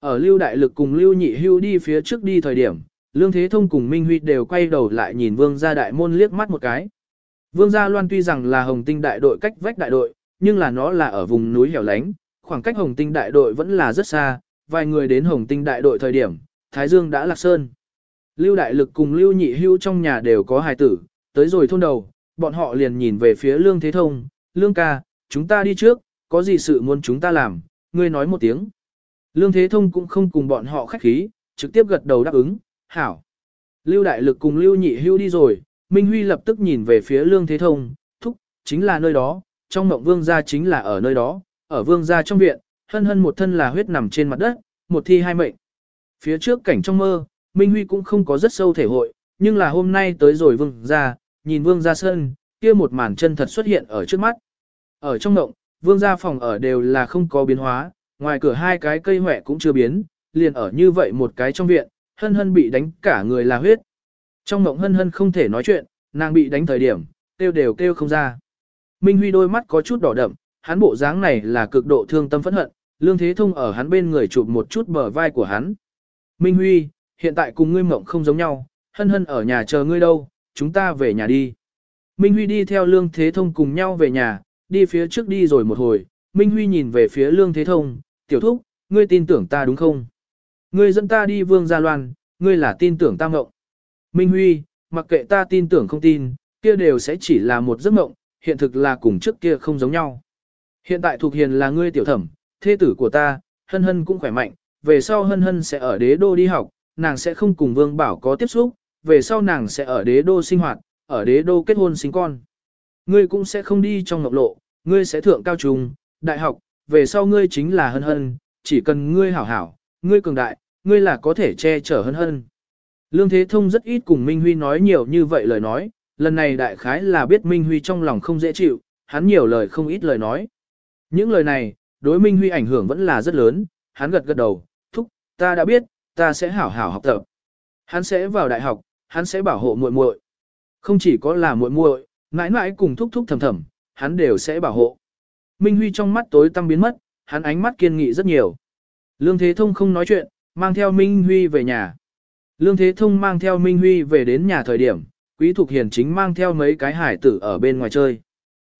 Ở Lưu Đại Lực cùng Lưu Nhị Hưu đi phía trước đi thời điểm, Lương Thế Thông cùng Minh Huy đều quay đầu lại nhìn Vương gia đại môn liếc mắt một cái. Vương gia Loan tuy rằng là Hồng Tinh đại đội cách vách đại đội, nhưng là nó là ở vùng núi hẻo lánh, khoảng cách Hồng Tinh đại đội vẫn là rất xa, vài người đến Hồng Tinh đại đội thời điểm, Thái Dương đã lạc sơn. Lưu Đại Lực cùng Lưu Nhị Hưu trong nhà đều có hài tử, tới rồi thôn đầu, bọn họ liền nhìn về phía Lương Thế Thông, Lương ca, chúng ta đi trước, có gì sự muốn chúng ta làm, ngươi nói một tiếng. Lương Thế Thông cũng không cùng bọn họ khách khí, trực tiếp gật đầu đáp ứng, hảo. Lưu Đại Lực cùng Lưu Nhị Hưu đi rồi, Minh Huy lập tức nhìn về phía Lương Thế Thông, thúc, chính là nơi đó, trong mộng vương gia chính là ở nơi đó, ở vương gia trong viện, hân hân một thân là huyết nằm trên mặt đất, một thi hai mệnh. Phía trước cảnh trong mơ, Minh Huy cũng không có rất sâu thể hội, nhưng là hôm nay tới rồi vương gia, nhìn vương gia sơn, kia một màn chân thật xuất hiện ở trước mắt. Ở trong mộng, vương gia phòng ở đều là không có biến hóa, ngoài cửa hai cái cây hỏe cũng chưa biến, liền ở như vậy một cái trong viện, hân hân bị đánh cả người là huyết. Trong mộng hân hân không thể nói chuyện, nàng bị đánh thời điểm, kêu đều kêu không ra. Minh Huy đôi mắt có chút đỏ đậm, hắn bộ dáng này là cực độ thương tâm phẫn hận, Lương Thế Thông ở hắn bên người chụp một chút bờ vai của hắn. Minh Huy, hiện tại cùng ngươi mộng không giống nhau, hân hân ở nhà chờ ngươi đâu, chúng ta về nhà đi. Minh Huy đi theo Lương Thế Thông cùng nhau về nhà, đi phía trước đi rồi một hồi, Minh Huy nhìn về phía Lương Thế Thông, tiểu thúc, ngươi tin tưởng ta đúng không? Ngươi dẫn ta đi vương gia loan, ngươi là tin tưởng ta mộng. Minh Huy, mặc kệ ta tin tưởng không tin, kia đều sẽ chỉ là một giấc mộng, hiện thực là cùng trước kia không giống nhau. Hiện tại Thục Hiền là ngươi tiểu thẩm, thê tử của ta, hân hân cũng khỏe mạnh, về sau hân hân sẽ ở đế đô đi học, nàng sẽ không cùng vương bảo có tiếp xúc, về sau nàng sẽ ở đế đô sinh hoạt, ở đế đô kết hôn sinh con. Ngươi cũng sẽ không đi trong ngọc lộ, ngươi sẽ thượng cao trung, đại học, về sau ngươi chính là hân hân, chỉ cần ngươi hảo hảo, ngươi cường đại, ngươi là có thể che chở hân hân. Lương Thế Thông rất ít cùng Minh Huy nói nhiều như vậy lời nói, lần này đại khái là biết Minh Huy trong lòng không dễ chịu, hắn nhiều lời không ít lời nói. Những lời này, đối Minh Huy ảnh hưởng vẫn là rất lớn, hắn gật gật đầu, thúc, ta đã biết, ta sẽ hảo hảo học tập. Hắn sẽ vào đại học, hắn sẽ bảo hộ muội muội. Không chỉ có là muội muội, mãi mãi cùng thúc thúc thầm thầm, hắn đều sẽ bảo hộ. Minh Huy trong mắt tối tăm biến mất, hắn ánh mắt kiên nghị rất nhiều. Lương Thế Thông không nói chuyện, mang theo Minh Huy về nhà. Lương Thế Thông mang theo Minh Huy về đến nhà thời điểm, Quý Thục Hiền chính mang theo mấy cái hải tử ở bên ngoài chơi.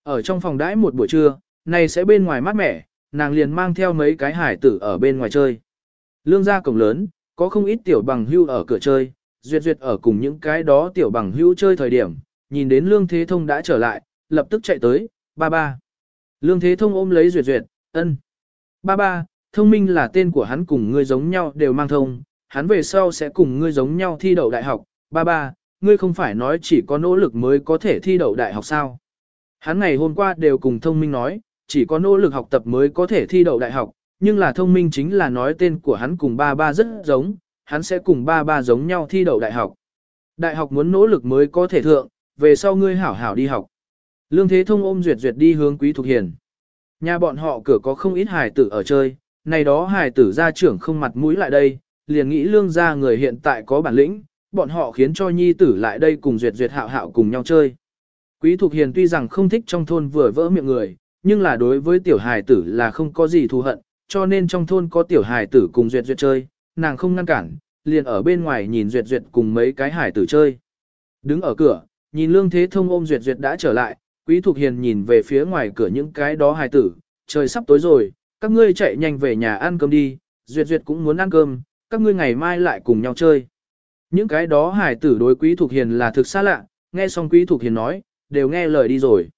Ở trong phòng đãi một buổi trưa, này sẽ bên ngoài mát mẻ, nàng liền mang theo mấy cái hải tử ở bên ngoài chơi. Lương gia cổng lớn, có không ít tiểu bằng hưu ở cửa chơi, duyệt duyệt ở cùng những cái đó tiểu bằng hưu chơi thời điểm, nhìn đến Lương Thế Thông đã trở lại, lập tức chạy tới, ba ba. Lương Thế Thông ôm lấy duyệt duyệt, ân. Ba ba, thông minh là tên của hắn cùng ngươi giống nhau đều mang thông, hắn về sau sẽ cùng ngươi giống nhau thi đậu đại học, ba ba, ngươi không phải nói chỉ có nỗ lực mới có thể thi đậu đại học sao. Hắn ngày hôm qua đều cùng thông minh nói, chỉ có nỗ lực học tập mới có thể thi đậu đại học, nhưng là thông minh chính là nói tên của hắn cùng ba ba rất giống, hắn sẽ cùng ba ba giống nhau thi đậu đại học. Đại học muốn nỗ lực mới có thể thượng, về sau ngươi hảo hảo đi học. Lương Thế Thông ôm duyệt duyệt đi hướng Quý Thục Hiền. Nhà bọn họ cửa có không ít hài tử ở chơi, này đó hài tử gia trưởng không mặt mũi lại đây, liền nghĩ lương gia người hiện tại có bản lĩnh, bọn họ khiến cho nhi tử lại đây cùng duyệt duyệt hạo hạo cùng nhau chơi. Quý Thục Hiền tuy rằng không thích trong thôn vừa vỡ miệng người, nhưng là đối với tiểu hài tử là không có gì thù hận, cho nên trong thôn có tiểu hài tử cùng duyệt duyệt chơi, nàng không ngăn cản, liền ở bên ngoài nhìn duyệt duyệt cùng mấy cái hài tử chơi. Đứng ở cửa, nhìn Lương Thế Thông ôm duyệt duyệt đã trở lại, Quý Thục Hiền nhìn về phía ngoài cửa những cái đó hài tử, trời sắp tối rồi, các ngươi chạy nhanh về nhà ăn cơm đi, duyệt duyệt cũng muốn ăn cơm, các ngươi ngày mai lại cùng nhau chơi. Những cái đó hài tử đối Quý Thục Hiền là thực xa lạ, nghe xong Quý Thục Hiền nói, đều nghe lời đi rồi.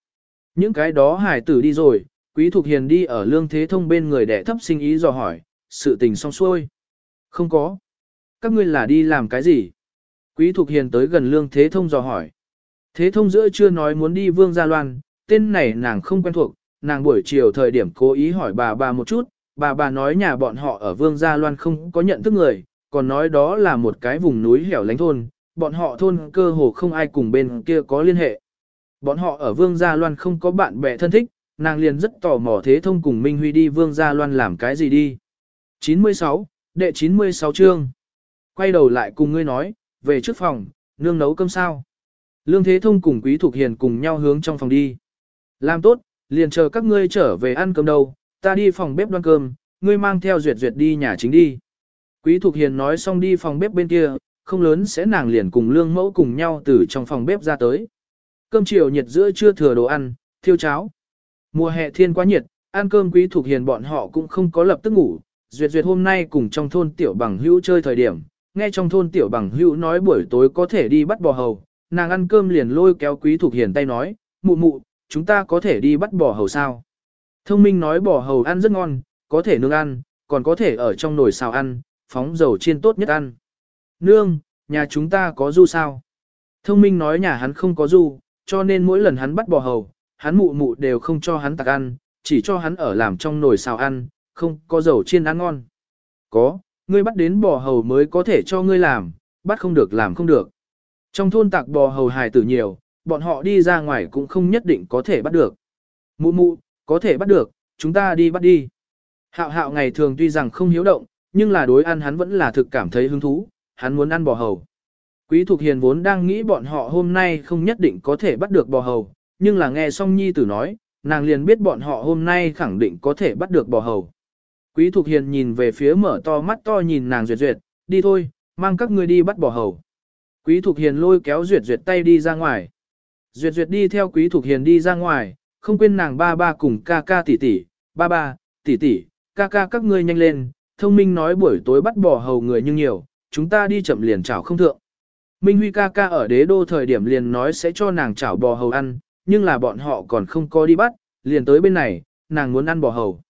Những cái đó hài tử đi rồi, Quý Thục Hiền đi ở Lương Thế Thông bên người đẻ thấp sinh ý dò hỏi, sự tình xong xuôi. Không có. Các ngươi là đi làm cái gì? Quý Thục Hiền tới gần Lương Thế Thông dò hỏi. Thế Thông giữa chưa nói muốn đi Vương Gia Loan, tên này nàng không quen thuộc, nàng buổi chiều thời điểm cố ý hỏi bà bà một chút, bà bà nói nhà bọn họ ở Vương Gia Loan không có nhận thức người, còn nói đó là một cái vùng núi hẻo lánh thôn, bọn họ thôn cơ hồ không ai cùng bên kia có liên hệ. Bọn họ ở Vương Gia Loan không có bạn bè thân thích, nàng liền rất tò mò thế thông cùng Minh Huy đi Vương Gia Loan làm cái gì đi. 96, đệ 96 chương. Quay đầu lại cùng ngươi nói, về trước phòng, nương nấu cơm sao. Lương Thế Thông cùng Quý Thục Hiền cùng nhau hướng trong phòng đi. Làm tốt, liền chờ các ngươi trở về ăn cơm đâu, ta đi phòng bếp đoan cơm, ngươi mang theo duyệt duyệt đi nhà chính đi. Quý Thục Hiền nói xong đi phòng bếp bên kia, không lớn sẽ nàng liền cùng lương mẫu cùng nhau từ trong phòng bếp ra tới. Cơm chiều nhiệt giữa trưa thừa đồ ăn, thiêu cháo. Mùa hè thiên quá nhiệt, ăn cơm Quý Thục Hiền bọn họ cũng không có lập tức ngủ. Duyệt Duyệt hôm nay cùng trong thôn tiểu bằng hữu chơi thời điểm, nghe trong thôn tiểu bằng hữu nói buổi tối có thể đi bắt bò hầu, nàng ăn cơm liền lôi kéo Quý Thục Hiền tay nói, mụ mụ, chúng ta có thể đi bắt bò hầu sao? Thông minh nói bò hầu ăn rất ngon, có thể nướng ăn, còn có thể ở trong nồi xào ăn, phóng dầu chiên tốt nhất ăn. Nương, nhà chúng ta có du sao? Thông minh nói nhà hắn không có du, cho nên mỗi lần hắn bắt bò hầu, hắn mụ mụ đều không cho hắn tạc ăn, chỉ cho hắn ở làm trong nồi xào ăn, không có dầu chiên ăn ngon. Có, ngươi bắt đến bò hầu mới có thể cho ngươi làm, bắt không được làm không được. Trong thôn tạc bò hầu hài tử nhiều, bọn họ đi ra ngoài cũng không nhất định có thể bắt được. Mụ mụ, có thể bắt được, chúng ta đi bắt đi. Hạo hạo ngày thường tuy rằng không hiếu động, nhưng là đối ăn hắn vẫn là thực cảm thấy hứng thú, hắn muốn ăn bò hầu. Quý Thục Hiền vốn đang nghĩ bọn họ hôm nay không nhất định có thể bắt được bò hầu, nhưng là nghe song nhi tử nói, nàng liền biết bọn họ hôm nay khẳng định có thể bắt được bò hầu. Quý Thục Hiền nhìn về phía mở to mắt to nhìn nàng duyệt duyệt, đi thôi, mang các ngươi đi bắt bò hầu. Quý Thục Hiền lôi kéo duyệt duyệt tay đi ra ngoài. Duyệt duyệt đi theo Quý Thục Hiền đi ra ngoài, không quên nàng ba ba cùng ca ca tỷ tỷ, ba ba, tỷ tỷ, ca ca các ngươi nhanh lên, thông minh nói buổi tối bắt bò hầu người nhưng nhiều, chúng ta đi chậm liền chảo không thượng. Minh Huy ca ca ở đế đô thời điểm liền nói sẽ cho nàng chảo bò hầu ăn, nhưng là bọn họ còn không có đi bắt, liền tới bên này, nàng muốn ăn bò hầu.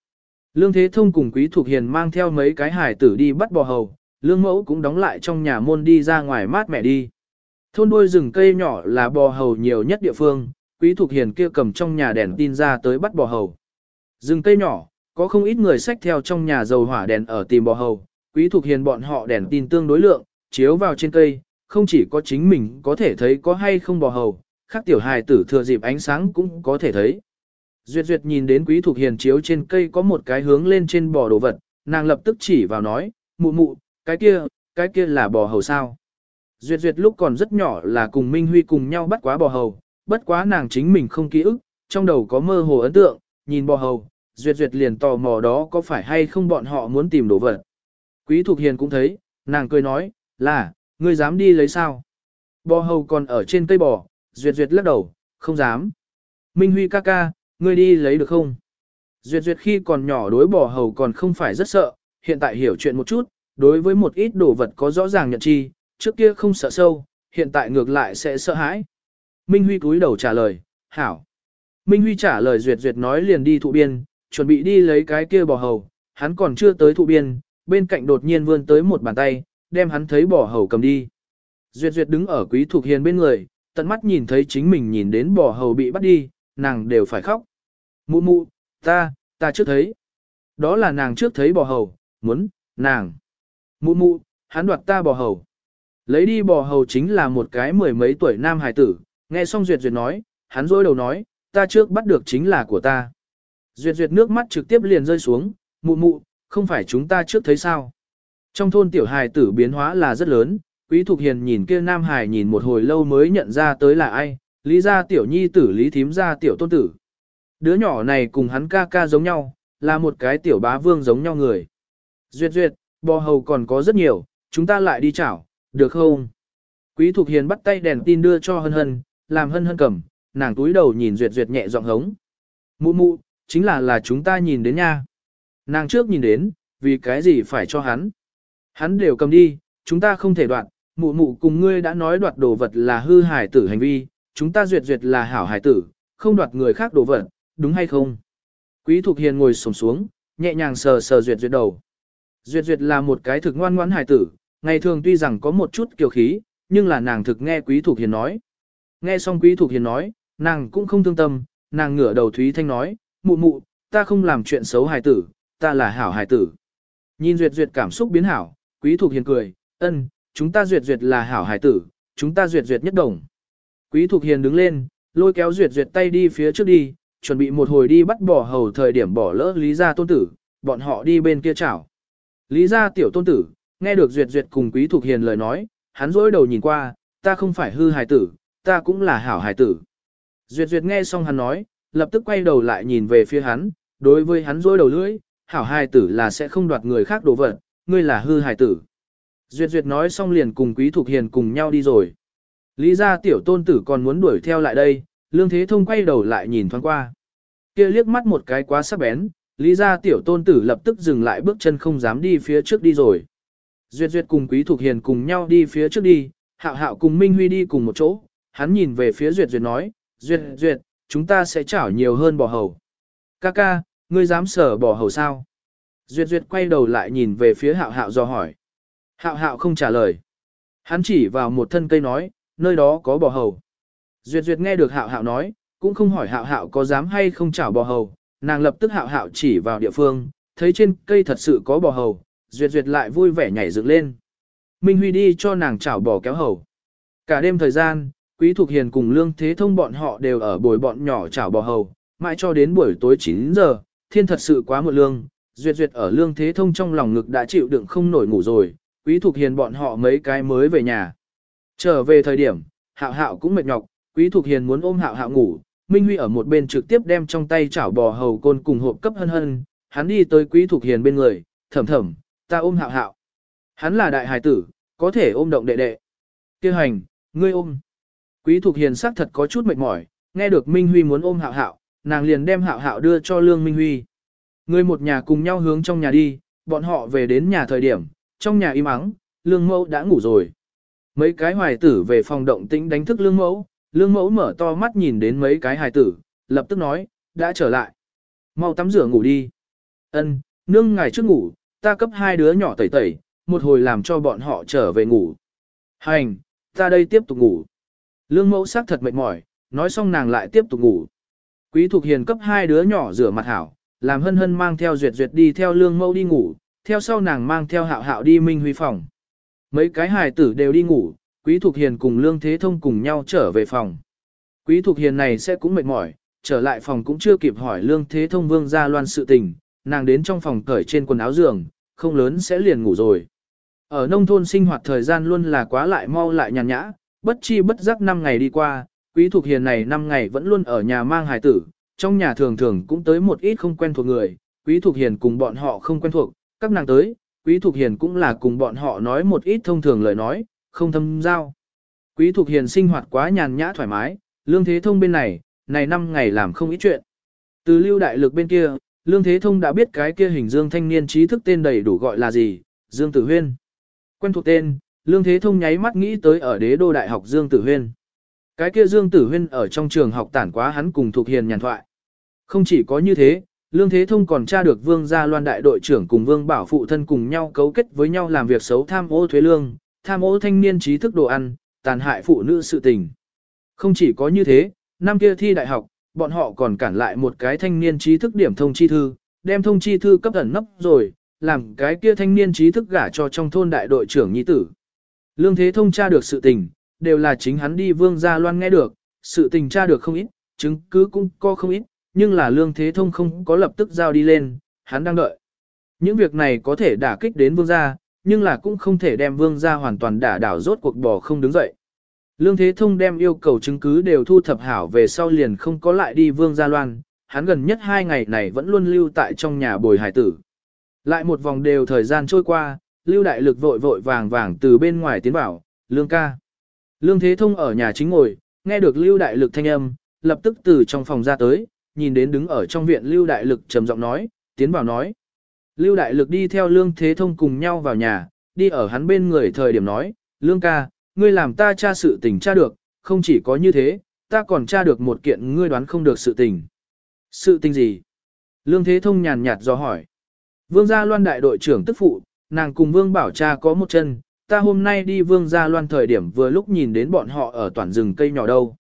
Lương Thế Thông cùng Quý Thục Hiền mang theo mấy cái hải tử đi bắt bò hầu, Lương Mẫu cũng đóng lại trong nhà môn đi ra ngoài mát mẹ đi. Thôn đuôi rừng cây nhỏ là bò hầu nhiều nhất địa phương, Quý thuộc Hiền kia cầm trong nhà đèn tin ra tới bắt bò hầu. Rừng cây nhỏ, có không ít người xách theo trong nhà dầu hỏa đèn ở tìm bò hầu, Quý thuộc Hiền bọn họ đèn tin tương đối lượng, chiếu vào trên cây, không chỉ có chính mình có thể thấy có hay không bò hầu, khác tiểu hài tử thừa dịp ánh sáng cũng có thể thấy. Duyệt Duyệt nhìn đến Quý Thục Hiền chiếu trên cây có một cái hướng lên trên bò đồ vật, nàng lập tức chỉ vào nói, mụ mụ, cái kia, cái kia là bò hầu sao. Duyệt Duyệt lúc còn rất nhỏ là cùng Minh Huy cùng nhau bắt quá bò hầu, bất quá nàng chính mình không ký ức, trong đầu có mơ hồ ấn tượng, nhìn bò hầu, Duyệt Duyệt liền tò mò đó có phải hay không bọn họ muốn tìm đồ vật. Quý Thục Hiền cũng thấy, nàng cười nói, là, ngươi dám đi lấy sao? Bò hầu còn ở trên cây bò, Duyệt Duyệt lắc đầu, không dám. Minh Huy ca ca, ngươi đi lấy được không? Duyệt Duyệt khi còn nhỏ đối bò hầu còn không phải rất sợ, hiện tại hiểu chuyện một chút, đối với một ít đồ vật có rõ ràng nhận chi, trước kia không sợ sâu, hiện tại ngược lại sẽ sợ hãi. Minh Huy cúi đầu trả lời, hảo. Minh Huy trả lời Duyệt Duyệt nói liền đi thụ biên, chuẩn bị đi lấy cái kia bò hầu, hắn còn chưa tới thụ biên, bên cạnh đột nhiên vươn tới một bàn tay, đem hắn thấy bò hầu cầm đi. Duyệt Duyệt đứng ở quý thuộc hiền bên người, tận mắt nhìn thấy chính mình nhìn đến bò hầu bị bắt đi, nàng đều phải khóc. Mụ mụ, ta, ta trước thấy. Đó là nàng trước thấy bò hầu, muốn, nàng. Mụ mụ, hắn đoạt ta bò hầu. Lấy đi bò hầu chính là một cái mười mấy tuổi nam hài tử, nghe xong Duyệt Duyệt nói, hắn dối đầu nói, ta trước bắt được chính là của ta. Duyệt Duyệt nước mắt trực tiếp liền rơi xuống, mụ mụ, không phải chúng ta trước thấy sao. Trong thôn tiểu hài tử biến hóa là rất lớn, Quý Thục Hiền nhìn kia nam hài nhìn một hồi lâu mới nhận ra tới là ai, lý gia tiểu nhi tử lý thím gia tiểu tôn tử. Đứa nhỏ này cùng hắn ca ca giống nhau, là một cái tiểu bá vương giống nhau người. Duyệt duyệt, bò hầu còn có rất nhiều, chúng ta lại đi chảo, được không? Quý Thục Hiền bắt tay đèn tin đưa cho hân hân, làm hân hân cầm, nàng túi đầu nhìn duyệt duyệt nhẹ giọng hống. Mụ mụ, chính là là chúng ta nhìn đến nha. Nàng trước nhìn đến, vì cái gì phải cho hắn. Hắn đều cầm đi, chúng ta không thể đoạn, mụ mụ cùng ngươi đã nói đoạt đồ vật là hư hải tử hành vi, chúng ta duyệt duyệt là hảo hải tử, không đoạt người khác đồ vật, đúng hay không? Quý Thục Hiền ngồi sổng xuống, nhẹ nhàng sờ sờ duyệt duyệt đầu. Duyệt duyệt là một cái thực ngoan ngoãn hài tử, ngày thường tuy rằng có một chút kiều khí, nhưng là nàng thực nghe Quý Thục Hiền nói. Nghe xong Quý Thục Hiền nói, nàng cũng không thương tâm, nàng ngửa đầu Thúy Thanh nói, mụ mụ, ta không làm chuyện xấu hài tử, ta là hảo hài tử. Nhìn duyệt duyệt cảm xúc biến hảo, Quý Thục Hiền cười, ân, chúng ta duyệt duyệt là hảo hài tử, chúng ta duyệt duyệt nhất đồng. Quý Thục Hiền đứng lên, lôi kéo duyệt duyệt tay đi phía trước đi, chuẩn bị một hồi đi bắt bỏ hầu thời điểm bỏ lỡ Lý gia tôn tử, bọn họ đi bên kia chảo. Lý gia tiểu tôn tử, nghe được duyệt duyệt cùng Quý Thục Hiền lời nói, hắn rỗi đầu nhìn qua, ta không phải hư hài tử, ta cũng là hảo hài tử. Duyệt duyệt nghe xong hắn nói, lập tức quay đầu lại nhìn về phía hắn, đối với hắn rỗi đầu lưỡi, hảo hài tử là sẽ không đoạt người khác đồ vật, ngươi là hư hài tử. Duyệt Duyệt nói xong liền cùng Quý Thục Hiền cùng nhau đi rồi. Lý gia tiểu tôn tử còn muốn đuổi theo lại đây, Lương Thế Thông quay đầu lại nhìn thoáng qua. kia liếc mắt một cái quá sắc bén, Lý gia tiểu tôn tử lập tức dừng lại bước chân không dám đi phía trước đi rồi. Duyệt Duyệt cùng Quý Thục Hiền cùng nhau đi phía trước đi, Hạo Hạo cùng Minh Huy đi cùng một chỗ, hắn nhìn về phía Duyệt Duyệt nói, Duyệt Duyệt, chúng ta sẽ chảo nhiều hơn bò hầu. Ca ca, ngươi dám sở bò hầu sao? Duyệt Duyệt quay đầu lại nhìn về phía Hạo Hạo do hỏi. Hạo Hạo không trả lời. Hắn chỉ vào một thân cây nói, nơi đó có bò hầu. Duyệt Duyệt nghe được Hạo Hạo nói, cũng không hỏi Hạo Hạo có dám hay không chảo bò hầu, nàng lập tức Hạo Hạo chỉ vào địa phương, thấy trên cây thật sự có bò hầu, Duyệt Duyệt lại vui vẻ nhảy dựng lên. Minh Huy đi cho nàng chảo bò kéo hầu. Cả đêm thời gian, Quý Thục Hiền cùng Lương Thế Thông bọn họ đều ở bồi bọn nhỏ chảo bò hầu, mãi cho đến buổi tối 9 giờ, thiên thật sự quá muộn lương, Duyệt Duyệt ở Lương Thế Thông trong lòng ngực đã chịu đựng không nổi ngủ rồi, Quý Thục Hiền bọn họ mấy cái mới về nhà. Trở về thời điểm, Hạo Hạo cũng mệt nhọc, Quý Thục Hiền muốn ôm Hạo Hạo ngủ, Minh Huy ở một bên trực tiếp đem trong tay chảo bò hầu côn cùng hộp cấp hân hân, hắn đi tới Quý Thục Hiền bên người, thầm thầm, ta ôm Hạo Hạo. Hắn là đại hài tử, có thể ôm động đệ đệ. Kêu hành, ngươi ôm. Quý Thục Hiền xác thật có chút mệt mỏi, nghe được Minh Huy muốn ôm Hạo Hạo, nàng liền đem Hạo Hạo đưa cho Lương Minh Huy. Người một nhà cùng nhau hướng trong nhà đi, bọn họ về đến nhà thời điểm, trong nhà im ắng, Lương Mẫu đã ngủ rồi. Mấy cái hoài tử về phòng động tĩnh đánh thức Lương Mẫu, Lương Mẫu mở to mắt nhìn đến mấy cái hài tử, lập tức nói, đã trở lại. Mau tắm rửa ngủ đi. Ân, nương ngài trước ngủ, ta cấp hai đứa nhỏ tẩy tẩy, một hồi làm cho bọn họ trở về ngủ. Hành, ta đây tiếp tục ngủ. Lương mẫu sắc thật mệt mỏi, nói xong nàng lại tiếp tục ngủ. Quý Thục Hiền cấp hai đứa nhỏ rửa mặt hảo, làm hân hân mang theo duyệt duyệt đi theo lương mẫu đi ngủ, theo sau nàng mang theo hạo hạo đi minh huy phòng. Mấy cái hài tử đều đi ngủ, Quý Thục Hiền cùng Lương Thế Thông cùng nhau trở về phòng. Quý Thục Hiền này sẽ cũng mệt mỏi, trở lại phòng cũng chưa kịp hỏi Lương Thế Thông vương ra loan sự tình, nàng đến trong phòng cởi trên quần áo giường, không lớn sẽ liền ngủ rồi. Ở nông thôn sinh hoạt thời gian luôn là quá lại mau lại nhàn nhã, bất chi bất giác năm ngày đi qua, quý Thục hiền này năm ngày vẫn luôn ở nhà mang hài tử, trong nhà thường thường cũng tới một ít không quen thuộc người, quý Thục hiền cùng bọn họ không quen thuộc, các nàng tới, quý Thục hiền cũng là cùng bọn họ nói một ít thông thường lời nói, không thâm giao. Quý thuộc hiền sinh hoạt quá nhàn nhã thoải mái, lương thế thông bên này, này năm ngày làm không ít chuyện. Từ lưu đại lực bên kia, lương thế thông đã biết cái kia hình dương thanh niên trí thức tên đầy đủ gọi là gì, Dương Tử Huyên. Quen thuộc tên, Lương Thế Thông nháy mắt nghĩ tới ở đế đô đại học Dương Tử Huyên. Cái kia Dương Tử Huyên ở trong trường học tản quá hắn cùng thuộc hiền nhàn thoại. Không chỉ có như thế, Lương Thế Thông còn tra được Vương Gia Loan đại đội trưởng cùng Vương Bảo phụ thân cùng nhau cấu kết với nhau làm việc xấu tham ô thuế lương, tham ô thanh niên trí thức đồ ăn, tàn hại phụ nữ sự tình. Không chỉ có như thế, năm kia thi đại học, bọn họ còn cản lại một cái thanh niên trí thức điểm thông chi thư, đem thông chi thư cấp ẩn nấp rồi, làm cái kia thanh niên trí thức gả cho trong thôn đại đội trưởng nhi tử. Lương Thế Thông tra được sự tình, đều là chính hắn đi vương gia loan nghe được, sự tình tra được không ít, chứng cứ cũng có không ít, nhưng là Lương Thế Thông không có lập tức giao đi lên, hắn đang đợi. Những việc này có thể đả kích đến vương gia, nhưng là cũng không thể đem vương gia hoàn toàn đả đảo rốt cuộc bò không đứng dậy. Lương Thế Thông đem yêu cầu chứng cứ đều thu thập hảo về sau liền không có lại đi vương gia loan, hắn gần nhất hai ngày này vẫn luôn lưu tại trong nhà bồi hải tử. Lại một vòng đều thời gian trôi qua, Lưu Đại Lực vội vội vàng vàng từ bên ngoài tiến vào, Lương ca. Lương Thế Thông ở nhà chính ngồi, nghe được Lưu Đại Lực thanh âm, lập tức từ trong phòng ra tới, nhìn đến đứng ở trong viện Lưu Đại Lực trầm giọng nói, tiến vào nói. Lưu Đại Lực đi theo Lương Thế Thông cùng nhau vào nhà, đi ở hắn bên người thời điểm nói, Lương ca, ngươi làm ta tra sự tình tra được, không chỉ có như thế, ta còn tra được một kiện ngươi đoán không được sự tình. Sự tình gì? Lương Thế Thông nhàn nhạt do hỏi. Vương gia loan đại đội trưởng tức phụ, nàng cùng Vương Bảo cha có một chân, ta hôm nay đi Vương gia loan thời điểm vừa lúc nhìn đến bọn họ ở toàn rừng cây nhỏ đâu.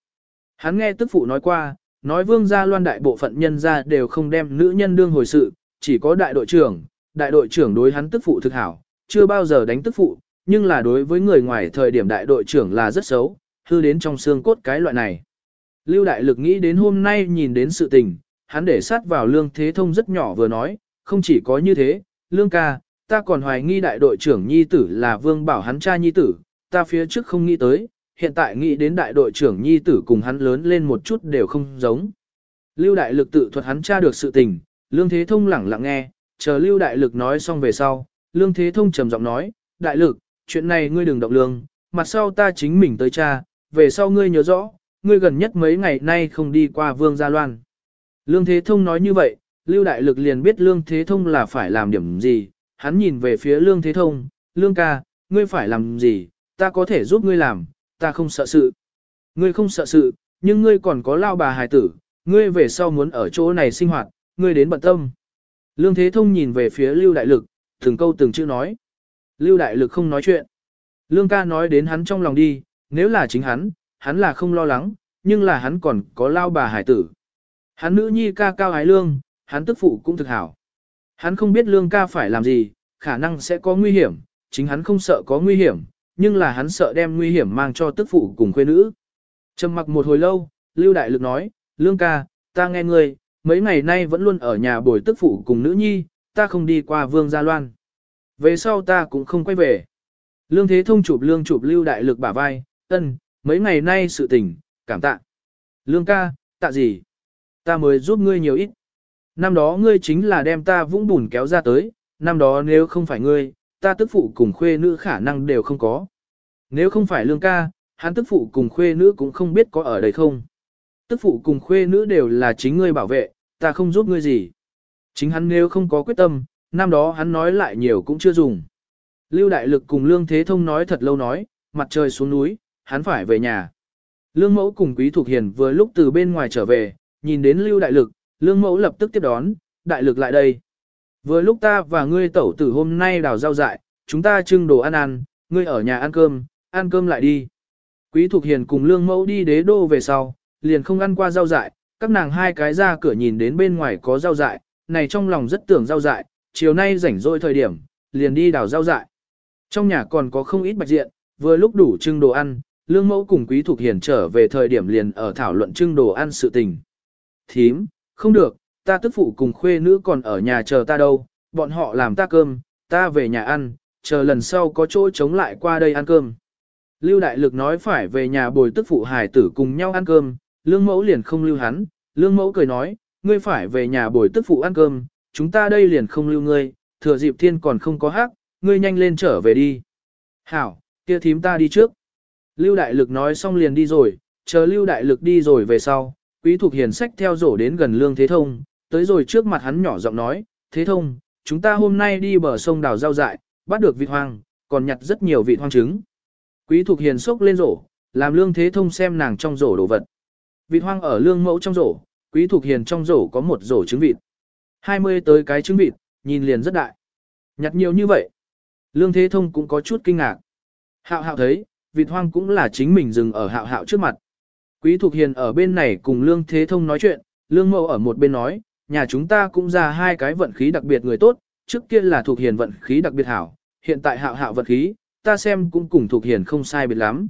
Hắn nghe tức phụ nói qua, nói Vương gia loan đại bộ phận nhân gia đều không đem nữ nhân đương hồi sự, chỉ có đại đội trưởng, đại đội trưởng đối hắn tức phụ thực hảo, chưa bao giờ đánh tức phụ, nhưng là đối với người ngoài thời điểm đại đội trưởng là rất xấu, hư đến trong xương cốt cái loại này. Lưu đại lực nghĩ đến hôm nay nhìn đến sự tình, hắn để sát vào lương thế thông rất nhỏ vừa nói, không chỉ có như thế, lương ca, ta còn hoài nghi đại đội trưởng nhi tử là vương bảo hắn cha nhi tử, ta phía trước không nghĩ tới, hiện tại nghĩ đến đại đội trưởng nhi tử cùng hắn lớn lên một chút đều không giống. Lưu đại lực tự thuật hắn tra được sự tình, lương thế thông lẳng lặng nghe, chờ lưu đại lực nói xong về sau, Lương Thế Thông trầm giọng nói, đại lực, chuyện này ngươi đừng động lương, mặt sau ta chính mình tới cha, về sau ngươi nhớ rõ, ngươi gần nhất mấy ngày nay không đi qua Vương Gia Loan. Lương Thế Thông nói như vậy, Lưu Đại Lực liền biết Lương Thế Thông là phải làm điểm gì, hắn nhìn về phía Lương Thế Thông, Lương ca, ngươi phải làm gì, ta có thể giúp ngươi làm, ta không sợ sự. Ngươi không sợ sự, nhưng ngươi còn có lao bà hài tử, ngươi về sau muốn ở chỗ này sinh hoạt, ngươi đến bận tâm. Lương Thế Thông nhìn về phía Lưu Đại Lực, từng câu từng chữ nói. Lưu Đại Lực không nói chuyện. Lương ca nói đến hắn trong lòng đi, nếu là chính hắn, hắn là không lo lắng, nhưng là hắn còn có lao bà hải tử. Hắn nữ nhi ca cao ái lương, hắn tức phụ cũng thực hảo. Hắn không biết lương ca phải làm gì, khả năng sẽ có nguy hiểm, chính hắn không sợ có nguy hiểm, nhưng là hắn sợ đem nguy hiểm mang cho tức phụ cùng khuê nữ. Trầm mặc một hồi lâu, Lưu Đại Lực nói, Lương ca, ta nghe ngươi, mấy ngày nay vẫn luôn ở nhà bồi tức phụ cùng nữ nhi, ta không đi qua Vương Gia Loan. Về sau ta cũng không quay về. Lương Thế Thông chụp Lương chụp Lưu Đại Lực bả vai, ân, mấy ngày nay sự tình, cảm tạ. Lương ca, tạ gì? Ta mới giúp ngươi nhiều ít. Năm đó ngươi chính là đem ta vũng bùn kéo ra tới, năm đó nếu không phải ngươi, ta tức phụ cùng khuê nữ khả năng đều không có. Nếu không phải lương ca, hắn tức phụ cùng khuê nữ cũng không biết có ở đây không. Tức phụ cùng khuê nữ đều là chính ngươi bảo vệ, ta không giúp ngươi gì. Chính hắn nếu không có quyết tâm, năm đó hắn nói lại nhiều cũng chưa dùng. Lưu Đại Lực cùng Lương Thế Thông nói thật lâu nói, mặt trời xuống núi, hắn phải về nhà. Lương Mẫu cùng Quý Thục Hiền vừa lúc từ bên ngoài trở về, nhìn đến Lưu Đại Lực, Lương Mẫu lập tức tiếp đón, Đại Lực lại đây. Vừa lúc ta và ngươi tẩu tử hôm nay đào rau dại, chúng ta trưng đồ ăn ăn, ngươi ở nhà ăn cơm, ăn cơm lại đi. Quý Thục Hiền cùng Lương Mẫu đi đế đô về sau, liền không ăn qua rau dại, các nàng hai cái ra cửa nhìn đến bên ngoài có rau dại, này trong lòng rất tưởng rau dại, chiều nay rảnh rỗi thời điểm, liền đi đào rau dại. Trong nhà còn có không ít bạch diện, vừa lúc đủ trưng đồ ăn, Lương Mẫu cùng Quý thuộc Hiền trở về thời điểm liền ở thảo luận trưng đồ ăn sự tình. Thím, không được, ta tức phụ cùng khuê nữ còn ở nhà chờ ta đâu, bọn họ làm ta cơm, ta về nhà ăn, chờ lần sau có chỗ chống lại qua đây ăn cơm. Lưu Đại Lực nói phải về nhà bồi tức phụ hải tử cùng nhau ăn cơm, lương mẫu liền không lưu hắn, lương mẫu cười nói, ngươi phải về nhà bồi tức phụ ăn cơm, chúng ta đây liền không lưu ngươi, thừa dịp thiên còn không có hát, ngươi nhanh lên trở về đi. Hảo, kia thím ta đi trước. Lưu Đại Lực nói xong liền đi rồi, chờ Lưu Đại Lực đi rồi về sau, Quý Thục Hiền sách theo rổ đến gần Lương Thế Thông, tới rồi trước mặt hắn nhỏ giọng nói, Thế Thông, chúng ta hôm nay đi bờ sông đào giao dại, bắt được vịt hoang, còn nhặt rất nhiều vịt hoang trứng. Quý Thục Hiền sốc lên rổ, làm Lương Thế Thông xem nàng trong rổ đồ vật. Vịt hoang ở lương mẫu trong rổ, Quý thuộc Hiền trong rổ có một rổ trứng vịt. 20 tới cái trứng vịt, nhìn liền rất đại. Nhặt nhiều như vậy. Lương Thế Thông cũng có chút kinh ngạc. Hạo hạo thấy, vịt hoang cũng là chính mình dừng ở hạo hạo trước mặt. Quý Thục Hiền ở bên này cùng Lương Thế Thông nói chuyện, Lương Mẫu ở một bên nói, nhà chúng ta cũng ra hai cái vận khí đặc biệt người tốt, trước kia là Thục Hiền vận khí đặc biệt hảo, hiện tại hạo hạo vận khí, ta xem cũng cùng Thục Hiền không sai biệt lắm.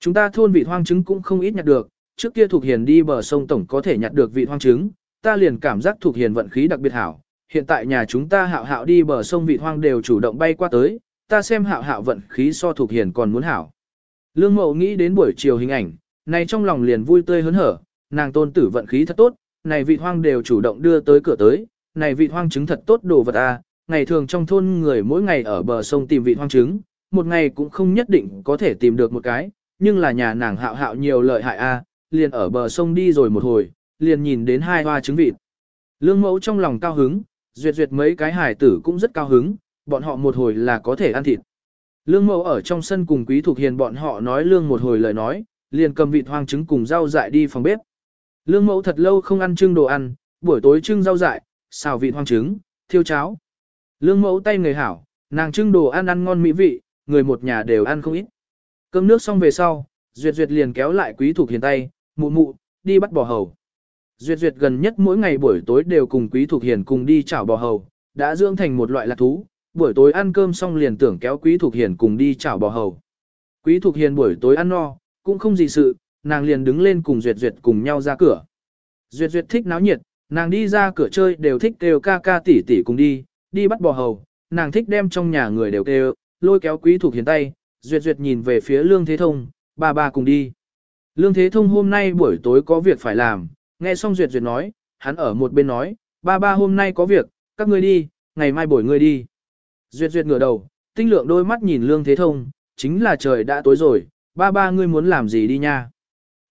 Chúng ta thôn vịt hoang trứng cũng không ít nhặt được, trước kia Thục Hiền đi bờ sông tổng có thể nhặt được vị hoang trứng, ta liền cảm giác Thục Hiền vận khí đặc biệt hảo. Hiện tại nhà chúng ta hạo hạo đi bờ sông vị hoang đều chủ động bay qua tới, ta xem hạo hạo vận khí so Thục Hiền còn muốn hảo. Lương Mậu nghĩ đến buổi chiều hình ảnh, này trong lòng liền vui tươi hớn hở, nàng tôn tử vận khí thật tốt, này vị hoang đều chủ động đưa tới cửa tới, này vị hoang trứng thật tốt đồ vật a. À. ngày thường trong thôn người mỗi ngày ở bờ sông tìm vị hoang trứng, một ngày cũng không nhất định có thể tìm được một cái, nhưng là nhà nàng hạo hạo nhiều lợi hại a, à, liền ở bờ sông đi rồi một hồi, liền nhìn đến hai hoa trứng vịt. Lương mẫu trong lòng cao hứng, duyệt duyệt mấy cái hải tử cũng rất cao hứng, bọn họ một hồi là có thể ăn thịt. Lương mẫu ở trong sân cùng quý thuộc hiền bọn họ nói lương một hồi lời nói, liền cầm vịt hoang trứng cùng rau dại đi phòng bếp. Lương mẫu thật lâu không ăn trưng đồ ăn, buổi tối trưng rau dại, xào vịt hoang trứng, thiêu cháo. Lương mẫu tay người hảo, nàng trưng đồ ăn ăn ngon mỹ vị, người một nhà đều ăn không ít. Cơm nước xong về sau, Duyệt Duyệt liền kéo lại quý thuộc hiền tay, mụ mụ, đi bắt bò hầu. Duyệt Duyệt gần nhất mỗi ngày buổi tối đều cùng quý Thục hiền cùng đi chảo bò hầu, đã dưỡng thành một loại lạc thú, buổi tối ăn cơm xong liền tưởng kéo quý Thục hiền cùng đi chảo bò hầu. Quý Thục hiền buổi tối ăn no, cũng không gì sự, nàng liền đứng lên cùng Duyệt Duyệt cùng nhau ra cửa. Duyệt Duyệt thích náo nhiệt, nàng đi ra cửa chơi đều thích kêu ca ca tỷ tỷ cùng đi, đi bắt bò hầu, nàng thích đem trong nhà người đều kêu, lôi kéo quý Thục hiền tay, Duyệt Duyệt nhìn về phía Lương Thế Thông, ba ba cùng đi. Lương Thế Thông hôm nay buổi tối có việc phải làm, nghe xong Duyệt Duyệt nói, hắn ở một bên nói, ba ba hôm nay có việc, các ngươi đi, ngày mai buổi ngươi đi. Duyệt duyệt ngửa đầu, tinh lượng đôi mắt nhìn lương thế thông, chính là trời đã tối rồi, ba ba ngươi muốn làm gì đi nha.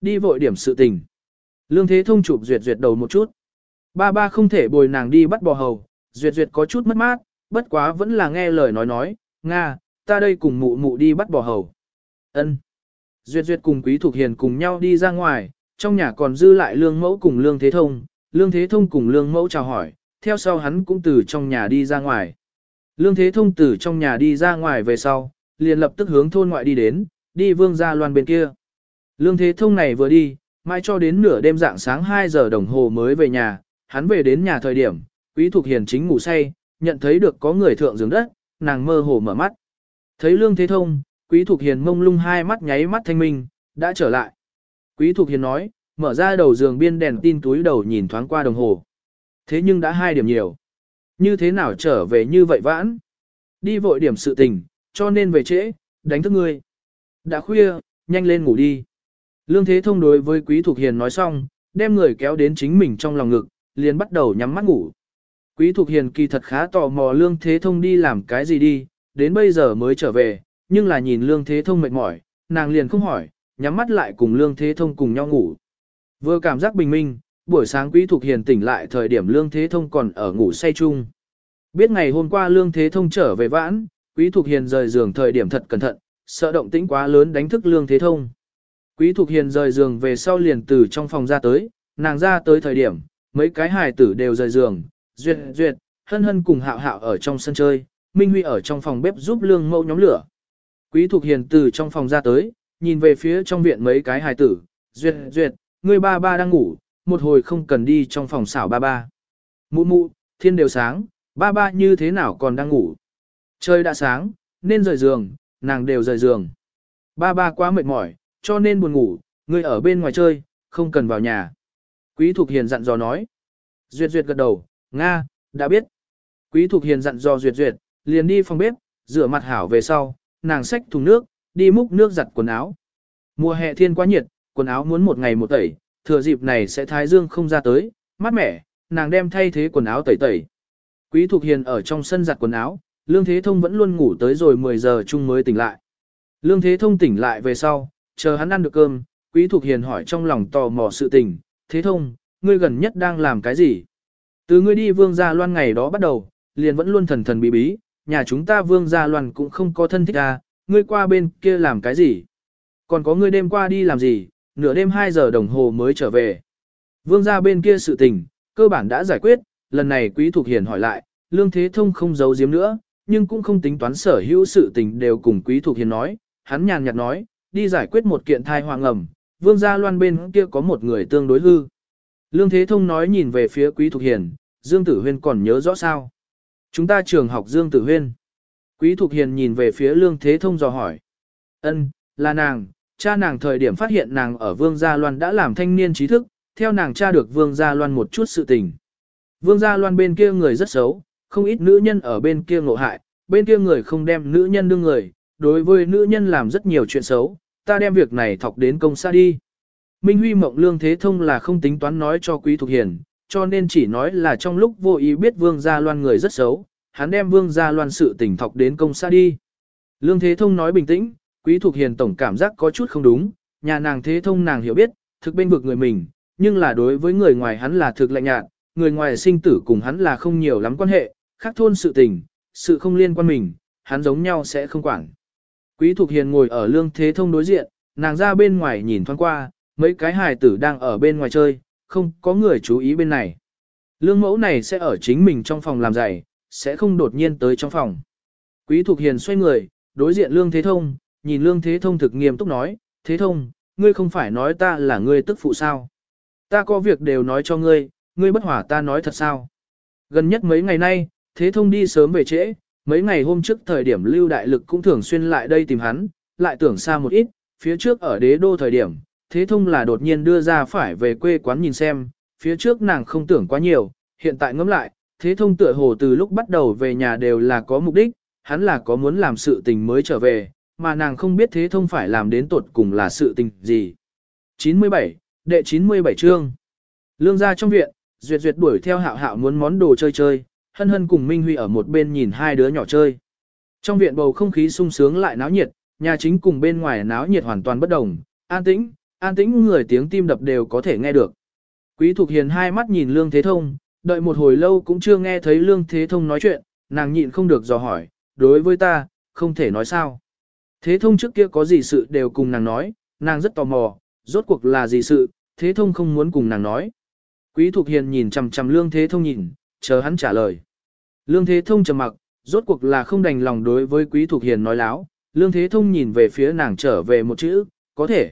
Đi vội điểm sự tình. Lương thế thông chụp duyệt duyệt đầu một chút. Ba ba không thể bồi nàng đi bắt bò hầu, duyệt duyệt có chút mất mát, bất quá vẫn là nghe lời nói nói, Nga, ta đây cùng mụ mụ đi bắt bò hầu. ân Duyệt duyệt cùng quý Thục hiền cùng nhau đi ra ngoài, trong nhà còn dư lại lương mẫu cùng lương thế thông, lương thế thông cùng lương mẫu chào hỏi, theo sau hắn cũng từ trong nhà đi ra ngoài. Lương thế thông từ trong nhà đi ra ngoài về sau, liền lập tức hướng thôn ngoại đi đến, đi vương gia loan bên kia. Lương thế thông này vừa đi, mai cho đến nửa đêm dạng sáng 2 giờ đồng hồ mới về nhà, hắn về đến nhà thời điểm, quý Thục hiền chính ngủ say, nhận thấy được có người thượng giường đất, nàng mơ hồ mở mắt. Thấy lương thế thông, quý Thục hiền mông lung hai mắt nháy mắt thanh minh, đã trở lại. Quý Thục hiền nói, mở ra đầu giường biên đèn tin túi đầu nhìn thoáng qua đồng hồ. Thế nhưng đã hai điểm nhiều. Như thế nào trở về như vậy vãn? Đi vội điểm sự tình, cho nên về trễ, đánh thức ngươi. Đã khuya, nhanh lên ngủ đi. Lương Thế Thông đối với Quý Thục Hiền nói xong, đem người kéo đến chính mình trong lòng ngực, liền bắt đầu nhắm mắt ngủ. Quý Thục Hiền kỳ thật khá tò mò Lương Thế Thông đi làm cái gì đi, đến bây giờ mới trở về, nhưng là nhìn Lương Thế Thông mệt mỏi, nàng liền không hỏi, nhắm mắt lại cùng Lương Thế Thông cùng nhau ngủ. Vừa cảm giác bình minh, buổi sáng Quý Thục Hiền tỉnh lại thời điểm Lương Thế Thông còn ở ngủ say chung. Biết ngày hôm qua Lương Thế Thông trở về vãn, Quý Thục Hiền rời giường thời điểm thật cẩn thận, sợ động tĩnh quá lớn đánh thức Lương Thế Thông. Quý Thục Hiền rời giường về sau liền từ trong phòng ra tới, nàng ra tới thời điểm, mấy cái hài tử đều rời giường, duyệt duyệt, hân hân cùng hạo hạo ở trong sân chơi, Minh Huy ở trong phòng bếp giúp lương mẫu nhóm lửa. Quý Thục Hiền từ trong phòng ra tới, nhìn về phía trong viện mấy cái hài tử, duyệt duyệt, người ba ba đang ngủ, một hồi không cần đi trong phòng xảo ba ba. Mụ mụ, thiên đều sáng, ba ba như thế nào còn đang ngủ. Trời đã sáng, nên rời giường, nàng đều rời giường. Ba ba quá mệt mỏi, cho nên buồn ngủ, người ở bên ngoài chơi, không cần vào nhà. Quý Thục Hiền dặn dò nói. Duyệt Duyệt gật đầu, Nga, đã biết. Quý Thục Hiền dặn dò Duyệt Duyệt, liền đi phòng bếp, rửa mặt hảo về sau, nàng xách thùng nước, đi múc nước giặt quần áo. Mùa hè thiên quá nhiệt, quần áo muốn một ngày một tẩy, thừa dịp này sẽ thái dương không ra tới, mát mẻ, nàng đem thay thế quần áo tẩy tẩy. Quý Thục Hiền ở trong sân giặt quần áo, Lương Thế Thông vẫn luôn ngủ tới rồi 10 giờ chung mới tỉnh lại. Lương Thế Thông tỉnh lại về sau, chờ hắn ăn được cơm, Quý Thục Hiền hỏi trong lòng tò mò sự tình, Thế Thông, ngươi gần nhất đang làm cái gì? Từ ngươi đi Vương Gia Loan ngày đó bắt đầu, liền vẫn luôn thần thần bí bí, nhà chúng ta Vương Gia Loan cũng không có thân thích à, ngươi qua bên kia làm cái gì? Còn có ngươi đêm qua đi làm gì, nửa đêm 2 giờ đồng hồ mới trở về. Vương Gia bên kia sự tình, cơ bản đã giải quyết, lần này Quý Thục Hiền hỏi lại, Lương Thế Thông không giấu giếm nữa, nhưng cũng không tính toán sở hữu sự tình đều cùng Quý Thục Hiền nói, hắn nhàn nhạt nói, đi giải quyết một kiện thai hoàng ẩm, Vương Gia Loan bên kia có một người tương đối hư. Lương Thế Thông nói nhìn về phía Quý Thục Hiền, Dương Tử Huyên còn nhớ rõ sao. Chúng ta trường học Dương Tử Huyên. Quý Thục Hiền nhìn về phía Lương Thế Thông dò hỏi. ân là nàng, cha nàng thời điểm phát hiện nàng ở Vương Gia Loan đã làm thanh niên trí thức, theo nàng cha được Vương Gia Loan một chút sự tình. Vương Gia Loan bên kia người rất xấu, không ít nữ nhân ở bên kia ngộ hại, bên kia người không đem nữ nhân đương người, đối với nữ nhân làm rất nhiều chuyện xấu, ta đem việc này thọc đến công xa đi. Minh Huy Mộng Lương Thế Thông là không tính toán nói cho Quý Thục Hiền, cho nên chỉ nói là trong lúc vô ý biết Vương Gia Loan người rất xấu, hắn đem Vương Gia Loan sự tình thọc đến công xa đi. Lương Thế Thông nói bình tĩnh, Quý Thục Hiền tổng cảm giác có chút không đúng, nhà nàng Thế Thông nàng hiểu biết, thực bên vực người mình, nhưng là đối với người ngoài hắn là thực lạnh nhạt, người ngoài sinh tử cùng hắn là không nhiều lắm quan hệ, khác thôn sự tình, sự không liên quan mình, hắn giống nhau sẽ không quản. Quý Thục Hiền ngồi ở lương thế thông đối diện, nàng ra bên ngoài nhìn thoáng qua, mấy cái hài tử đang ở bên ngoài chơi, không có người chú ý bên này. Lương mẫu này sẽ ở chính mình trong phòng làm giày, sẽ không đột nhiên tới trong phòng. Quý Thục Hiền xoay người, đối diện Lương Thế Thông, nhìn Lương Thế Thông thực nghiêm túc nói, Thế Thông, ngươi không phải nói ta là ngươi tức phụ sao. Ta có việc đều nói cho ngươi, ngươi bất hỏa ta nói thật sao. Gần nhất mấy ngày nay, Thế Thông đi sớm về trễ, mấy ngày hôm trước thời điểm Lưu Đại Lực cũng thường xuyên lại đây tìm hắn, lại tưởng xa một ít, phía trước ở đế đô thời điểm, Thế Thông là đột nhiên đưa ra phải về quê quán nhìn xem, phía trước nàng không tưởng quá nhiều, hiện tại ngẫm lại, Thế Thông tựa hồ từ lúc bắt đầu về nhà đều là có mục đích, hắn là có muốn làm sự tình mới trở về, mà nàng không biết Thế Thông phải làm đến tột cùng là sự tình gì. 97, đệ 97 chương. Lương gia trong viện, Duyệt Duyệt đuổi theo hạo hạo muốn món đồ chơi chơi, hân hân cùng Minh Huy ở một bên nhìn hai đứa nhỏ chơi. Trong viện bầu không khí sung sướng lại náo nhiệt, nhà chính cùng bên ngoài náo nhiệt hoàn toàn bất đồng, an tĩnh, an tĩnh người tiếng tim đập đều có thể nghe được. Quý Thục Hiền hai mắt nhìn Lương Thế Thông, đợi một hồi lâu cũng chưa nghe thấy Lương Thế Thông nói chuyện, nàng nhịn không được dò hỏi, đối với ta, không thể nói sao. Thế Thông trước kia có gì sự đều cùng nàng nói, nàng rất tò mò, rốt cuộc là gì sự, Thế Thông không muốn cùng nàng nói. Quý Thục Hiền nhìn chằm chằm Lương Thế Thông nhìn, chờ hắn trả lời. Lương Thế Thông trầm mặc, rốt cuộc là không đành lòng đối với Quý Thục Hiền nói láo. Lương Thế Thông nhìn về phía nàng trở về một chữ, có thể.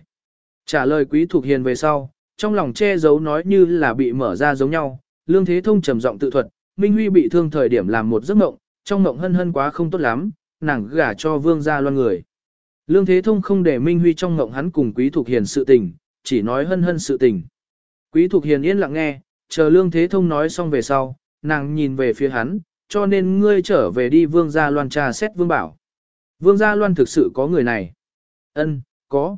Trả lời Quý thuộc Hiền về sau, trong lòng che giấu nói như là bị mở ra giống nhau. Lương Thế Thông trầm giọng tự thuật, Minh Huy bị thương thời điểm làm một giấc mộng, trong mộng hân hân quá không tốt lắm, nàng gả cho vương gia loan người. Lương Thế Thông không để Minh Huy trong mộng hắn cùng Quý Thục Hiền sự tình, chỉ nói hân hân sự tình. Quý Thục Hiền yên lặng nghe, chờ Lương Thế Thông nói xong về sau, nàng nhìn về phía hắn, cho nên ngươi trở về đi Vương Gia Loan trà xét Vương Bảo. Vương Gia Loan thực sự có người này. Ân, có.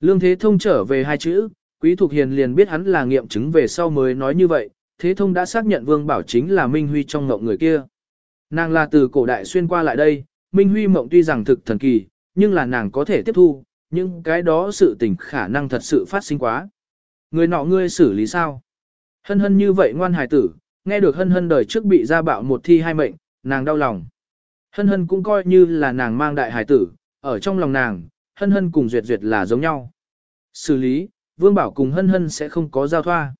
Lương Thế Thông trở về hai chữ, Quý Thục Hiền liền biết hắn là nghiệm chứng về sau mới nói như vậy, Thế Thông đã xác nhận Vương Bảo chính là Minh Huy trong ngộng người kia. Nàng là từ cổ đại xuyên qua lại đây, Minh Huy mộng tuy rằng thực thần kỳ, nhưng là nàng có thể tiếp thu, nhưng cái đó sự tình khả năng thật sự phát sinh quá. Người nọ ngươi xử lý sao? Hân hân như vậy ngoan hài tử, nghe được hân hân đời trước bị gia bạo một thi hai mệnh, nàng đau lòng. Hân hân cũng coi như là nàng mang đại hài tử, ở trong lòng nàng, hân hân cùng duyệt duyệt là giống nhau. Xử lý, Vương Bảo cùng hân hân sẽ không có giao thoa.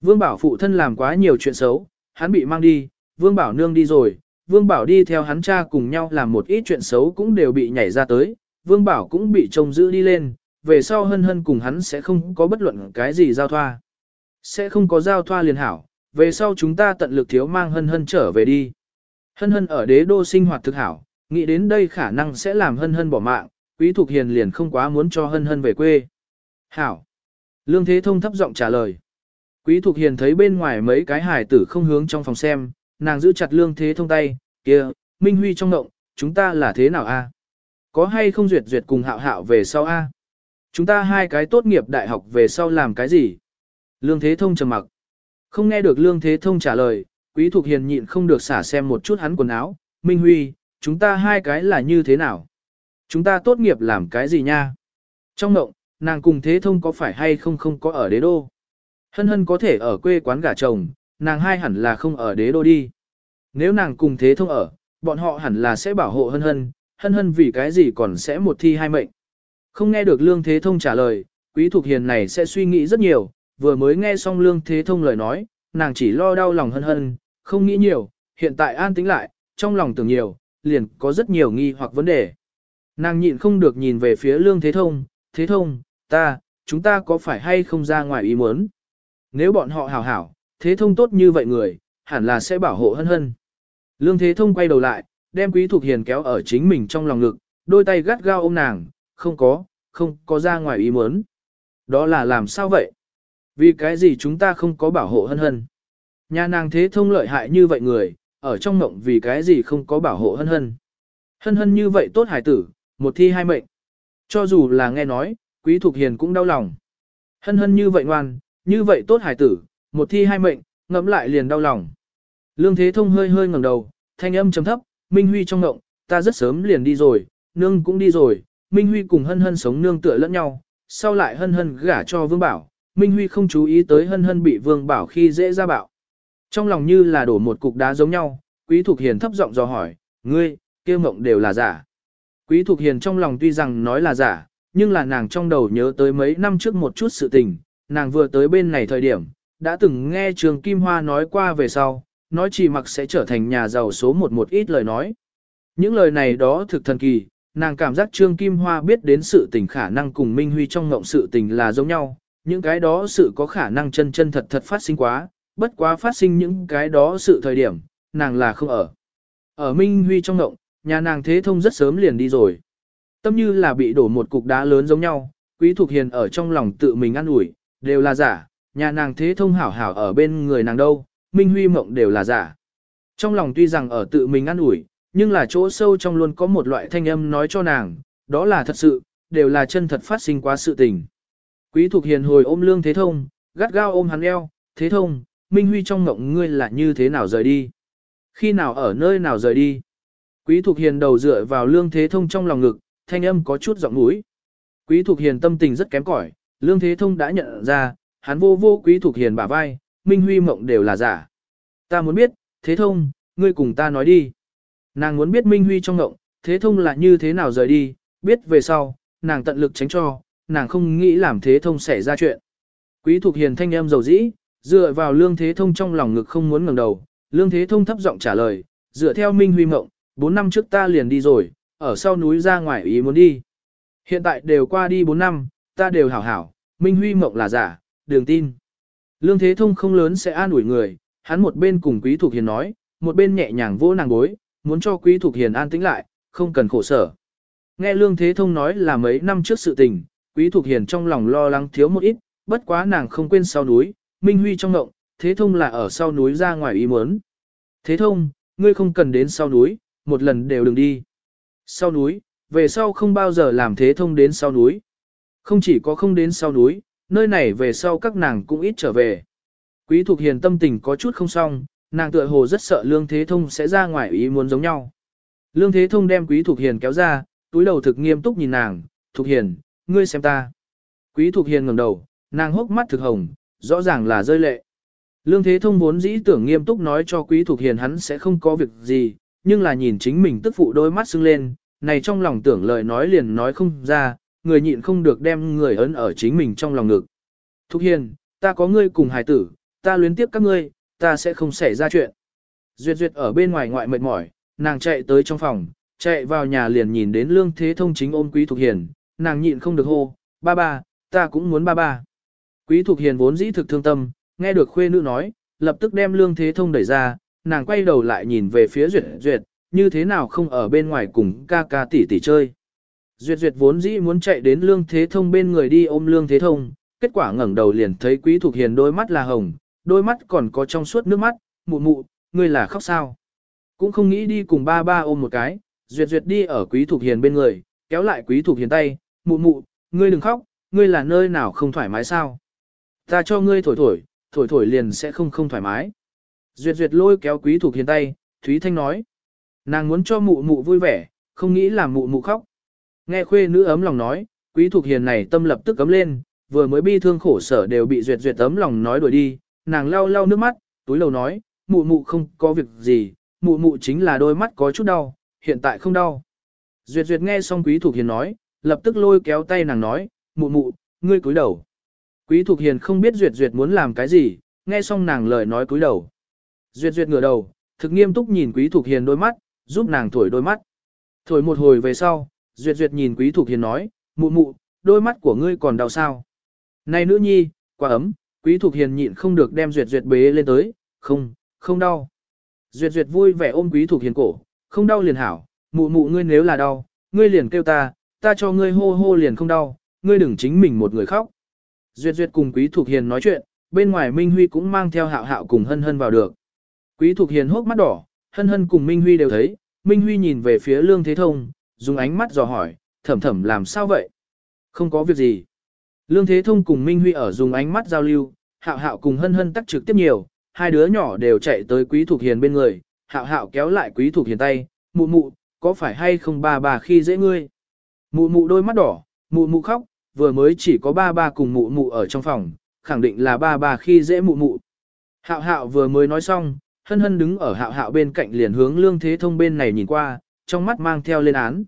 Vương Bảo phụ thân làm quá nhiều chuyện xấu, hắn bị mang đi, Vương Bảo nương đi rồi, Vương Bảo đi theo hắn cha cùng nhau làm một ít chuyện xấu cũng đều bị nhảy ra tới, Vương Bảo cũng bị trông giữ đi lên, về sau hân hân cùng hắn sẽ không có bất luận cái gì giao thoa. Sẽ không có giao thoa liền hảo, về sau chúng ta tận lực thiếu mang hân hân trở về đi. Hân hân ở đế đô sinh hoạt thực hảo, nghĩ đến đây khả năng sẽ làm hân hân bỏ mạng, quý thục hiền liền không quá muốn cho hân hân về quê. Hảo. Lương Thế Thông thấp giọng trả lời. Quý Thục Hiền thấy bên ngoài mấy cái hải tử không hướng trong phòng xem, nàng giữ chặt Lương Thế Thông tay, kia, Minh Huy trong động, chúng ta là thế nào a? Có hay không duyệt duyệt cùng hạo hạo về sau a? Chúng ta hai cái tốt nghiệp đại học về sau làm cái gì? Lương Thế Thông trầm mặc. Không nghe được Lương Thế Thông trả lời, Quý Thục Hiền nhịn không được xả xem một chút hắn quần áo. Minh Huy, chúng ta hai cái là như thế nào? Chúng ta tốt nghiệp làm cái gì nha? Trong mộng, nàng cùng Thế Thông có phải hay không không có ở đế đô? Hân hân có thể ở quê quán gả chồng, nàng hai hẳn là không ở đế đô đi. Nếu nàng cùng Thế Thông ở, bọn họ hẳn là sẽ bảo hộ hân hân, hân hân vì cái gì còn sẽ một thi hai mệnh. Không nghe được Lương Thế Thông trả lời, Quý Thục Hiền này sẽ suy nghĩ rất nhiều, vừa mới nghe xong Lương Thế Thông lời nói, nàng chỉ lo đau lòng hân hân, không nghĩ nhiều, hiện tại an tĩnh lại, trong lòng tưởng nhiều, liền có rất nhiều nghi hoặc vấn đề. Nàng nhịn không được nhìn về phía Lương Thế Thông, Thế Thông, ta, chúng ta có phải hay không ra ngoài ý muốn? Nếu bọn họ hảo hảo, Thế Thông tốt như vậy người, hẳn là sẽ bảo hộ hân hân. Lương Thế Thông quay đầu lại, đem Quý Thục Hiền kéo ở chính mình trong lòng ngực, đôi tay gắt gao ôm nàng, không có, không có ra ngoài ý muốn. Đó là làm sao vậy? Vì cái gì chúng ta không có bảo hộ hân hân? Nhà nàng thế thông lợi hại như vậy người, ở trong mộng vì cái gì không có bảo hộ hân hân? Hân hân như vậy tốt hải tử, một thi hai mệnh. Cho dù là nghe nói, quý thục hiền cũng đau lòng. Hân hân như vậy ngoan, như vậy tốt hải tử, một thi hai mệnh, ngẫm lại liền đau lòng. Lương Thế Thông hơi hơi ngẩng đầu, thanh âm trầm thấp, Minh Huy trong ngộng, ta rất sớm liền đi rồi, nương cũng đi rồi, Minh Huy cùng hân hân sống nương tựa lẫn nhau, sau lại hân hân gả cho Vương Bảo, Minh Huy không chú ý tới hân hân bị Vương Bảo khi dễ ra bạo. Trong lòng như là đổ một cục đá giống nhau, Quý Thục Hiền thấp giọng dò hỏi, ngươi, kia mộng đều là giả. Quý Thục Hiền trong lòng tuy rằng nói là giả, nhưng là nàng trong đầu nhớ tới mấy năm trước một chút sự tình, nàng vừa tới bên này thời điểm, đã từng nghe Trường Kim Hoa nói qua về sau, nói chỉ mặc sẽ trở thành nhà giàu số một một ít lời nói. Những lời này đó thực thần kỳ, nàng cảm giác Trương Kim Hoa biết đến sự tình khả năng cùng Minh Huy trong ngộng sự tình là giống nhau, những cái đó sự có khả năng chân chân thật thật phát sinh quá, bất quá phát sinh những cái đó sự thời điểm, nàng là không ở. Ở Minh Huy trong ngộng, nhà nàng thế thông rất sớm liền đi rồi. Tâm như là bị đổ một cục đá lớn giống nhau, Quý thuộc Hiền ở trong lòng tự mình ăn ủi, đều là giả, nhà nàng thế thông hảo hảo ở bên người nàng đâu, Minh Huy mộng đều là giả. Trong lòng tuy rằng ở tự mình ăn ủi, nhưng là chỗ sâu trong luôn có một loại thanh âm nói cho nàng, đó là thật sự, đều là chân thật phát sinh quá sự tình. Quý Thục Hiền hồi ôm Lương Thế Thông, gắt gao ôm hắn eo, Thế Thông, Minh Huy trong ngộng ngươi là như thế nào rời đi? Khi nào ở nơi nào rời đi? Quý Thục Hiền đầu dựa vào Lương Thế Thông trong lòng ngực, thanh âm có chút giọng mũi. Quý Thục Hiền tâm tình rất kém cỏi, Lương Thế Thông đã nhận ra, hắn vô vô Quý Thục Hiền bả vai, Minh Huy mộng đều là giả. Ta muốn biết, Thế Thông, ngươi cùng ta nói đi. Nàng muốn biết Minh Huy trong mộng, Thế Thông là như thế nào rời đi, biết về sau, nàng tận lực tránh cho, nàng không nghĩ làm Thế Thông xảy ra chuyện. Quý Thục Hiền thanh âm dầu dĩ, dựa vào Lương Thế Thông trong lòng ngực không muốn ngẩng đầu, Lương Thế Thông thấp giọng trả lời, dựa theo Minh Huy mộng, 4 năm trước ta liền đi rồi, ở sau núi ra ngoài ý muốn đi. Hiện tại đều qua đi 4 năm, ta đều hảo hảo, Minh Huy mộng là giả, đường tin. Lương Thế Thông không lớn sẽ an ủi người, hắn một bên cùng Quý Thục Hiền nói, một bên nhẹ nhàng vỗ nàng bối, muốn cho Quý Thục Hiền an tĩnh lại, không cần khổ sở. Nghe Lương Thế Thông nói là mấy năm trước sự tình, Quý Thục Hiền trong lòng lo lắng thiếu một ít, bất quá nàng không quên sau núi, Minh Huy trong ngộng, Thế Thông là ở sau núi ra ngoài ý muốn. Thế Thông, ngươi không cần đến sau núi, một lần đều đừng đi. Sau núi, về sau không bao giờ làm Thế Thông đến sau núi. Không chỉ có không đến sau núi, nơi này về sau các nàng cũng ít trở về. Quý Thục Hiền tâm tình có chút không xong, nàng tựa hồ rất sợ Lương Thế Thông sẽ ra ngoài ý muốn giống nhau. Lương Thế Thông đem Quý Thục Hiền kéo ra, túi đầu thực nghiêm túc nhìn nàng, Thục Hiền, ngươi xem ta. Quý Thục Hiền ngẩng đầu, nàng hốc mắt thực hồng, rõ ràng là rơi lệ. Lương Thế Thông vốn dĩ tưởng nghiêm túc nói cho Quý Thục Hiền hắn sẽ không có việc gì, nhưng là nhìn chính mình tức phụ đôi mắt sưng lên, này trong lòng tưởng lời nói liền nói không ra, người nhịn không được đem người ấn ở chính mình trong lòng ngực. Thúc Hiền, ta có ngươi cùng hài tử, ta luyến tiếp các ngươi, ta sẽ không xảy ra chuyện. Duyệt Duyệt ở bên ngoài ngoại mệt mỏi, nàng chạy tới trong phòng, chạy vào nhà liền nhìn đến Lương Thế Thông chính ôm Quý Thục Hiền, nàng nhịn không được hô, ba ba, ta cũng muốn ba ba. Quý Thục Hiền vốn dĩ thực thương tâm, nghe được khuê nữ nói, lập tức đem Lương Thế Thông đẩy ra, nàng quay đầu lại nhìn về phía Duyệt Duyệt, như thế nào không ở bên ngoài cùng ca ca tỷ tỷ chơi. Duyệt Duyệt vốn dĩ muốn chạy đến Lương Thế Thông bên người đi ôm Lương Thế Thông, kết quả ngẩng đầu liền thấy Quý Thục Hiền đôi mắt là hồng, đôi mắt còn có trong suốt nước mắt, mụ mụ, ngươi là khóc sao. Cũng không nghĩ đi cùng ba ba ôm một cái, Duyệt Duyệt đi ở Quý Thục Hiền bên người, kéo lại Quý Thục Hiền tay, mụ mụ, ngươi đừng khóc, ngươi là nơi nào không thoải mái sao. Ta cho ngươi thổi thổi, thổi thổi liền sẽ không không thoải mái. Duyệt Duyệt lôi kéo Quý Thục Hiền tay, Thúy Thanh nói. Nàng muốn cho mụ mụ vui vẻ, không nghĩ là mụ mụ khóc. Nghe khuê nữ ấm lòng nói, Quý Thục Hiền này tâm lập tức cấm lên, vừa mới bi thương khổ sở đều bị Duyệt Duyệt ấm lòng nói đuổi đi, nàng lau lau nước mắt, túi lầu nói, mụ mụ không có việc gì, mụ mụ chính là đôi mắt có chút đau, hiện tại không đau. Duyệt Duyệt nghe xong Quý Thục Hiền nói, lập tức lôi kéo tay nàng nói, mụ mụ, ngươi cúi đầu. Quý Thục Hiền không biết Duyệt Duyệt muốn làm cái gì, nghe xong nàng lời nói cúi đầu. Duyệt Duyệt ngửa đầu, thực nghiêm túc nhìn Quý Thục Hiền đôi mắt, giúp nàng thổi đôi mắt. Thổi một hồi về sau, Duyệt Duyệt nhìn Quý Thục Hiền nói, mụ mụ, đôi mắt của ngươi còn đau sao? Này nữ nhi, quá ấm, Quý Thục Hiền nhịn không được đem Duyệt Duyệt bế lên tới, không, không đau. Duyệt Duyệt vui vẻ ôm Quý Thục Hiền cổ, không đau liền hảo, mụ mụ ngươi nếu là đau, ngươi liền kêu ta, ta cho ngươi hô hô liền không đau, ngươi đừng chính mình một người khóc. Duyệt Duyệt cùng Quý Thục Hiền nói chuyện, bên ngoài Minh Huy cũng mang theo hạo hạo cùng hân hân vào được. Quý Thục Hiền hốc mắt đỏ, hân hân cùng Minh Huy đều thấy, Minh Huy nhìn về phía Lương Thế Thông, dùng ánh mắt dò hỏi, thầm thầm làm sao vậy? Không có việc gì. Lương Thế Thông cùng Minh Huy ở dùng ánh mắt giao lưu, hạo hạo cùng hân hân tắc trực tiếp nhiều, hai đứa nhỏ đều chạy tới Quý Thục Hiền bên người, hạo hạo kéo lại Quý Thục Hiền tay, mụ mụ, có phải hay không ba bà khi dễ ngươi? Mụ mụ đôi mắt đỏ, mụ mụ khóc, vừa mới chỉ có ba ba cùng mụ mụ ở trong phòng, khẳng định là ba bà khi dễ mụ mụ. Hạo hạo vừa mới nói xong, hân hân đứng ở hạo hạo bên cạnh liền hướng Lương Thế Thông bên này nhìn qua, trong mắt mang theo lên án.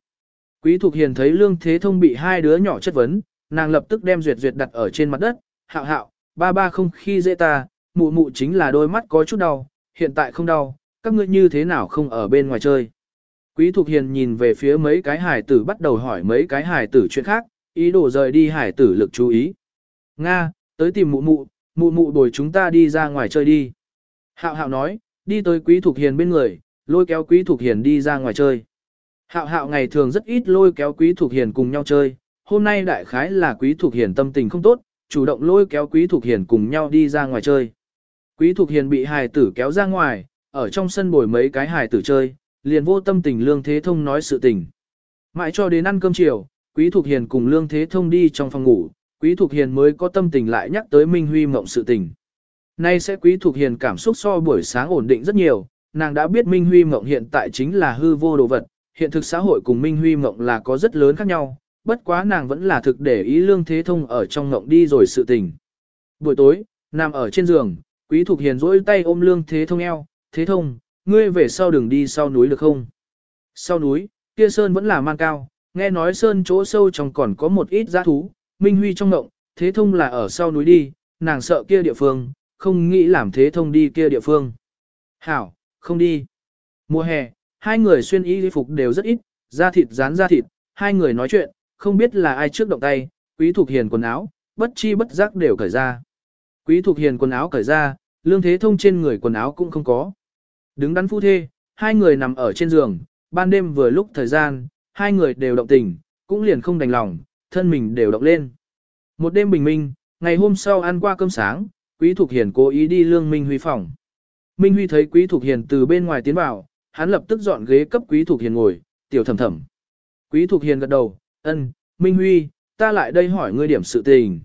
Quý Thục Hiền thấy Lương Thế Thông bị hai đứa nhỏ chất vấn, nàng lập tức đem duyệt duyệt đặt ở trên mặt đất, hạo hạo, ba ba không khi dễ ta, mụ mụ chính là đôi mắt có chút đau, hiện tại không đau, các ngươi như thế nào không ở bên ngoài chơi. Quý Thục Hiền nhìn về phía mấy cái hải tử bắt đầu hỏi mấy cái hải tử chuyện khác, ý đồ rời đi hải tử lực chú ý. Nga, tới tìm mụ mụ, mụ mụ bồi chúng ta đi ra ngoài chơi đi. Hạo hạo nói, đi tới Quý Thục Hiền bên người, lôi kéo Quý Thục Hiền đi ra ngoài chơi. Hạo hạo ngày thường rất ít lôi kéo Quý Thục Hiền cùng nhau chơi, hôm nay đại khái là Quý Thục Hiền tâm tình không tốt, chủ động lôi kéo Quý Thục Hiền cùng nhau đi ra ngoài chơi. Quý Thục Hiền bị hài tử kéo ra ngoài, ở trong sân bồi mấy cái hài tử chơi, liền vô tâm tình Lương Thế Thông nói sự tình. Mãi cho đến ăn cơm chiều, Quý Thục Hiền cùng Lương Thế Thông đi trong phòng ngủ, Quý Thục Hiền mới có tâm tình lại nhắc tới Minh Huy mộng sự tình. Nay sẽ Quý thuộc Hiền cảm xúc so buổi sáng ổn định rất nhiều, nàng đã biết Minh Huy mộng hiện tại chính là hư vô đồ vật, hiện thực xã hội cùng Minh Huy mộng là có rất lớn khác nhau, bất quá nàng vẫn là thực để ý lương thế thông ở trong mộng đi rồi sự tình. Buổi tối, nằm ở trên giường, Quý thuộc Hiền rỗi tay ôm lương thế thông eo, thế thông, ngươi về sau đường đi sau núi được không? Sau núi, kia sơn vẫn là man cao, nghe nói sơn chỗ sâu trong còn có một ít giã thú, Minh Huy trong ngộng, thế thông là ở sau núi đi, nàng sợ kia địa phương, không nghĩ làm thế thông đi kia địa phương. Hảo, không đi. Mùa hè, hai người xuyên y phục đều rất ít, da thịt dán da thịt, hai người nói chuyện, không biết là ai trước động tay, quý thuộc hiền quần áo, bất chi bất giác đều cởi ra. Quý thuộc hiền quần áo cởi ra, lương thế thông trên người quần áo cũng không có. Đứng đắn phu thê, hai người nằm ở trên giường, ban đêm vừa lúc thời gian, hai người đều động tình, cũng liền không đành lòng, thân mình đều động lên. Một đêm bình minh, ngày hôm sau ăn qua cơm sáng, Quý Thục Hiền cố ý đi lương Minh Huy phòng. Minh Huy thấy Quý Thục Hiền từ bên ngoài tiến vào, hắn lập tức dọn ghế cấp Quý Thục Hiền ngồi, tiểu thầm thầm. Quý Thục Hiền gật đầu, ân, Minh Huy, ta lại đây hỏi ngươi điểm sự tình.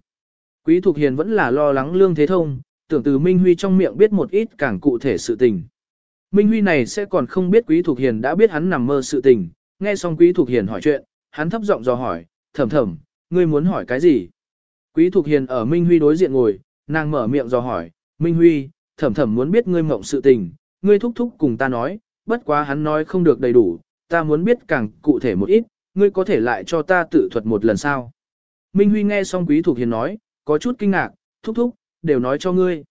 Quý Thục Hiền vẫn là lo lắng lương thế thông, tưởng từ Minh Huy trong miệng biết một ít càng cụ thể sự tình. Minh Huy này sẽ còn không biết Quý Thục Hiền đã biết hắn nằm mơ sự tình, nghe xong Quý Thục Hiền hỏi chuyện, hắn thấp giọng dò hỏi, thầm thầm, ngươi muốn hỏi cái gì? Quý Thục Hiền ở Minh Huy đối diện ngồi, nàng mở miệng dò hỏi, Minh Huy, thầm thầm muốn biết ngươi mộng sự tình, ngươi thúc thúc cùng ta nói, bất quá hắn nói không được đầy đủ, ta muốn biết càng cụ thể một ít, ngươi có thể lại cho ta tự thuật một lần sao? Minh Huy nghe xong Quý Thục Hiền nói, có chút kinh ngạc, thúc thúc, đều nói cho ngươi.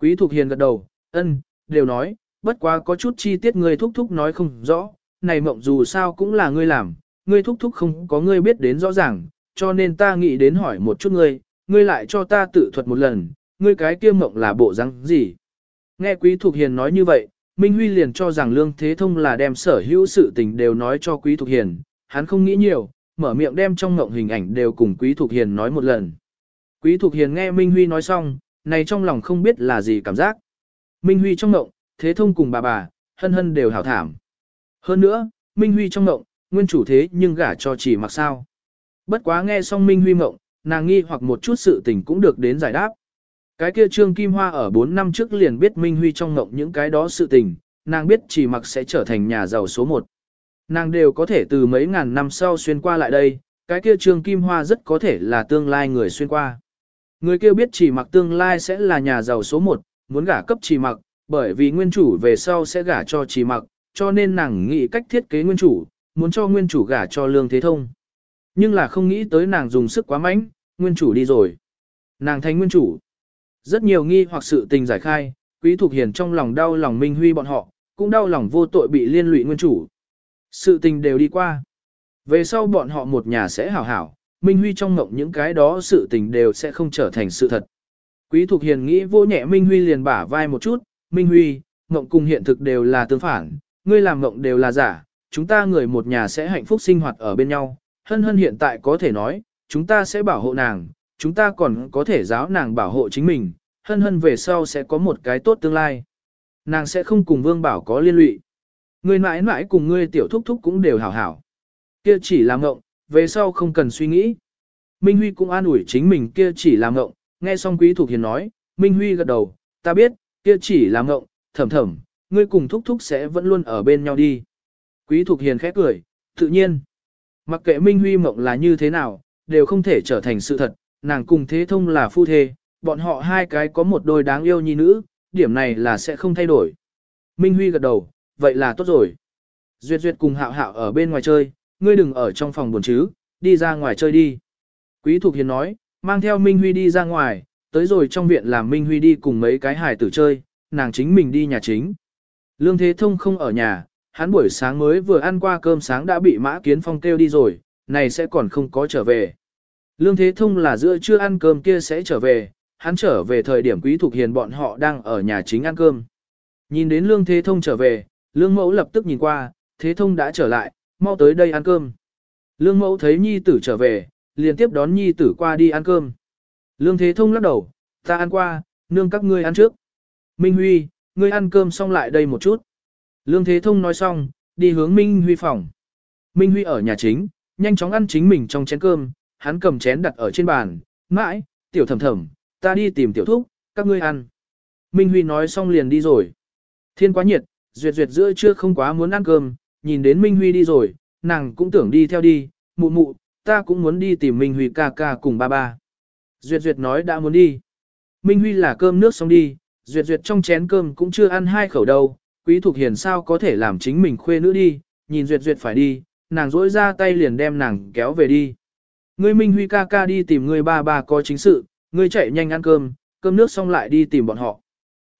Quý Thục Hiền gật đầu, ân, đều nói, bất quá có chút chi tiết ngươi thúc thúc nói không rõ, này mộng dù sao cũng là ngươi làm, ngươi thúc thúc không có ngươi biết đến rõ ràng, cho nên ta nghĩ đến hỏi một chút ngươi, ngươi lại cho ta tự thuật một lần, ngươi cái kia mộng là bộ răng gì. Nghe Quý Thục Hiền nói như vậy, Minh Huy liền cho rằng Lương Thế Thông là đem sở hữu sự tình đều nói cho Quý Thục Hiền, hắn không nghĩ nhiều, mở miệng đem trong mộng hình ảnh đều cùng Quý Thục Hiền nói một lần. Quý Thục Hiền nghe Minh Huy nói xong, này trong lòng không biết là gì cảm giác. Minh Huy trong mộng, Thế Thông cùng bà bà, hân hân đều hảo thảm. Hơn nữa, Minh Huy trong mộng, nguyên chủ thế nhưng gả cho chỉ mặc sao. Bất quá nghe xong Minh Huy mộng, nàng nghi hoặc một chút sự tình cũng được đến giải đáp. Cái kia Trương Kim Hoa ở 4 năm trước liền biết Minh Huy trong ngộng những cái đó sự tình, nàng biết chỉ mặc sẽ trở thành nhà giàu số 1. Nàng đều có thể từ mấy ngàn năm sau xuyên qua lại đây, cái kia Trương Kim Hoa rất có thể là tương lai người xuyên qua. Người kia biết chỉ mặc tương lai sẽ là nhà giàu số 1, muốn gả cấp chỉ mặc, bởi vì nguyên chủ về sau sẽ gả cho chỉ mặc, cho nên nàng nghĩ cách thiết kế nguyên chủ, muốn cho nguyên chủ gả cho lương thế thông. Nhưng là không nghĩ tới nàng dùng sức quá mạnh, nguyên chủ đi rồi. Nàng thành nguyên chủ. Rất nhiều nghi hoặc sự tình giải khai, quý thuộc hiền trong lòng đau lòng minh huy bọn họ, cũng đau lòng vô tội bị liên lụy nguyên chủ. Sự tình đều đi qua. Về sau bọn họ một nhà sẽ hảo hảo, Minh Huy trong ngộng những cái đó sự tình đều sẽ không trở thành sự thật. Quý Thục Hiền nghĩ vô nhẹ Minh Huy liền bả vai một chút, Minh Huy, ngộng cùng hiện thực đều là tương phản, ngươi làm ngộng đều là giả, chúng ta người một nhà sẽ hạnh phúc sinh hoạt ở bên nhau, hân hân hiện tại có thể nói, chúng ta sẽ bảo hộ nàng, chúng ta còn có thể giáo nàng bảo hộ chính mình, hân hân về sau sẽ có một cái tốt tương lai. Nàng sẽ không cùng Vương Bảo có liên lụy. người mãi mãi cùng ngươi tiểu thúc thúc cũng đều hảo hảo. Kia chỉ là ngộng, về sau không cần suy nghĩ. Minh Huy cũng an ủi chính mình kia chỉ là ngộng, nghe xong Quý thuộc Hiền nói, Minh Huy gật đầu, ta biết, kia chỉ là ngộng, thầm thầm, ngươi cùng thúc thúc sẽ vẫn luôn ở bên nhau đi. Quý Thục Hiền khẽ cười, tự nhiên. Mặc kệ Minh Huy mộng là như thế nào, đều không thể trở thành sự thật, nàng cùng thế thông là phu thê, bọn họ hai cái có một đôi đáng yêu nhi nữ, điểm này là sẽ không thay đổi. Minh Huy gật đầu, vậy là tốt rồi. Duyệt Duyệt cùng Hạo Hạo ở bên ngoài chơi, ngươi đừng ở trong phòng buồn chứ, đi ra ngoài chơi đi. Quý Thục Hiền nói, mang theo Minh Huy đi ra ngoài, tới rồi trong viện làm Minh Huy đi cùng mấy cái hải tử chơi, nàng chính mình đi nhà chính. Lương Thế Thông không ở nhà, hắn buổi sáng mới vừa ăn qua cơm sáng đã bị Mã Kiến Phong kêu đi rồi, này sẽ còn không có trở về. Lương Thế Thông là giữa chưa ăn cơm kia sẽ trở về, hắn trở về thời điểm Quý Thục Hiền bọn họ đang ở nhà chính ăn cơm. Nhìn đến Lương Thế Thông trở về, Lương Mẫu lập tức nhìn qua, Thế Thông đã trở lại, mau tới đây ăn cơm. Lương Mẫu thấy Nhi tử trở về, liền tiếp đón Nhi tử qua đi ăn cơm. Lương Thế Thông lắc đầu, ta ăn qua, nương các ngươi ăn trước. Minh Huy, ngươi ăn cơm xong lại đây một chút. Lương Thế Thông nói xong, đi hướng Minh Huy phòng. Minh Huy ở nhà chính, nhanh chóng ăn chính mình trong chén cơm, hắn cầm chén đặt ở trên bàn, mãi, tiểu thầm thầm, ta đi tìm tiểu thúc, các ngươi ăn. Minh Huy nói xong liền đi rồi. Thiên quá nhiệt, Duyệt Duyệt giữa trưa không quá muốn ăn cơm, nhìn đến Minh Huy đi rồi, nàng cũng tưởng đi theo đi, mụ mụ, ta cũng muốn đi tìm Minh Huy ca ca cùng ba ba. Duyệt Duyệt nói đã muốn đi. Minh Huy là cơm nước xong đi, Duyệt Duyệt trong chén cơm cũng chưa ăn hai khẩu đâu, Quý Thục Hiền sao có thể làm chính mình khuê nữ đi, nhìn Duyệt Duyệt phải đi, nàng dỗi ra tay liền đem nàng kéo về đi. Ngươi Minh Huy ca ca đi tìm ngươi ba ba có chính sự, ngươi chạy nhanh ăn cơm, cơm nước xong lại đi tìm bọn họ.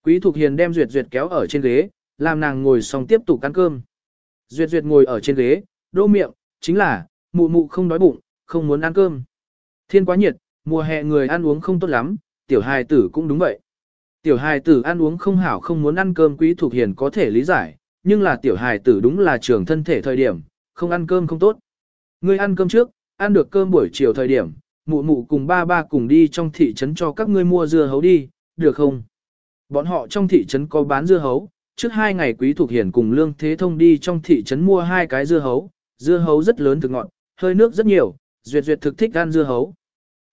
Quý Thục Hiền đem Duyệt Duyệt kéo ở trên ghế, làm nàng ngồi xong tiếp tục ăn cơm. Duyệt Duyệt ngồi ở trên ghế, đô miệng, chính là, mụ mụ không đói bụng, không muốn ăn cơm. Thiên quá nhiệt, mùa hè người ăn uống không tốt lắm, tiểu hài tử cũng đúng vậy. Tiểu hài tử ăn uống không hảo không muốn ăn cơm quý thuộc hiền có thể lý giải, nhưng là tiểu hài tử đúng là trường thân thể thời điểm, không ăn cơm không tốt. Ngươi ăn cơm trước, ăn được cơm buổi chiều thời điểm, mụ mụ cùng ba ba cùng đi trong thị trấn cho các ngươi mua dưa hấu đi, được không? Bọn họ trong thị trấn có bán dưa hấu, trước hai ngày quý thuộc hiền cùng lương thế thông đi trong thị trấn mua hai cái dưa hấu, dưa hấu rất lớn thực ngọn, hơi nước rất nhiều, duyệt duyệt thực thích ăn dưa hấu.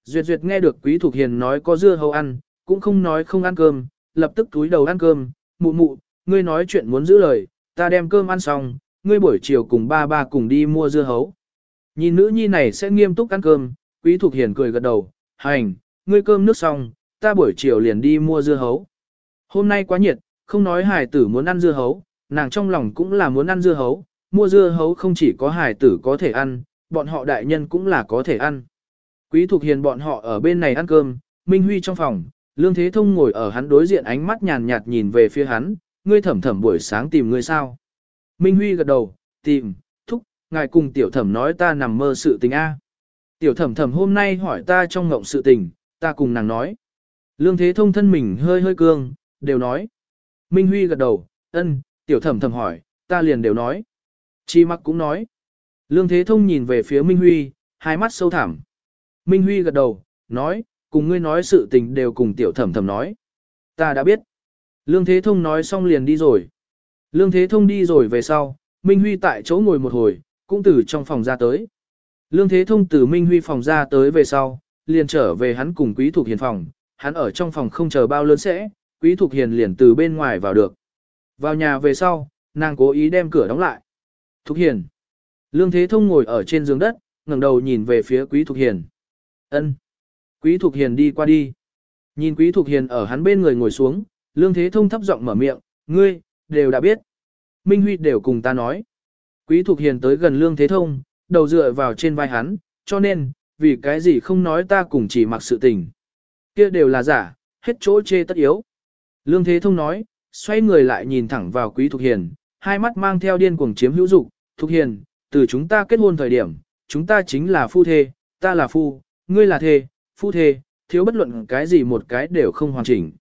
Duyệt duyệt nghe được quý thuộc hiền nói có dưa hấu ăn, cũng không nói không ăn cơm, lập tức túi đầu ăn cơm, mụ mụ, ngươi nói chuyện muốn giữ lời, ta đem cơm ăn xong, ngươi buổi chiều cùng ba ba cùng đi mua dưa hấu. Nhìn nữ nhi này sẽ nghiêm túc ăn cơm, quý thuộc hiền cười gật đầu, hành, ngươi cơm nước xong, ta buổi chiều liền đi mua dưa hấu. Hôm nay quá nhiệt, không nói hải tử muốn ăn dưa hấu, nàng trong lòng cũng là muốn ăn dưa hấu, mua dưa hấu không chỉ có hải tử có thể ăn, bọn họ đại nhân cũng là có thể ăn. Quý thuộc Hiền bọn họ ở bên này ăn cơm, Minh Huy trong phòng, Lương Thế Thông ngồi ở hắn đối diện ánh mắt nhàn nhạt nhìn về phía hắn, ngươi thẩm thẩm buổi sáng tìm ngươi sao. Minh Huy gật đầu, tìm, thúc, ngài cùng tiểu thẩm nói ta nằm mơ sự tình A. Tiểu thẩm thẩm hôm nay hỏi ta trong ngộng sự tình, ta cùng nàng nói. Lương Thế Thông thân mình hơi hơi cương, đều nói. Minh Huy gật đầu, ân, tiểu thẩm thẩm hỏi, ta liền đều nói. Chi mặc cũng nói. Lương Thế Thông nhìn về phía Minh Huy, hai mắt sâu thẳm. Minh Huy gật đầu, nói, cùng ngươi nói sự tình đều cùng tiểu thẩm thẩm nói. Ta đã biết. Lương Thế Thông nói xong liền đi rồi. Lương Thế Thông đi rồi về sau, Minh Huy tại chỗ ngồi một hồi, cũng từ trong phòng ra tới. Lương Thế Thông từ Minh Huy phòng ra tới về sau, liền trở về hắn cùng Quý Thục Hiền phòng, hắn ở trong phòng không chờ bao lớn sẽ, Quý Thục Hiền liền từ bên ngoài vào được. Vào nhà về sau, nàng cố ý đem cửa đóng lại. Thục Hiền. Lương Thế Thông ngồi ở trên giường đất, ngẩng đầu nhìn về phía Quý Thục Hiền. Ân. Quý Thục Hiền đi qua đi. Nhìn Quý Thục Hiền ở hắn bên người ngồi xuống, Lương Thế Thông thấp giọng mở miệng, ngươi, đều đã biết. Minh Huy đều cùng ta nói. Quý Thục Hiền tới gần Lương Thế Thông, đầu dựa vào trên vai hắn, cho nên, vì cái gì không nói ta cùng chỉ mặc sự tình. kia đều là giả, hết chỗ chê tất yếu. Lương Thế Thông nói, xoay người lại nhìn thẳng vào Quý Thục Hiền, hai mắt mang theo điên cuồng chiếm hữu dục. Thục Hiền, từ chúng ta kết hôn thời điểm, chúng ta chính là phu thê, ta là phu, ngươi là thê, phu thê, thiếu bất luận cái gì một cái đều không hoàn chỉnh.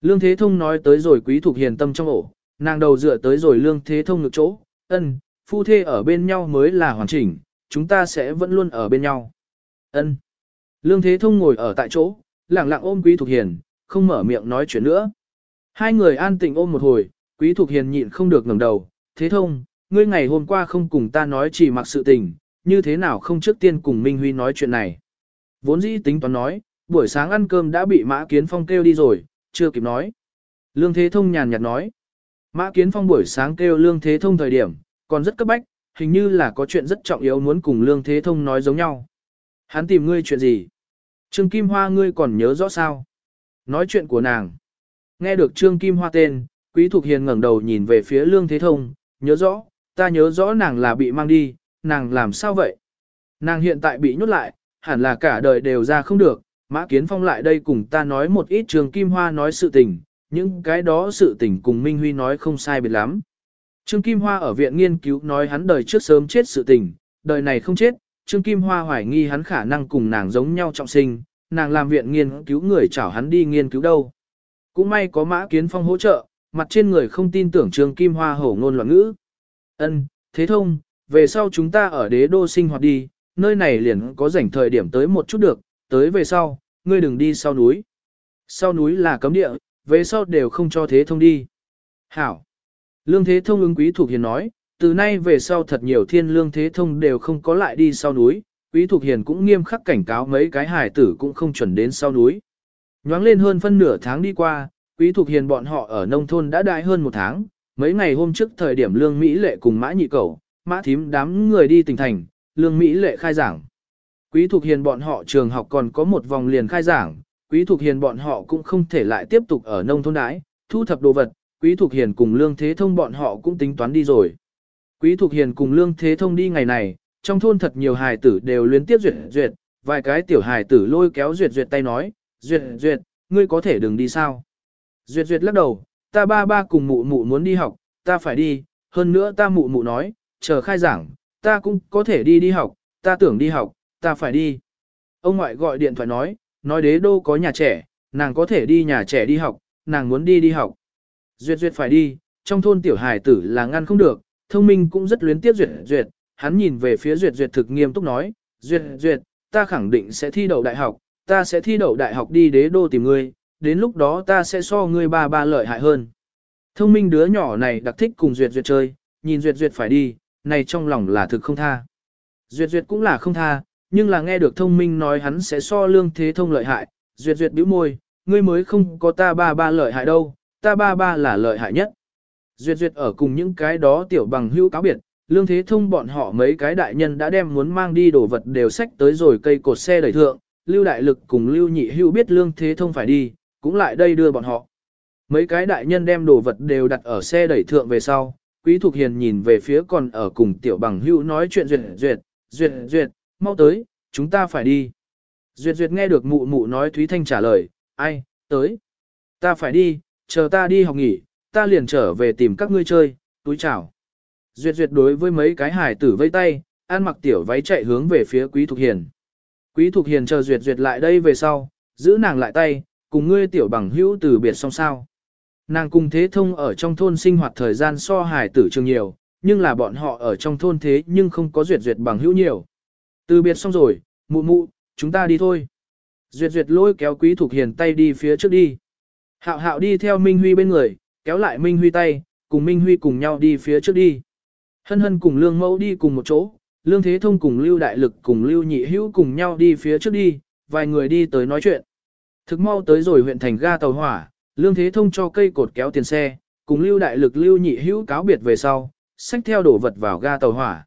Lương Thế Thông nói tới rồi quý thuộc hiền tâm trong ổ, nàng đầu dựa tới rồi Lương Thế Thông ngược chỗ, ân, phu thê ở bên nhau mới là hoàn chỉnh, chúng ta sẽ vẫn luôn ở bên nhau. Ân. Lương Thế Thông ngồi ở tại chỗ, lặng lặng ôm quý thuộc hiền, không mở miệng nói chuyện nữa. Hai người an tĩnh ôm một hồi, quý thuộc hiền nhịn không được ngẩng đầu, Thế Thông, ngươi ngày hôm qua không cùng ta nói chỉ mặc sự tình, như thế nào không trước tiên cùng Minh Huy nói chuyện này. Vốn dĩ tính toán nói, buổi sáng ăn cơm đã bị Mã Kiến Phong kêu đi rồi, chưa kịp nói. Lương Thế Thông nhàn nhạt nói. Mã Kiến Phong buổi sáng kêu Lương Thế Thông thời điểm, còn rất cấp bách, hình như là có chuyện rất trọng yếu muốn cùng Lương Thế Thông nói giống nhau. Hắn tìm ngươi chuyện gì? Trương Kim Hoa ngươi còn nhớ rõ sao? Nói chuyện của nàng. Nghe được Trương Kim Hoa tên, Quý Thục Hiền ngẩng đầu nhìn về phía Lương Thế Thông, nhớ rõ, ta nhớ rõ nàng là bị mang đi, nàng làm sao vậy? Nàng hiện tại bị nhốt lại, hẳn là cả đời đều ra không được, Mã Kiến Phong lại đây cùng ta nói một ít trường Kim Hoa nói sự tình, những cái đó sự tình cùng Minh Huy nói không sai biệt lắm. Trương Kim Hoa ở viện nghiên cứu nói hắn đời trước sớm chết sự tình, đời này không chết, Trương Kim Hoa hoài nghi hắn khả năng cùng nàng giống nhau trọng sinh, nàng làm viện nghiên cứu người chảo hắn đi nghiên cứu đâu. Cũng may có Mã Kiến Phong hỗ trợ, mặt trên người không tin tưởng Trương Kim Hoa hổ ngôn loạn ngữ. Ân, thế thông, về sau chúng ta ở đế đô sinh hoạt đi, nơi này liền có rảnh thời điểm tới một chút được, tới về sau, ngươi đừng đi sau núi. Sau núi là cấm địa, về sau đều không cho thế thông đi. Hảo. Lương thế thông ứng quý thuộc hiền nói, từ nay về sau thật nhiều thiên lương thế thông đều không có lại đi sau núi, quý thuộc hiền cũng nghiêm khắc cảnh cáo mấy cái hải tử cũng không chuẩn đến sau núi. Nhoáng lên hơn phân nửa tháng đi qua, quý thuộc hiền bọn họ ở nông thôn đã đại hơn một tháng, mấy ngày hôm trước thời điểm Lương Mỹ Lệ cùng Mã Nhị cầu, Mã Thím đám người đi tỉnh thành, Lương Mỹ Lệ khai giảng. Quý Thục Hiền bọn họ trường học còn có một vòng liền khai giảng, Quý Thục Hiền bọn họ cũng không thể lại tiếp tục ở nông thôn đái, thu thập đồ vật, Quý Thục Hiền cùng Lương Thế Thông bọn họ cũng tính toán đi rồi. Quý Thục Hiền cùng Lương Thế Thông đi ngày này, trong thôn thật nhiều hài tử đều luyến tiếp duyệt duyệt, vài cái tiểu hài tử lôi kéo duyệt duyệt tay nói, duyệt duyệt, ngươi có thể đừng đi sao. Duyệt duyệt lắc đầu, ta ba ba cùng mụ mụ muốn đi học, ta phải đi, hơn nữa ta mụ mụ nói, chờ khai giảng, ta cũng có thể đi đi học, ta tưởng đi học, ta phải đi. Ông ngoại gọi điện thoại nói, nói đế đô có nhà trẻ, nàng có thể đi nhà trẻ đi học, nàng muốn đi đi học. Duyệt duyệt phải đi, trong thôn tiểu hài tử là ngăn không được, thông minh cũng rất luyến tiếp duyệt duyệt, hắn nhìn về phía duyệt duyệt thực nghiêm túc nói, duyệt duyệt, ta khẳng định sẽ thi đậu đại học, ta sẽ thi đậu đại học đi đế đô tìm ngươi, đến lúc đó ta sẽ so ngươi ba ba lợi hại hơn. Thông minh đứa nhỏ này đặc thích cùng duyệt duyệt chơi, nhìn duyệt duyệt phải đi, này trong lòng là thực không tha. Duyệt duyệt cũng là không tha, nhưng là nghe được thông minh nói hắn sẽ so lương thế thông lợi hại, duyệt duyệt bĩu môi, ngươi mới không có ta ba ba lợi hại đâu, ta ba ba là lợi hại nhất. Duyệt duyệt ở cùng những cái đó tiểu bằng hữu cáo biệt, lương thế thông bọn họ mấy cái đại nhân đã đem muốn mang đi đồ vật đều sách tới rồi cây cột xe đẩy thượng, lưu đại lực cùng lưu nhị hữu biết lương thế thông phải đi, cũng lại đây đưa bọn họ. Mấy cái đại nhân đem đồ vật đều đặt ở xe đẩy thượng về sau, quý thục hiền nhìn về phía còn ở cùng tiểu bằng hữu nói chuyện duyệt duyệt, duyệt duyệt, mau tới, chúng ta phải đi. Duyệt duyệt nghe được mụ mụ nói Thúy Thanh trả lời, ai, tới. Ta phải đi, chờ ta đi học nghỉ, ta liền trở về tìm các ngươi chơi, túi chào. Duyệt duyệt đối với mấy cái hải tử vây tay, ăn mặc tiểu váy chạy hướng về phía Quý Thục Hiền. Quý Thục Hiền chờ duyệt duyệt lại đây về sau, giữ nàng lại tay, cùng ngươi tiểu bằng hữu từ biệt xong sao. Nàng cùng thế thông ở trong thôn sinh hoạt thời gian so hài tử trường nhiều, nhưng là bọn họ ở trong thôn thế nhưng không có duyệt duyệt bằng hữu nhiều. Từ biệt xong rồi, mụ mụ, chúng ta đi thôi. Duyệt duyệt lôi kéo quý thục hiền tay đi phía trước đi. Hạo hạo đi theo Minh Huy bên người, kéo lại Minh Huy tay, cùng Minh Huy cùng nhau đi phía trước đi. Hân hân cùng Lương Mẫu đi cùng một chỗ, Lương Thế Thông cùng Lưu Đại Lực cùng Lưu Nhị Hữu cùng nhau đi phía trước đi, vài người đi tới nói chuyện. Thực mau tới rồi huyện thành ga tàu hỏa, Lương Thế Thông cho cây cột kéo tiền xe, cùng Lưu Đại Lực Lưu Nhị Hữu cáo biệt về sau, xách theo đổ vật vào ga tàu hỏa.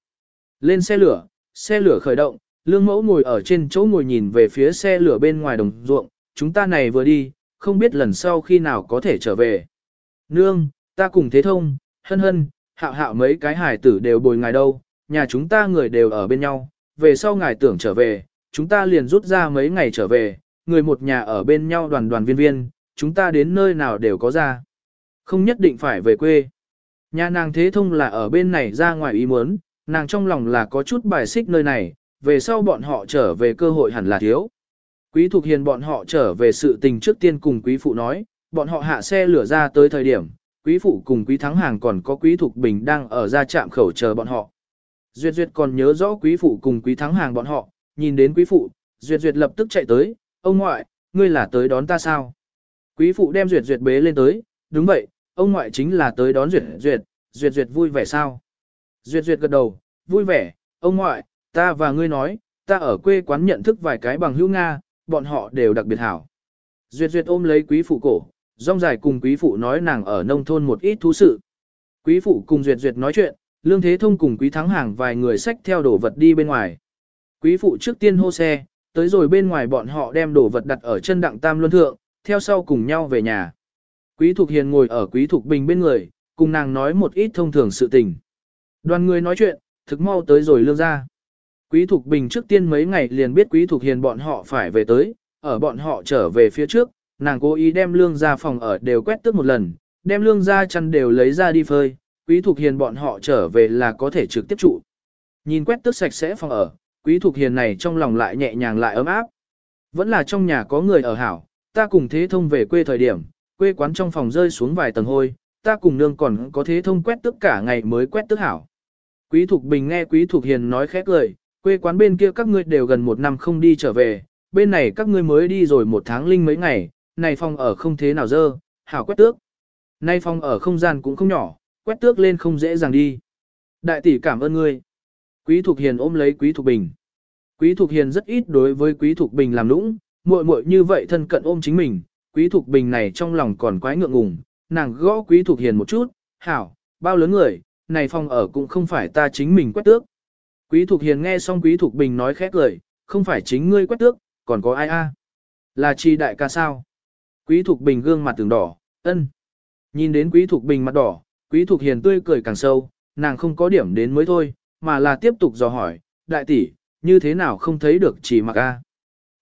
Lên xe lửa, xe lửa khởi động, Lương Mẫu ngồi ở trên chỗ ngồi nhìn về phía xe lửa bên ngoài đồng ruộng, chúng ta này vừa đi, không biết lần sau khi nào có thể trở về. Nương, ta cùng Thế Thông, hân hân, hạo hạo mấy cái hải tử đều bồi ngài đâu, nhà chúng ta người đều ở bên nhau, về sau ngài tưởng trở về, chúng ta liền rút ra mấy ngày trở về, người một nhà ở bên nhau đoàn đoàn viên viên, chúng ta đến nơi nào đều có ra. Không nhất định phải về quê. Nhà nàng thế thông là ở bên này ra ngoài ý muốn, nàng trong lòng là có chút bài xích nơi này, về sau bọn họ trở về cơ hội hẳn là thiếu. Quý Thục Hiền bọn họ trở về sự tình trước tiên cùng quý phụ nói, bọn họ hạ xe lửa ra tới thời điểm, quý phụ cùng quý thắng hàng còn có quý thục bình đang ở ra trạm khẩu chờ bọn họ. Duyệt Duyệt còn nhớ rõ quý phụ cùng quý thắng hàng bọn họ, nhìn đến quý phụ, Duyệt Duyệt lập tức chạy tới, ông ngoại, ngươi là tới đón ta sao? Quý phụ đem Duyệt Duyệt bế lên tới, đúng vậy, ông ngoại chính là tới đón Duyệt Duyệt, Duyệt Duyệt vui vẻ sao? Duyệt Duyệt gật đầu, vui vẻ, ông ngoại, ta và ngươi nói, ta ở quê quán nhận thức vài cái bằng hữu Nga, bọn họ đều đặc biệt hảo. Duyệt Duyệt ôm lấy quý phụ cổ, rong dài cùng quý phụ nói nàng ở nông thôn một ít thú sự. Quý phụ cùng Duyệt Duyệt nói chuyện, Lương Thế Thông cùng quý thắng hàng vài người xách theo đồ vật đi bên ngoài. Quý phụ trước tiên hô xe, tới rồi bên ngoài bọn họ đem đồ vật đặt ở chân đặng tam luân thượng, theo sau cùng nhau về nhà. Quý Thục Hiền ngồi ở Quý Thục Bình bên người, cùng nàng nói một ít thông thường sự tình. Đoàn người nói chuyện, thực mau tới rồi lương ra. Quý Thục Bình trước tiên mấy ngày liền biết Quý Thục Hiền bọn họ phải về tới, ở bọn họ trở về phía trước, nàng cố ý đem lương ra phòng ở đều quét tước một lần, đem lương ra chăn đều lấy ra đi phơi, Quý Thục Hiền bọn họ trở về là có thể trực tiếp trụ. Nhìn quét tước sạch sẽ phòng ở, Quý Thục Hiền này trong lòng lại nhẹ nhàng lại ấm áp. Vẫn là trong nhà có người ở hảo, ta cùng thế thông về quê thời điểm, quê quán trong phòng rơi xuống vài tầng hôi, ta cùng nương còn có thế thông quét tức cả ngày mới quét tức hảo. Quý Thục Bình nghe Quý Thục Hiền nói khét lời, quê quán bên kia các ngươi đều gần một năm không đi trở về, bên này các ngươi mới đi rồi một tháng linh mấy ngày, này phòng ở không thế nào dơ, hảo quét tước. Nay phòng ở không gian cũng không nhỏ, quét tước lên không dễ dàng đi. Đại tỷ cảm ơn ngươi. Quý Thục Hiền ôm lấy Quý Thục Bình. Quý Thục Hiền rất ít đối với Quý Thục Bình làm lũng, muội muội như vậy thân cận ôm chính mình, Quý Thục Bình này trong lòng còn quái ngượng ngùng, nàng gõ Quý Thục Hiền một chút, hảo, bao lớn người, này phòng ở cũng không phải ta chính mình quét tước. Quý Thục Hiền nghe xong Quý Thục Bình nói khét lời, không phải chính ngươi quét tước, còn có ai a? Là chi đại ca sao? Quý Thục Bình gương mặt từng đỏ, ân. Nhìn đến Quý Thục Bình mặt đỏ, Quý Thục Hiền tươi cười càng sâu, nàng không có điểm đến mới thôi, mà là tiếp tục dò hỏi, đại tỷ, như thế nào không thấy được chỉ mặc a?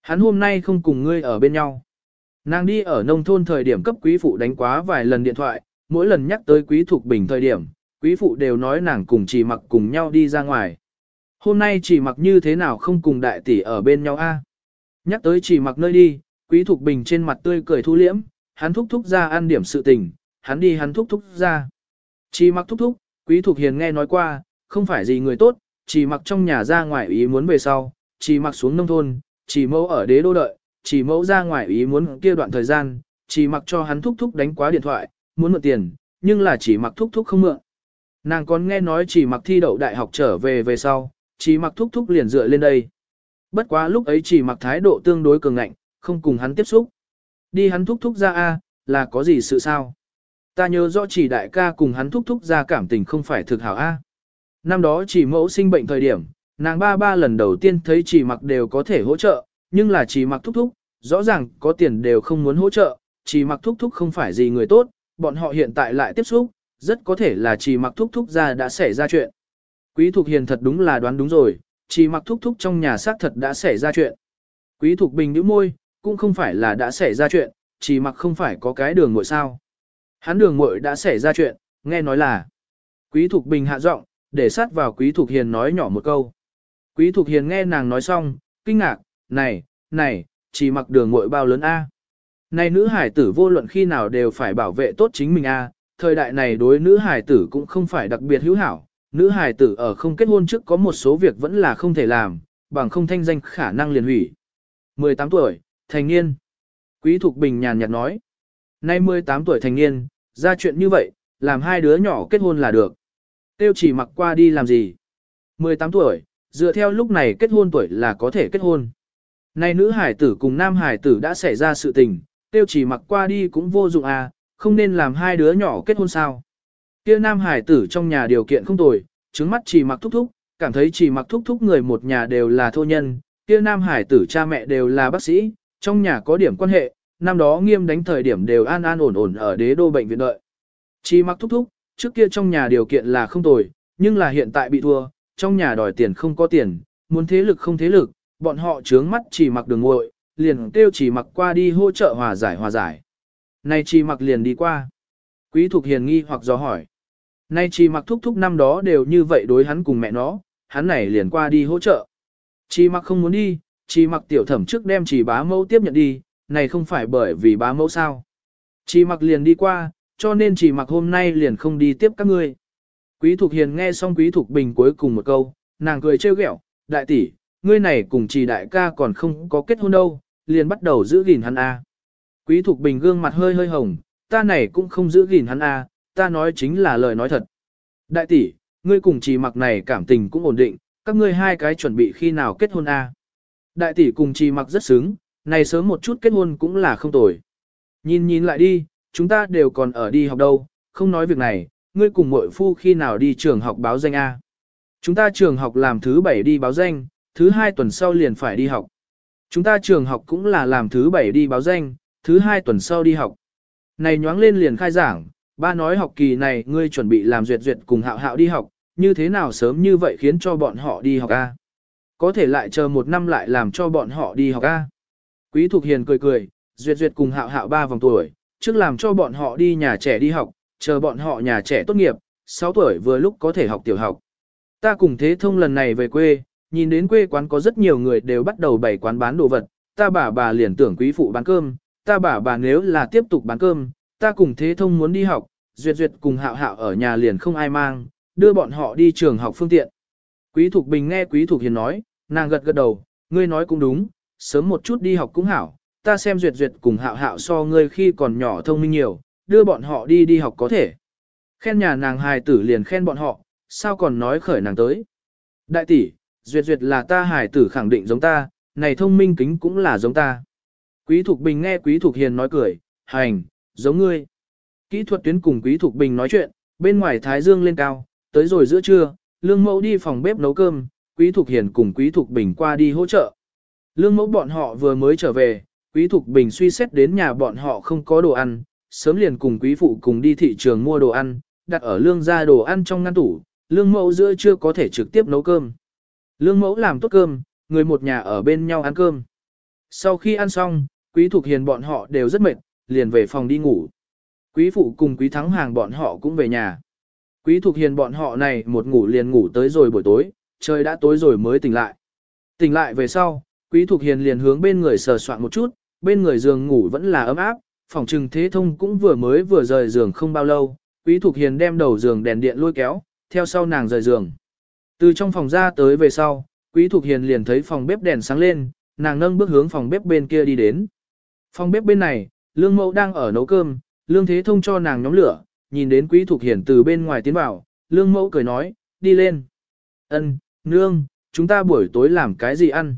Hắn hôm nay không cùng ngươi ở bên nhau. Nàng đi ở nông thôn thời điểm cấp quý phụ đánh quá vài lần điện thoại, mỗi lần nhắc tới quý thuộc bình thời điểm, quý phụ đều nói nàng cùng chỉ mặc cùng nhau đi ra ngoài. Hôm nay chỉ mặc như thế nào không cùng đại tỷ ở bên nhau a? Nhắc tới chỉ mặc nơi đi, quý thuộc bình trên mặt tươi cười thu liễm, hắn thúc thúc ra ăn điểm sự tình, hắn đi hắn thúc thúc ra. Chỉ mặc thúc thúc, quý thuộc hiền nghe nói qua, không phải gì người tốt, chỉ mặc trong nhà ra ngoài ý muốn về sau, chỉ mặc xuống nông thôn, chỉ mẫu ở đế đô đợi, chỉ mẫu ra ngoài ý muốn kia đoạn thời gian, chỉ mặc cho hắn thúc thúc đánh quá điện thoại, muốn mượn tiền, nhưng là chỉ mặc thúc thúc không mượn. Nàng còn nghe nói chỉ mặc thi đậu đại học trở về về sau, chỉ mặc thúc thúc liền dựa lên đây. Bất quá lúc ấy chỉ mặc thái độ tương đối cường ngạnh, không cùng hắn tiếp xúc. Đi hắn thúc thúc ra A, là có gì sự sao? Ta nhớ rõ chỉ đại ca cùng hắn thúc thúc ra cảm tình không phải thực hảo A. Năm đó chỉ mẫu sinh bệnh thời điểm, nàng ba ba lần đầu tiên thấy chỉ mặc đều có thể hỗ trợ, nhưng là chỉ mặc thúc thúc, rõ ràng có tiền đều không muốn hỗ trợ, chỉ mặc thúc thúc không phải gì người tốt, bọn họ hiện tại lại tiếp xúc, rất có thể là chỉ mặc thúc thúc ra đã xảy ra chuyện. Quý Thục Hiền thật đúng là đoán đúng rồi, chỉ mặc thúc thúc trong nhà xác thật đã xảy ra chuyện. Quý Thục Bình nhíu môi, cũng không phải là đã xảy ra chuyện, chỉ mặc không phải có cái đường ngội sao. Hắn đường ngội đã xảy ra chuyện, nghe nói là. Quý Thục Bình hạ giọng, để sát vào Quý Thục Hiền nói nhỏ một câu. Quý Thục Hiền nghe nàng nói xong, kinh ngạc, này, này, chỉ mặc đường muội bao lớn A. Này nữ hải tử vô luận khi nào đều phải bảo vệ tốt chính mình A, thời đại này đối nữ hải tử cũng không phải đặc biệt hữu hảo, nữ hải tử ở không kết hôn trước có một số việc vẫn là không thể làm, bằng không thanh danh khả năng liền hủy. 18 tuổi, thành niên. Quý Thục Bình nhàn nhạt nói. Nay 18 tuổi thành niên, ra chuyện như vậy, làm hai đứa nhỏ kết hôn là được. Tiêu chỉ mặc qua đi làm gì? 18 tuổi, dựa theo lúc này kết hôn tuổi là có thể kết hôn. Nay nữ hải tử cùng nam hải tử đã xảy ra sự tình, tiêu chỉ mặc qua đi cũng vô dụng à, không nên làm hai đứa nhỏ kết hôn sao. Kia nam hải tử trong nhà điều kiện không tồi, trứng mắt chỉ mặc thúc thúc, cảm thấy chỉ mặc thúc thúc người một nhà đều là thô nhân, kia nam hải tử cha mẹ đều là bác sĩ, trong nhà có điểm quan hệ, năm đó nghiêm đánh thời điểm đều an an ổn ổn ở đế đô bệnh viện đợi. Chỉ mặc thúc thúc, trước kia trong nhà điều kiện là không tồi, nhưng là hiện tại bị thua, trong nhà đòi tiền không có tiền, muốn thế lực không thế lực, bọn họ trướng mắt chỉ mặc đường ngội, liền kêu chỉ mặc qua đi hỗ trợ hòa giải hòa giải. Này chỉ mặc liền đi qua. Quý Thục Hiền nghi hoặc do hỏi. Nay chỉ mặc thúc thúc năm đó đều như vậy đối hắn cùng mẹ nó, hắn này liền qua đi hỗ trợ. Chỉ mặc không muốn đi, chỉ mặc tiểu thẩm trước đem chỉ bá mẫu tiếp nhận đi, này không phải bởi vì bá mẫu sao. Chỉ mặc liền đi qua, cho nên chỉ mặc hôm nay liền không đi tiếp các ngươi. Quý Thục Hiền nghe xong Quý Thục Bình cuối cùng một câu, nàng cười trêu ghẹo, đại tỷ, ngươi này cùng chỉ đại ca còn không có kết hôn đâu, liền bắt đầu giữ gìn hắn a. Quý Thục Bình gương mặt hơi hơi hồng, ta này cũng không giữ gìn hắn a, ta nói chính là lời nói thật. Đại tỷ, ngươi cùng chỉ mặc này cảm tình cũng ổn định, các ngươi hai cái chuẩn bị khi nào kết hôn a? Đại tỷ cùng chỉ mặc rất sướng, này sớm một chút kết hôn cũng là không tồi. Nhìn nhìn lại đi, chúng ta đều còn ở đi học đâu, không nói việc này, ngươi cùng muội phu khi nào đi trường học báo danh A. Chúng ta trường học làm thứ bảy đi báo danh, thứ hai tuần sau liền phải đi học. Chúng ta trường học cũng là làm thứ bảy đi báo danh, thứ hai tuần sau đi học. Này nhoáng lên liền khai giảng, ba nói học kỳ này ngươi chuẩn bị làm duyệt duyệt cùng hạo hạo đi học, như thế nào sớm như vậy khiến cho bọn họ đi học A. Có thể lại chờ một năm lại làm cho bọn họ đi học A. Quý Thục Hiền cười cười, duyệt duyệt cùng hạo hạo ba vòng tuổi, trước làm cho bọn họ đi nhà trẻ đi học, chờ bọn họ nhà trẻ tốt nghiệp, 6 tuổi vừa lúc có thể học tiểu học. Ta cùng thế thông lần này về quê, nhìn đến quê quán có rất nhiều người đều bắt đầu bày quán bán đồ vật, ta bà bà liền tưởng quý phụ bán cơm, ta bà bà nếu là tiếp tục bán cơm, ta cùng thế thông muốn đi học, duyệt duyệt cùng hạo hạo ở nhà liền không ai mang, đưa bọn họ đi trường học phương tiện. Quý Thục Bình nghe Quý Thục Hiền nói, nàng gật gật đầu, ngươi nói cũng đúng, sớm một chút đi học cũng hảo, ta xem duyệt duyệt cùng hạo hạo so ngươi khi còn nhỏ thông minh nhiều, đưa bọn họ đi đi học có thể. Khen nhà nàng hài tử liền khen bọn họ, sao còn nói khởi nàng tới. Đại tỷ, duyệt duyệt là ta hài tử khẳng định giống ta, này thông minh kính cũng là giống ta. Quý Thục Bình nghe Quý Thục Hiền nói cười, hành, giống ngươi. Kỹ thuật tuyến cùng Quý Thục Bình nói chuyện, bên ngoài thái dương lên cao, tới rồi giữa trưa, lương mẫu đi phòng bếp nấu cơm, quý thục hiền cùng quý thục bình qua đi hỗ trợ. Lương mẫu bọn họ vừa mới trở về, quý thục bình suy xét đến nhà bọn họ không có đồ ăn, sớm liền cùng quý phụ cùng đi thị trường mua đồ ăn, đặt ở lương gia đồ ăn trong ngăn tủ, lương mẫu giữa chưa có thể trực tiếp nấu cơm. Lương mẫu làm tốt cơm, người một nhà ở bên nhau ăn cơm. Sau khi ăn xong, quý thuộc hiền bọn họ đều rất mệt, liền về phòng đi ngủ. Quý phụ cùng quý thắng hàng bọn họ cũng về nhà. Quý thuộc hiền bọn họ này một ngủ liền ngủ tới rồi buổi tối, trời đã tối rồi mới tỉnh lại. Tỉnh lại về sau, quý thuộc hiền liền hướng bên người sờ soạn một chút, bên người giường ngủ vẫn là ấm áp, phòng trừng thế thông cũng vừa mới vừa rời giường không bao lâu, quý thục hiền đem đầu giường đèn điện lôi kéo, theo sau nàng rời giường. Từ trong phòng ra tới về sau, quý thục hiền liền thấy phòng bếp đèn sáng lên, nàng nâng bước hướng phòng bếp bên kia đi đến. Phòng bếp bên này, lương mẫu đang ở nấu cơm, lương thế thông cho nàng nhóm lửa, nhìn đến quý thục hiền từ bên ngoài tiến vào, lương mẫu cười nói, đi lên. ân nương, chúng ta buổi tối làm cái gì ăn?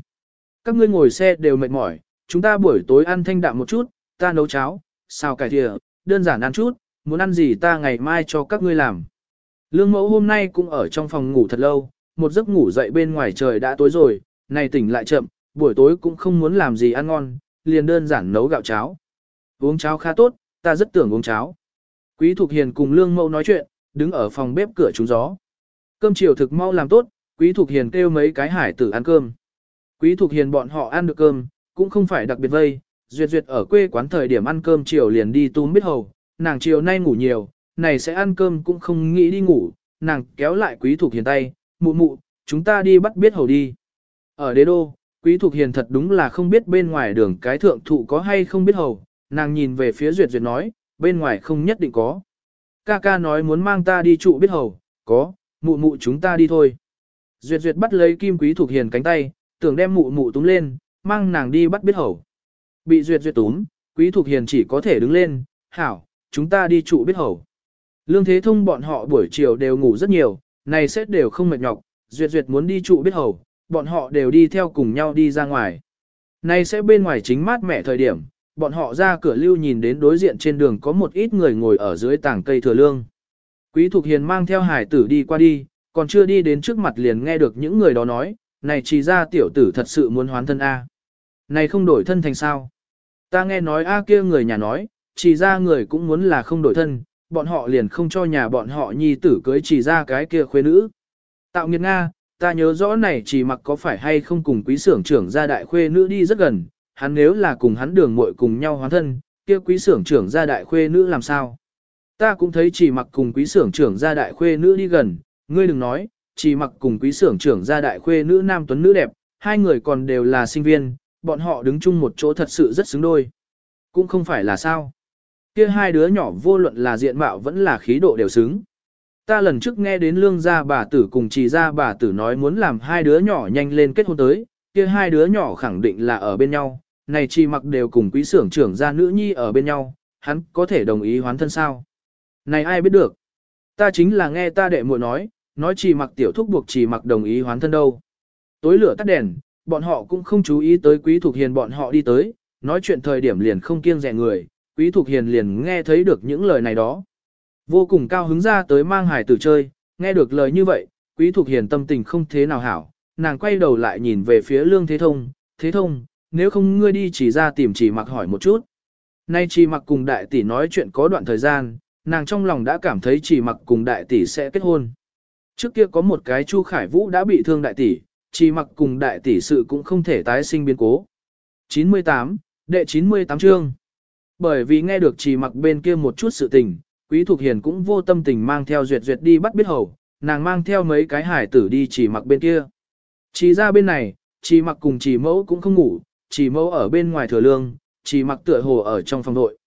Các ngươi ngồi xe đều mệt mỏi, chúng ta buổi tối ăn thanh đạm một chút, ta nấu cháo, xào cải thìa, đơn giản ăn chút, muốn ăn gì ta ngày mai cho các ngươi làm. Lương mẫu hôm nay cũng ở trong phòng ngủ thật lâu, một giấc ngủ dậy bên ngoài trời đã tối rồi, này tỉnh lại chậm, buổi tối cũng không muốn làm gì ăn ngon, liền đơn giản nấu gạo cháo. Uống cháo khá tốt, ta rất tưởng uống cháo. Quý Thục Hiền cùng Lương Mẫu nói chuyện, đứng ở phòng bếp cửa trúng gió. Cơm chiều thực mau làm tốt, Quý Thục Hiền kêu mấy cái hải tử ăn cơm. Quý Thục Hiền bọn họ ăn được cơm, cũng không phải đặc biệt vây, duyệt duyệt ở quê quán thời điểm ăn cơm chiều liền đi túm biết hầu, nàng chiều nay ngủ nhiều, này sẽ ăn cơm cũng không nghĩ đi ngủ, nàng kéo lại Quý Thục Hiền tay, mụ mụ, chúng ta đi bắt biết hầu đi. Ở đế đô, Quý Thục Hiền thật đúng là không biết bên ngoài đường cái thượng thụ có hay không biết hầu, nàng nhìn về phía Duyệt Duyệt nói, bên ngoài không nhất định có. Ca ca nói muốn mang ta đi trụ biết hầu, có, mụ mụ chúng ta đi thôi. Duyệt Duyệt bắt lấy Kim Quý Thục Hiền cánh tay, tưởng đem mụ mụ túm lên, mang nàng đi bắt biết hầu. Bị Duyệt Duyệt túm, Quý thuộc Hiền chỉ có thể đứng lên, hảo, chúng ta đi trụ biết hầu. Lương Thế Thông bọn họ buổi chiều đều ngủ rất nhiều, này xét đều không mệt nhọc, Duyệt Duyệt muốn đi trụ biết hầu, bọn họ đều đi theo cùng nhau đi ra ngoài. Này sẽ bên ngoài chính mát mẻ thời điểm, bọn họ ra cửa lưu nhìn đến đối diện trên đường có một ít người ngồi ở dưới tảng cây thừa lương. Quý Thục Hiền mang theo hải tử đi qua đi, còn chưa đi đến trước mặt liền nghe được những người đó nói, này chỉ ra tiểu tử thật sự muốn hoán thân A. Này không đổi thân thành sao? Ta nghe nói A kia người nhà nói, chỉ ra người cũng muốn là không đổi thân, bọn họ liền không cho nhà bọn họ nhi tử cưới chỉ ra cái kia khuê nữ. Tạo nghiệt Nga, ta nhớ rõ này chỉ mặc có phải hay không cùng quý sưởng trưởng gia đại khuê nữ đi rất gần, hắn nếu là cùng hắn đường muội cùng nhau hóa thân, kia quý sưởng trưởng gia đại khuê nữ làm sao? Ta cũng thấy chỉ mặc cùng quý sưởng trưởng gia đại khuê nữ đi gần, ngươi đừng nói, chỉ mặc cùng quý sưởng trưởng gia đại khuê nữ nam tuấn nữ đẹp, hai người còn đều là sinh viên, bọn họ đứng chung một chỗ thật sự rất xứng đôi. Cũng không phải là sao. Kia hai đứa nhỏ vô luận là diện mạo vẫn là khí độ đều xứng. Ta lần trước nghe đến lương gia bà tử cùng trì gia bà tử nói muốn làm hai đứa nhỏ nhanh lên kết hôn tới, kia hai đứa nhỏ khẳng định là ở bên nhau, này trì mặc đều cùng quý xưởng trưởng gia nữ nhi ở bên nhau, hắn có thể đồng ý hoán thân sao? Này ai biết được? Ta chính là nghe ta đệ muội nói, nói trì mặc tiểu thúc buộc trì mặc đồng ý hoán thân đâu. Tối lửa tắt đèn, bọn họ cũng không chú ý tới quý Thục hiền bọn họ đi tới, nói chuyện thời điểm liền không kiêng rẻ người, quý Thục hiền liền nghe thấy được những lời này đó. Vô cùng cao hứng ra tới mang hải tử chơi, nghe được lời như vậy, quý Thục hiền tâm tình không thế nào hảo, nàng quay đầu lại nhìn về phía lương thế thông, thế thông, nếu không ngươi đi chỉ ra tìm chỉ mặc hỏi một chút. Nay chỉ mặc cùng đại tỷ nói chuyện có đoạn thời gian, nàng trong lòng đã cảm thấy chỉ mặc cùng đại tỷ sẽ kết hôn. Trước kia có một cái Chu Khải Vũ đã bị thương đại tỷ, chỉ mặc cùng đại tỷ sự cũng không thể tái sinh biến cố. 98, đệ 98 chương. Bởi vì nghe được chỉ mặc bên kia một chút sự tình, Quý Thục Hiền cũng vô tâm tình mang theo duyệt duyệt đi bắt biết hầu, nàng mang theo mấy cái hải tử đi chỉ mặc bên kia. Chỉ ra bên này, chỉ mặc cùng chỉ mẫu cũng không ngủ, chỉ mẫu ở bên ngoài thừa lương, chỉ mặc tựa hồ ở trong phòng nội.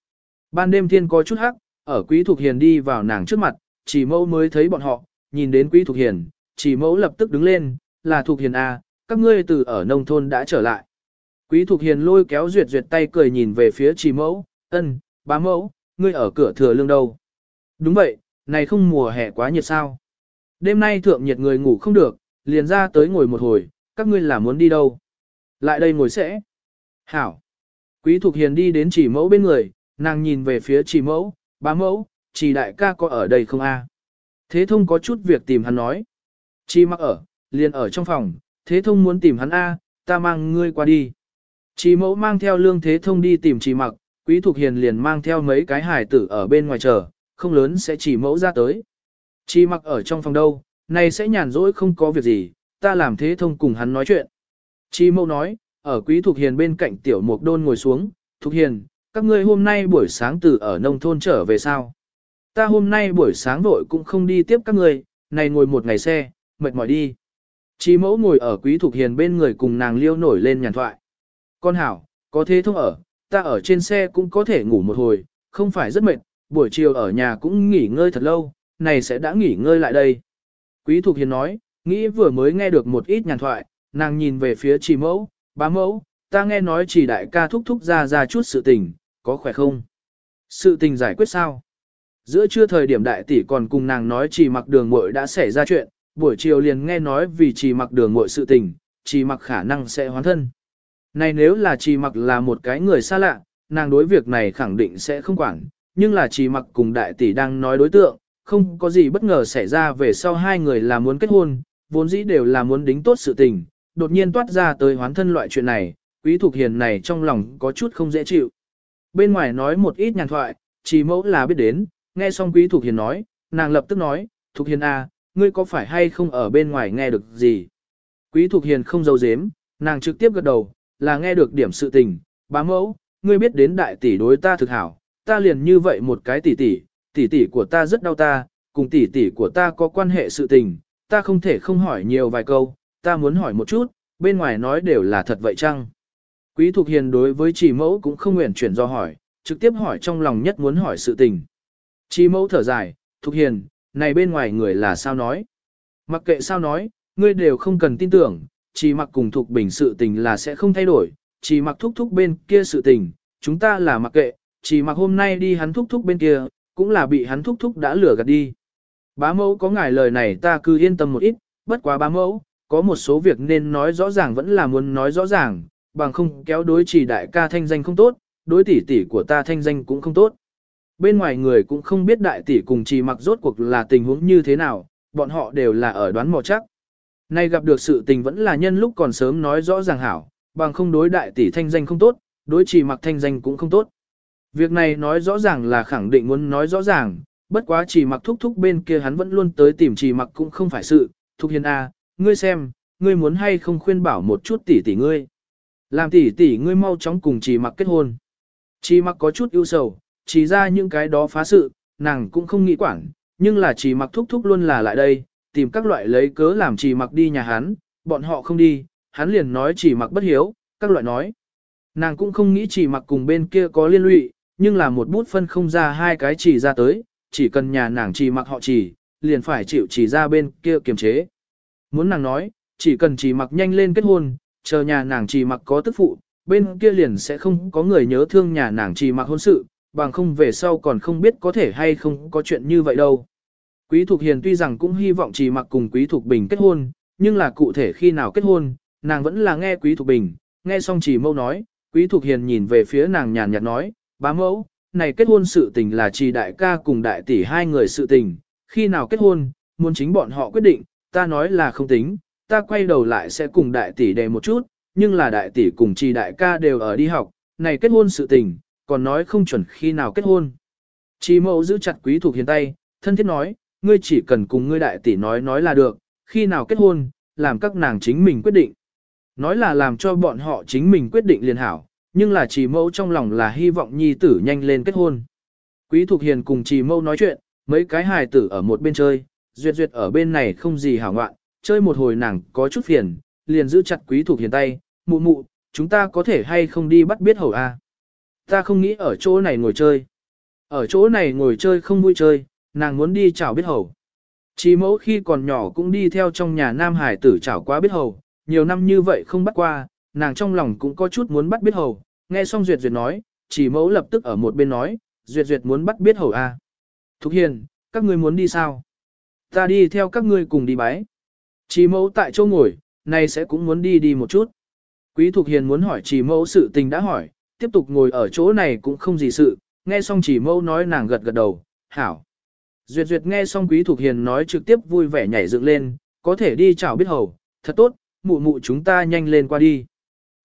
Ban đêm thiên có chút hắc, ở Quý Thục Hiền đi vào nàng trước mặt, chỉ mẫu mới thấy bọn họ, nhìn đến Quý Thục Hiền, chỉ mẫu lập tức đứng lên, là Thục Hiền A, các ngươi từ ở nông thôn đã trở lại. Quý Thục Hiền lôi kéo duyệt duyệt tay cười nhìn về phía chỉ mẫu, ân, bá mẫu, ngươi ở cửa thừa lương đâu. Đúng vậy, này không mùa hè quá nhiệt sao. Đêm nay thượng nhiệt người ngủ không được, liền ra tới ngồi một hồi, các ngươi là muốn đi đâu? Lại đây ngồi sẽ. Hảo. Quý Thục Hiền đi đến chỉ mẫu bên người, nàng nhìn về phía chỉ mẫu, bá mẫu, chỉ đại ca có ở đây không a? Thế thông có chút việc tìm hắn nói. Chi mặc ở, liền ở trong phòng, thế thông muốn tìm hắn A, ta mang ngươi qua đi. Chỉ mẫu mang theo lương thế thông đi tìm chỉ mặc, quý thục hiền liền mang theo mấy cái hải tử ở bên ngoài chờ, không lớn sẽ chỉ mẫu ra tới. Chỉ mặc ở trong phòng đâu, này sẽ nhàn rỗi không có việc gì, ta làm thế thông cùng hắn nói chuyện. Chỉ mẫu nói, ở quý thục hiền bên cạnh tiểu mục đôn ngồi xuống, thục hiền, các ngươi hôm nay buổi sáng từ ở nông thôn trở về sao? Ta hôm nay buổi sáng vội cũng không đi tiếp các ngươi, này ngồi một ngày xe, mệt mỏi đi. Chi mẫu ngồi ở quý thục hiền bên người cùng nàng liêu nổi lên nhàn thoại. Con hảo, có thế thông ở, ta ở trên xe cũng có thể ngủ một hồi, không phải rất mệt, buổi chiều ở nhà cũng nghỉ ngơi thật lâu, này sẽ đã nghỉ ngơi lại đây. Quý thục hiền nói, nghĩ vừa mới nghe được một ít nhàn thoại, nàng nhìn về phía chỉ mẫu, bá mẫu, ta nghe nói chỉ đại ca thúc thúc ra ra chút sự tình, có khỏe không? Sự tình giải quyết sao? Giữa trưa thời điểm đại tỷ còn cùng nàng nói chỉ mặc đường muội đã xảy ra chuyện, buổi chiều liền nghe nói vì trì mặc đường muội sự tình, trì mặc khả năng sẽ hoán thân. Này nếu là trì mặc là một cái người xa lạ, nàng đối việc này khẳng định sẽ không quản, nhưng là trì mặc cùng đại tỷ đang nói đối tượng, không có gì bất ngờ xảy ra về sau hai người là muốn kết hôn, vốn dĩ đều là muốn đính tốt sự tình, đột nhiên toát ra tới hoán thân loại chuyện này, quý thuộc hiền này trong lòng có chút không dễ chịu. Bên ngoài nói một ít nhàn thoại, trì mẫu là biết đến, nghe xong quý thuộc hiền nói, nàng lập tức nói, thuộc hiền à, ngươi có phải hay không ở bên ngoài nghe được gì? Quý thục hiền không giấu giếm, nàng trực tiếp gật đầu, là nghe được điểm sự tình, bá mẫu, ngươi biết đến đại tỷ đối ta thực hảo, ta liền như vậy một cái tỷ tỷ, tỷ tỷ của ta rất đau ta, cùng tỷ tỷ của ta có quan hệ sự tình, ta không thể không hỏi nhiều vài câu, ta muốn hỏi một chút, bên ngoài nói đều là thật vậy chăng? Quý Thục Hiền đối với chỉ mẫu cũng không nguyện chuyển do hỏi, trực tiếp hỏi trong lòng nhất muốn hỏi sự tình. Chỉ mẫu thở dài, Thục Hiền, này bên ngoài người là sao nói? Mặc kệ sao nói, ngươi đều không cần tin tưởng, chỉ mặc cùng thuộc Bình sự tình là sẽ không thay đổi, chỉ mặc thúc thúc bên kia sự tình, chúng ta là mặc kệ, chỉ mặc hôm nay đi hắn thúc thúc bên kia, cũng là bị hắn thúc thúc đã lừa gạt đi. Bá mẫu có ngài lời này ta cứ yên tâm một ít, bất quá bá mẫu, có một số việc nên nói rõ ràng vẫn là muốn nói rõ ràng, bằng không kéo đối chỉ đại ca thanh danh không tốt, đối tỷ tỷ của ta thanh danh cũng không tốt. Bên ngoài người cũng không biết đại tỷ cùng trì mặc rốt cuộc là tình huống như thế nào, bọn họ đều là ở đoán mò chắc. Nay gặp được sự tình vẫn là nhân lúc còn sớm nói rõ ràng hảo, bằng không đối đại tỷ thanh danh không tốt, đối trì mặc thanh danh cũng không tốt. Việc này nói rõ ràng là khẳng định muốn nói rõ ràng, bất quá trì mặc thúc thúc bên kia hắn vẫn luôn tới tìm trì mặc cũng không phải sự, thúc hiền A, ngươi xem, ngươi muốn hay không khuyên bảo một chút tỷ tỷ ngươi. Làm tỷ tỷ ngươi mau chóng cùng trì mặc kết hôn. trì mặc có chút ưu sầu, chỉ ra những cái đó phá sự, nàng cũng không nghĩ quản, nhưng là chỉ mặc thúc thúc luôn là lại đây, tìm các loại lấy cớ làm chỉ mặc đi nhà hắn, bọn họ không đi, hắn liền nói chỉ mặc bất hiếu, các loại nói. Nàng cũng không nghĩ chỉ mặc cùng bên kia có liên lụy, nhưng là một bút phân không ra hai cái chỉ ra tới, chỉ cần nhà nàng chỉ mặc họ chỉ, liền phải chịu chỉ ra bên kia kiềm chế. Muốn nàng nói, chỉ cần chỉ mặc nhanh lên kết hôn, chờ nhà nàng chỉ mặc có tức phụ, bên kia liền sẽ không có người nhớ thương nhà nàng chỉ mặc hôn sự, bằng không về sau còn không biết có thể hay không có chuyện như vậy đâu. Quý Thục Hiền tuy rằng cũng hy vọng chỉ mặc cùng Quý Thục Bình kết hôn, nhưng là cụ thể khi nào kết hôn, nàng vẫn là nghe Quý Thục Bình, nghe xong chỉ mâu nói, Quý Thục Hiền nhìn về phía nàng nhàn nhạt nói, bá mẫu, này kết hôn sự tình là chỉ đại ca cùng đại tỷ hai người sự tình, khi nào kết hôn, muốn chính bọn họ quyết định, ta nói là không tính, ta quay đầu lại sẽ cùng đại tỷ đề một chút, nhưng là đại tỷ cùng chỉ đại ca đều ở đi học, này kết hôn sự tình, còn nói không chuẩn khi nào kết hôn. Chi mẫu giữ chặt quý thuộc hiền tay, thân thiết nói, ngươi chỉ cần cùng ngươi đại tỷ nói nói là được, khi nào kết hôn, làm các nàng chính mình quyết định. Nói là làm cho bọn họ chính mình quyết định liền hảo, nhưng là chỉ mẫu trong lòng là hy vọng nhi tử nhanh lên kết hôn. Quý Thục Hiền cùng chỉ mẫu nói chuyện, mấy cái hài tử ở một bên chơi, duyệt duyệt ở bên này không gì hảo ngoạn, chơi một hồi nàng có chút phiền, liền giữ chặt Quý Thục Hiền tay, mụ mụ, chúng ta có thể hay không đi bắt biết hầu a? Ta không nghĩ ở chỗ này ngồi chơi. Ở chỗ này ngồi chơi không vui chơi, nàng muốn đi chào biết hầu. Chỉ mẫu khi còn nhỏ cũng đi theo trong nhà nam hải tử chào qua biết hầu, nhiều năm như vậy không bắt qua, nàng trong lòng cũng có chút muốn bắt biết hầu, nghe xong Duyệt Duyệt nói, chỉ mẫu lập tức ở một bên nói, Duyệt Duyệt muốn bắt biết hầu a. À. Thục Hiền, các ngươi muốn đi sao? Ta đi theo các ngươi cùng đi bái. Chỉ mẫu tại chỗ ngồi, nay sẽ cũng muốn đi đi một chút. Quý Thục Hiền muốn hỏi chỉ mẫu sự tình đã hỏi, tiếp tục ngồi ở chỗ này cũng không gì sự, nghe xong chỉ mâu nói nàng gật gật đầu, hảo. Duyệt Duyệt nghe xong Quý thuộc Hiền nói trực tiếp vui vẻ nhảy dựng lên, có thể đi chào biết hầu, thật tốt, mụ mụ chúng ta nhanh lên qua đi.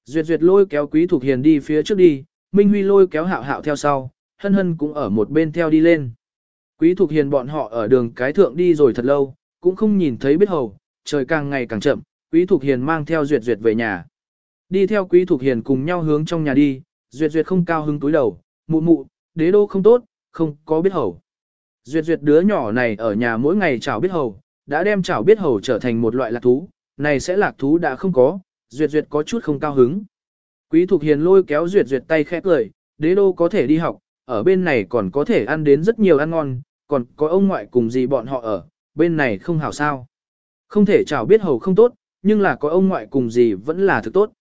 Duyệt Duyệt lôi kéo Quý thuộc Hiền đi phía trước đi, Minh Huy lôi kéo hạo hạo theo sau, hân hân cũng ở một bên theo đi lên. Quý thuộc Hiền bọn họ ở đường cái thượng đi rồi thật lâu, cũng không nhìn thấy biết hầu, trời càng ngày càng chậm, Quý thuộc Hiền mang theo Duyệt Duyệt về nhà. Đi theo Quý thuộc Hiền cùng nhau hướng trong nhà đi, Duyệt Duyệt không cao hứng túi đầu, mụ mụ, đế đô không tốt, không có biết hầu. Duyệt Duyệt đứa nhỏ này ở nhà mỗi ngày chảo biết hầu, đã đem chảo biết hầu trở thành một loại lạc thú, này sẽ lạc thú đã không có, Duyệt Duyệt có chút không cao hứng. Quý Thục Hiền lôi kéo Duyệt Duyệt tay khẽ cười, đế đô có thể đi học, ở bên này còn có thể ăn đến rất nhiều ăn ngon, còn có ông ngoại cùng gì bọn họ ở, bên này không hảo sao. Không thể chảo biết hầu không tốt, nhưng là có ông ngoại cùng gì vẫn là thực tốt.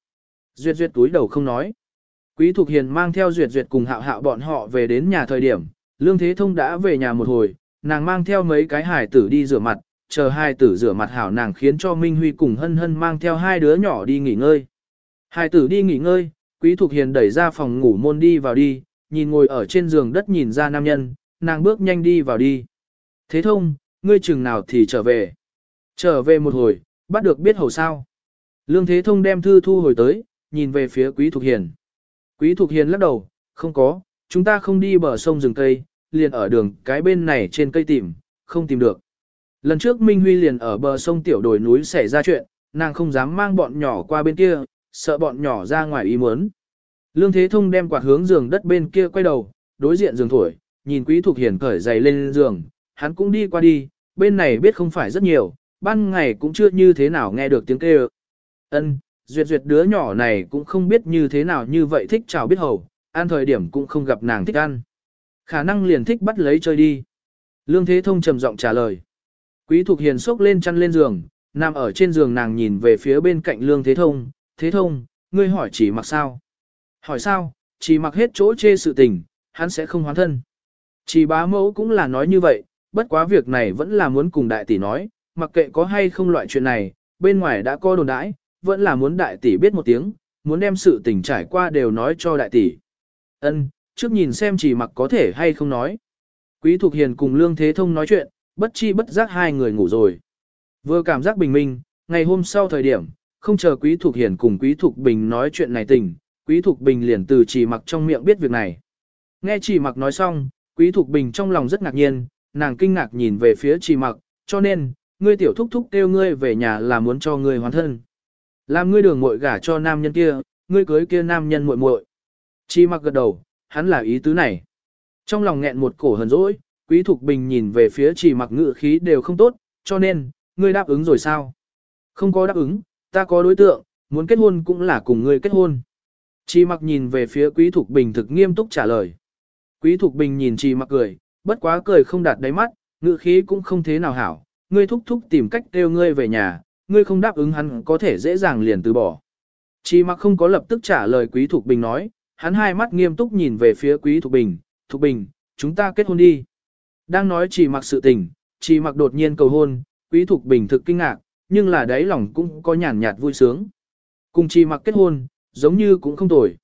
Duyệt Duyệt túi đầu không nói. Quý Thục Hiền mang theo Duyệt Duyệt cùng hạo hạo bọn họ về đến nhà thời điểm, Lương Thế Thông đã về nhà một hồi, nàng mang theo mấy cái hải tử đi rửa mặt, chờ hai tử rửa mặt hảo nàng khiến cho Minh Huy cùng hân hân mang theo hai đứa nhỏ đi nghỉ ngơi. Hai tử đi nghỉ ngơi, Quý Thục Hiền đẩy ra phòng ngủ môn đi vào đi, nhìn ngồi ở trên giường đất nhìn ra nam nhân, nàng bước nhanh đi vào đi. Thế thông, ngươi chừng nào thì trở về. Trở về một hồi, bắt được biết hầu sao. Lương Thế Thông đem thư thu hồi tới, nhìn về phía Quý Thục Hiền. Quý Thục Hiền lắc đầu, không có, chúng ta không đi bờ sông rừng cây, liền ở đường cái bên này trên cây tìm, không tìm được. Lần trước Minh Huy liền ở bờ sông tiểu đồi núi xảy ra chuyện, nàng không dám mang bọn nhỏ qua bên kia, sợ bọn nhỏ ra ngoài ý muốn. Lương Thế Thông đem quạt hướng giường đất bên kia quay đầu, đối diện giường thổi, nhìn Quý Thục Hiền cởi giày lên giường, hắn cũng đi qua đi, bên này biết không phải rất nhiều, ban ngày cũng chưa như thế nào nghe được tiếng kêu. Ân, duyệt duyệt đứa nhỏ này cũng không biết như thế nào như vậy thích chào biết hầu, ăn thời điểm cũng không gặp nàng thích ăn. Khả năng liền thích bắt lấy chơi đi. Lương Thế Thông trầm giọng trả lời. Quý Thục Hiền xốc lên chăn lên giường, nằm ở trên giường nàng nhìn về phía bên cạnh Lương Thế Thông. Thế Thông, ngươi hỏi chỉ mặc sao? Hỏi sao, chỉ mặc hết chỗ chê sự tình, hắn sẽ không hoán thân. Chỉ bá mẫu cũng là nói như vậy, bất quá việc này vẫn là muốn cùng đại tỷ nói, mặc kệ có hay không loại chuyện này, bên ngoài đã có đồn đãi, vẫn là muốn đại tỷ biết một tiếng, muốn đem sự tình trải qua đều nói cho đại tỷ. Ân, trước nhìn xem chỉ mặc có thể hay không nói. Quý Thục Hiền cùng Lương Thế Thông nói chuyện, bất chi bất giác hai người ngủ rồi. Vừa cảm giác bình minh, ngày hôm sau thời điểm, không chờ Quý Thục Hiền cùng Quý Thục Bình nói chuyện này tình, Quý Thục Bình liền từ chỉ mặc trong miệng biết việc này. Nghe chỉ mặc nói xong, Quý Thục Bình trong lòng rất ngạc nhiên, nàng kinh ngạc nhìn về phía chỉ mặc, cho nên, ngươi tiểu thúc thúc kêu ngươi về nhà là muốn cho ngươi hoàn thân. Làm ngươi đường muội gả cho nam nhân kia, ngươi cưới kia nam nhân muội muội. Chi mặc gật đầu, hắn là ý tứ này. Trong lòng nghẹn một cổ hờn dỗi, Quý Thục Bình nhìn về phía chỉ mặc ngự khí đều không tốt, cho nên, ngươi đáp ứng rồi sao? Không có đáp ứng, ta có đối tượng, muốn kết hôn cũng là cùng ngươi kết hôn. Chỉ mặc nhìn về phía Quý Thục Bình thực nghiêm túc trả lời. Quý Thục Bình nhìn chỉ mặc cười, bất quá cười không đạt đáy mắt, ngự khí cũng không thế nào hảo, ngươi thúc thúc tìm cách kêu ngươi về nhà, ngươi không đáp ứng hắn có thể dễ dàng liền từ bỏ. Chỉ mặc không có lập tức trả lời Quý Thục Bình nói, hắn hai mắt nghiêm túc nhìn về phía Quý Thục Bình, Thục Bình, chúng ta kết hôn đi. Đang nói chỉ mặc sự tình, chỉ mặc đột nhiên cầu hôn, Quý Thục Bình thực kinh ngạc, nhưng là đáy lòng cũng có nhàn nhạt vui sướng. Cùng chỉ mặc kết hôn, giống như cũng không tồi.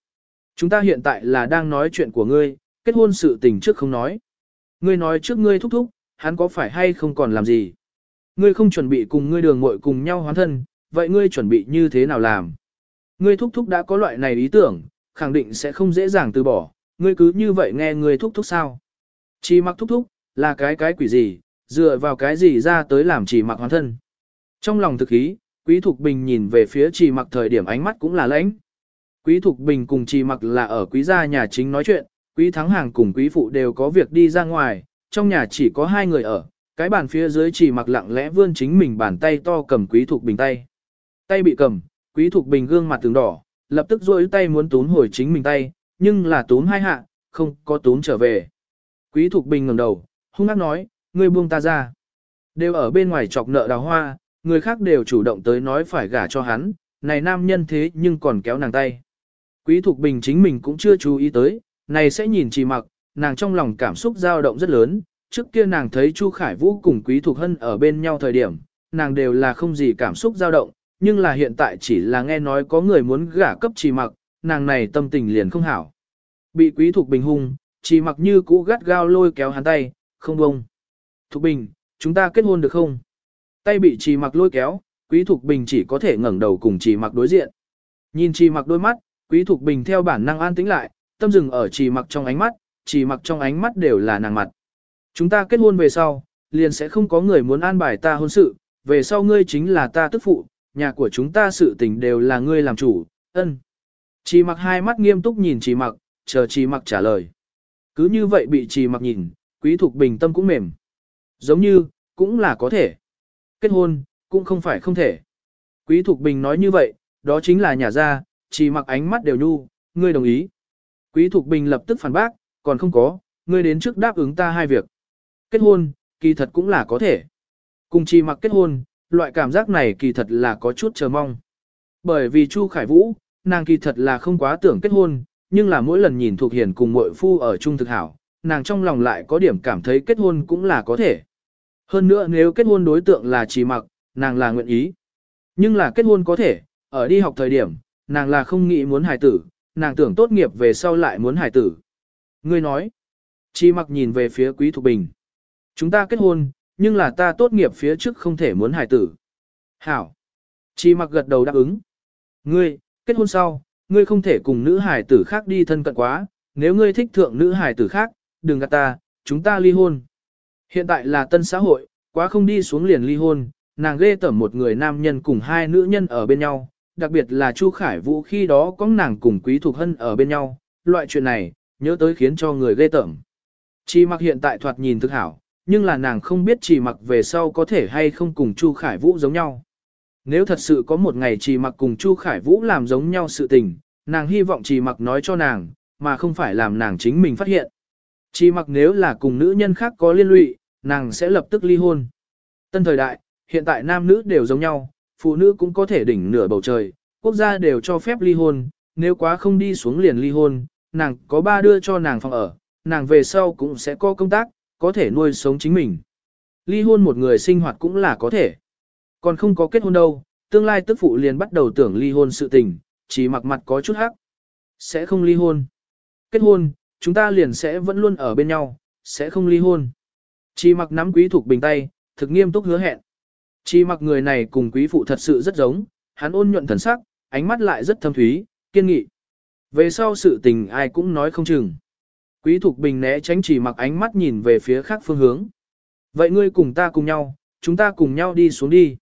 Chúng ta hiện tại là đang nói chuyện của ngươi, kết hôn sự tình trước không nói. Ngươi nói trước ngươi thúc thúc, hắn có phải hay không còn làm gì? Ngươi không chuẩn bị cùng ngươi đường muội cùng nhau hoán thân, vậy ngươi chuẩn bị như thế nào làm? Ngươi thúc thúc đã có loại này ý tưởng, khẳng định sẽ không dễ dàng từ bỏ, ngươi cứ như vậy nghe ngươi thúc thúc sao? Chỉ mặc thúc thúc, là cái cái quỷ gì, dựa vào cái gì ra tới làm chỉ mặc hoán thân? Trong lòng thực ý, Quý Thục Bình nhìn về phía chỉ mặc thời điểm ánh mắt cũng là lãnh. Quý Thục Bình cùng chỉ mặc là ở quý gia nhà chính nói chuyện, quý thắng hàng cùng quý phụ đều có việc đi ra ngoài, trong nhà chỉ có hai người ở, cái bàn phía dưới chỉ mặc lặng lẽ vươn chính mình bàn tay to cầm quý Thục Bình tay. Tay bị cầm, quý Thục Bình gương mặt từng đỏ, lập tức rôi tay muốn tún hồi chính mình tay, nhưng là tún hai hạ, không có tún trở về. Quý Thục Bình ngẩng đầu, hung ác nói, ngươi buông ta ra. Đều ở bên ngoài chọc nợ đào hoa, người khác đều chủ động tới nói phải gả cho hắn, này nam nhân thế nhưng còn kéo nàng tay. Quý Thục Bình chính mình cũng chưa chú ý tới, này sẽ nhìn chỉ mặc, nàng trong lòng cảm xúc dao động rất lớn, trước kia nàng thấy Chu Khải Vũ cùng Quý Thục Hân ở bên nhau thời điểm, nàng đều là không gì cảm xúc dao động, nhưng là hiện tại chỉ là nghe nói có người muốn gả cấp chỉ mặc, nàng này tâm tình liền không hảo. Bị Quý Thục Bình hung, chỉ mặc như cũ gắt gao lôi kéo hắn tay, không bông. Thục Bình, chúng ta kết hôn được không? Tay bị trì mặc lôi kéo, Quý Thục Bình chỉ có thể ngẩng đầu cùng trì mặc đối diện. Nhìn trì mặc đôi mắt, Quý Thục Bình theo bản năng an tĩnh lại, tâm dừng ở trì mặc trong ánh mắt, trì mặc trong ánh mắt đều là nàng mặt. Chúng ta kết hôn về sau, liền sẽ không có người muốn an bài ta hôn sự, về sau ngươi chính là ta tức phụ, nhà của chúng ta sự tình đều là ngươi làm chủ, ân. Trì mặc hai mắt nghiêm túc nhìn trì mặc, chờ trì mặc trả lời. Cứ như vậy bị trì mặc nhìn, quý thục bình tâm cũng mềm. Giống như, cũng là có thể. Kết hôn, cũng không phải không thể. Quý thục bình nói như vậy, đó chính là nhà ra, trì mặc ánh mắt đều nhu, ngươi đồng ý. Quý thục bình lập tức phản bác, còn không có, ngươi đến trước đáp ứng ta hai việc. Kết hôn, kỳ thật cũng là có thể. Cùng chi mặc kết hôn, loại cảm giác này kỳ thật là có chút chờ mong. Bởi vì Chu Khải Vũ, nàng kỳ thật là không quá tưởng kết hôn, nhưng là mỗi lần nhìn Thuộc Hiền cùng muội phu ở chung thực hảo, nàng trong lòng lại có điểm cảm thấy kết hôn cũng là có thể. Hơn nữa nếu kết hôn đối tượng là chỉ mặc, nàng là nguyện ý. Nhưng là kết hôn có thể, ở đi học thời điểm, nàng là không nghĩ muốn hài tử, nàng tưởng tốt nghiệp về sau lại muốn hài tử. Ngươi nói, chỉ mặc nhìn về phía Quý Thục Bình. Chúng ta kết hôn, nhưng là ta tốt nghiệp phía trước không thể muốn hài tử. Hảo. Chỉ mặc gật đầu đáp ứng. Ngươi, kết hôn sau, ngươi không thể cùng nữ hài tử khác đi thân cận quá, nếu ngươi thích thượng nữ hài tử khác, đừng gạt ta, chúng ta ly hôn. Hiện tại là tân xã hội, quá không đi xuống liền ly hôn, nàng ghê tởm một người nam nhân cùng hai nữ nhân ở bên nhau, đặc biệt là Chu Khải Vũ khi đó có nàng cùng Quý Thục Hân ở bên nhau, loại chuyện này, nhớ tới khiến cho người ghê tởm. Chi mặc hiện tại thoạt nhìn thực hảo, nhưng là nàng không biết chỉ mặc về sau có thể hay không cùng Chu Khải Vũ giống nhau. Nếu thật sự có một ngày chỉ mặc cùng Chu Khải Vũ làm giống nhau sự tình, nàng hy vọng chỉ mặc nói cho nàng, mà không phải làm nàng chính mình phát hiện. Chỉ mặc nếu là cùng nữ nhân khác có liên lụy, nàng sẽ lập tức ly hôn. Tân thời đại, hiện tại nam nữ đều giống nhau, phụ nữ cũng có thể đỉnh nửa bầu trời, quốc gia đều cho phép ly hôn, nếu quá không đi xuống liền ly hôn, nàng có ba đưa cho nàng phòng ở, nàng về sau cũng sẽ có công tác, có thể nuôi sống chính mình. Ly hôn một người sinh hoạt cũng là có thể. Còn không có kết hôn đâu, tương lai tức phụ liền bắt đầu tưởng ly hôn sự tình, chỉ mặc mặt có chút hắc. Sẽ không ly hôn. Kết hôn, chúng ta liền sẽ vẫn luôn ở bên nhau, sẽ không ly hôn. Chỉ mặc nắm quý thuộc bình tay, thực nghiêm túc hứa hẹn. Chỉ mặc người này cùng quý phụ thật sự rất giống, hắn ôn nhuận thần sắc, ánh mắt lại rất thâm thúy, kiên nghị. Về sau sự tình ai cũng nói không chừng. Quý Thục Bình né tránh chỉ mặc ánh mắt nhìn về phía khác phương hướng. Vậy ngươi cùng ta cùng nhau, chúng ta cùng nhau đi xuống đi.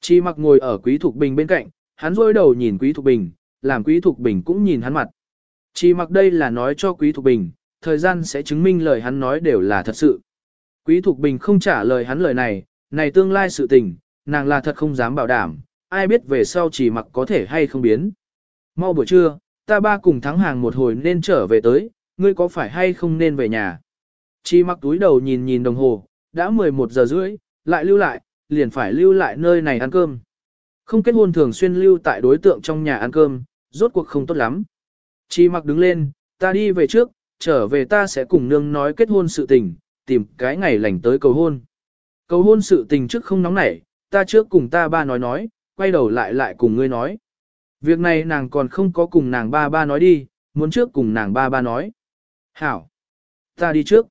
Chỉ mặc ngồi ở Quý Thục Bình bên cạnh, hắn rôi đầu nhìn Quý Thục Bình, làm Quý Thục Bình cũng nhìn hắn mặt. Chỉ mặc đây là nói cho Quý Thục Bình, thời gian sẽ chứng minh lời hắn nói đều là thật sự. Quý Thục Bình không trả lời hắn lời này, này tương lai sự tình, nàng là thật không dám bảo đảm, ai biết về sau chỉ mặc có thể hay không biến. Mau buổi trưa, ta ba cùng thắng hàng một hồi nên trở về tới, ngươi có phải hay không nên về nhà? Chi mặc túi đầu nhìn nhìn đồng hồ, đã 11 giờ rưỡi, lại lưu lại, liền phải lưu lại nơi này ăn cơm. Không kết hôn thường xuyên lưu tại đối tượng trong nhà ăn cơm, rốt cuộc không tốt lắm. Chi mặc đứng lên, ta đi về trước, trở về ta sẽ cùng nương nói kết hôn sự tình, tìm cái ngày lành tới cầu hôn. Cầu hôn sự tình trước không nóng nảy, ta trước cùng ta ba nói nói, quay đầu lại lại cùng ngươi nói. Việc này nàng còn không có cùng nàng ba ba nói đi, muốn trước cùng nàng ba ba nói. Hảo. Ta đi trước.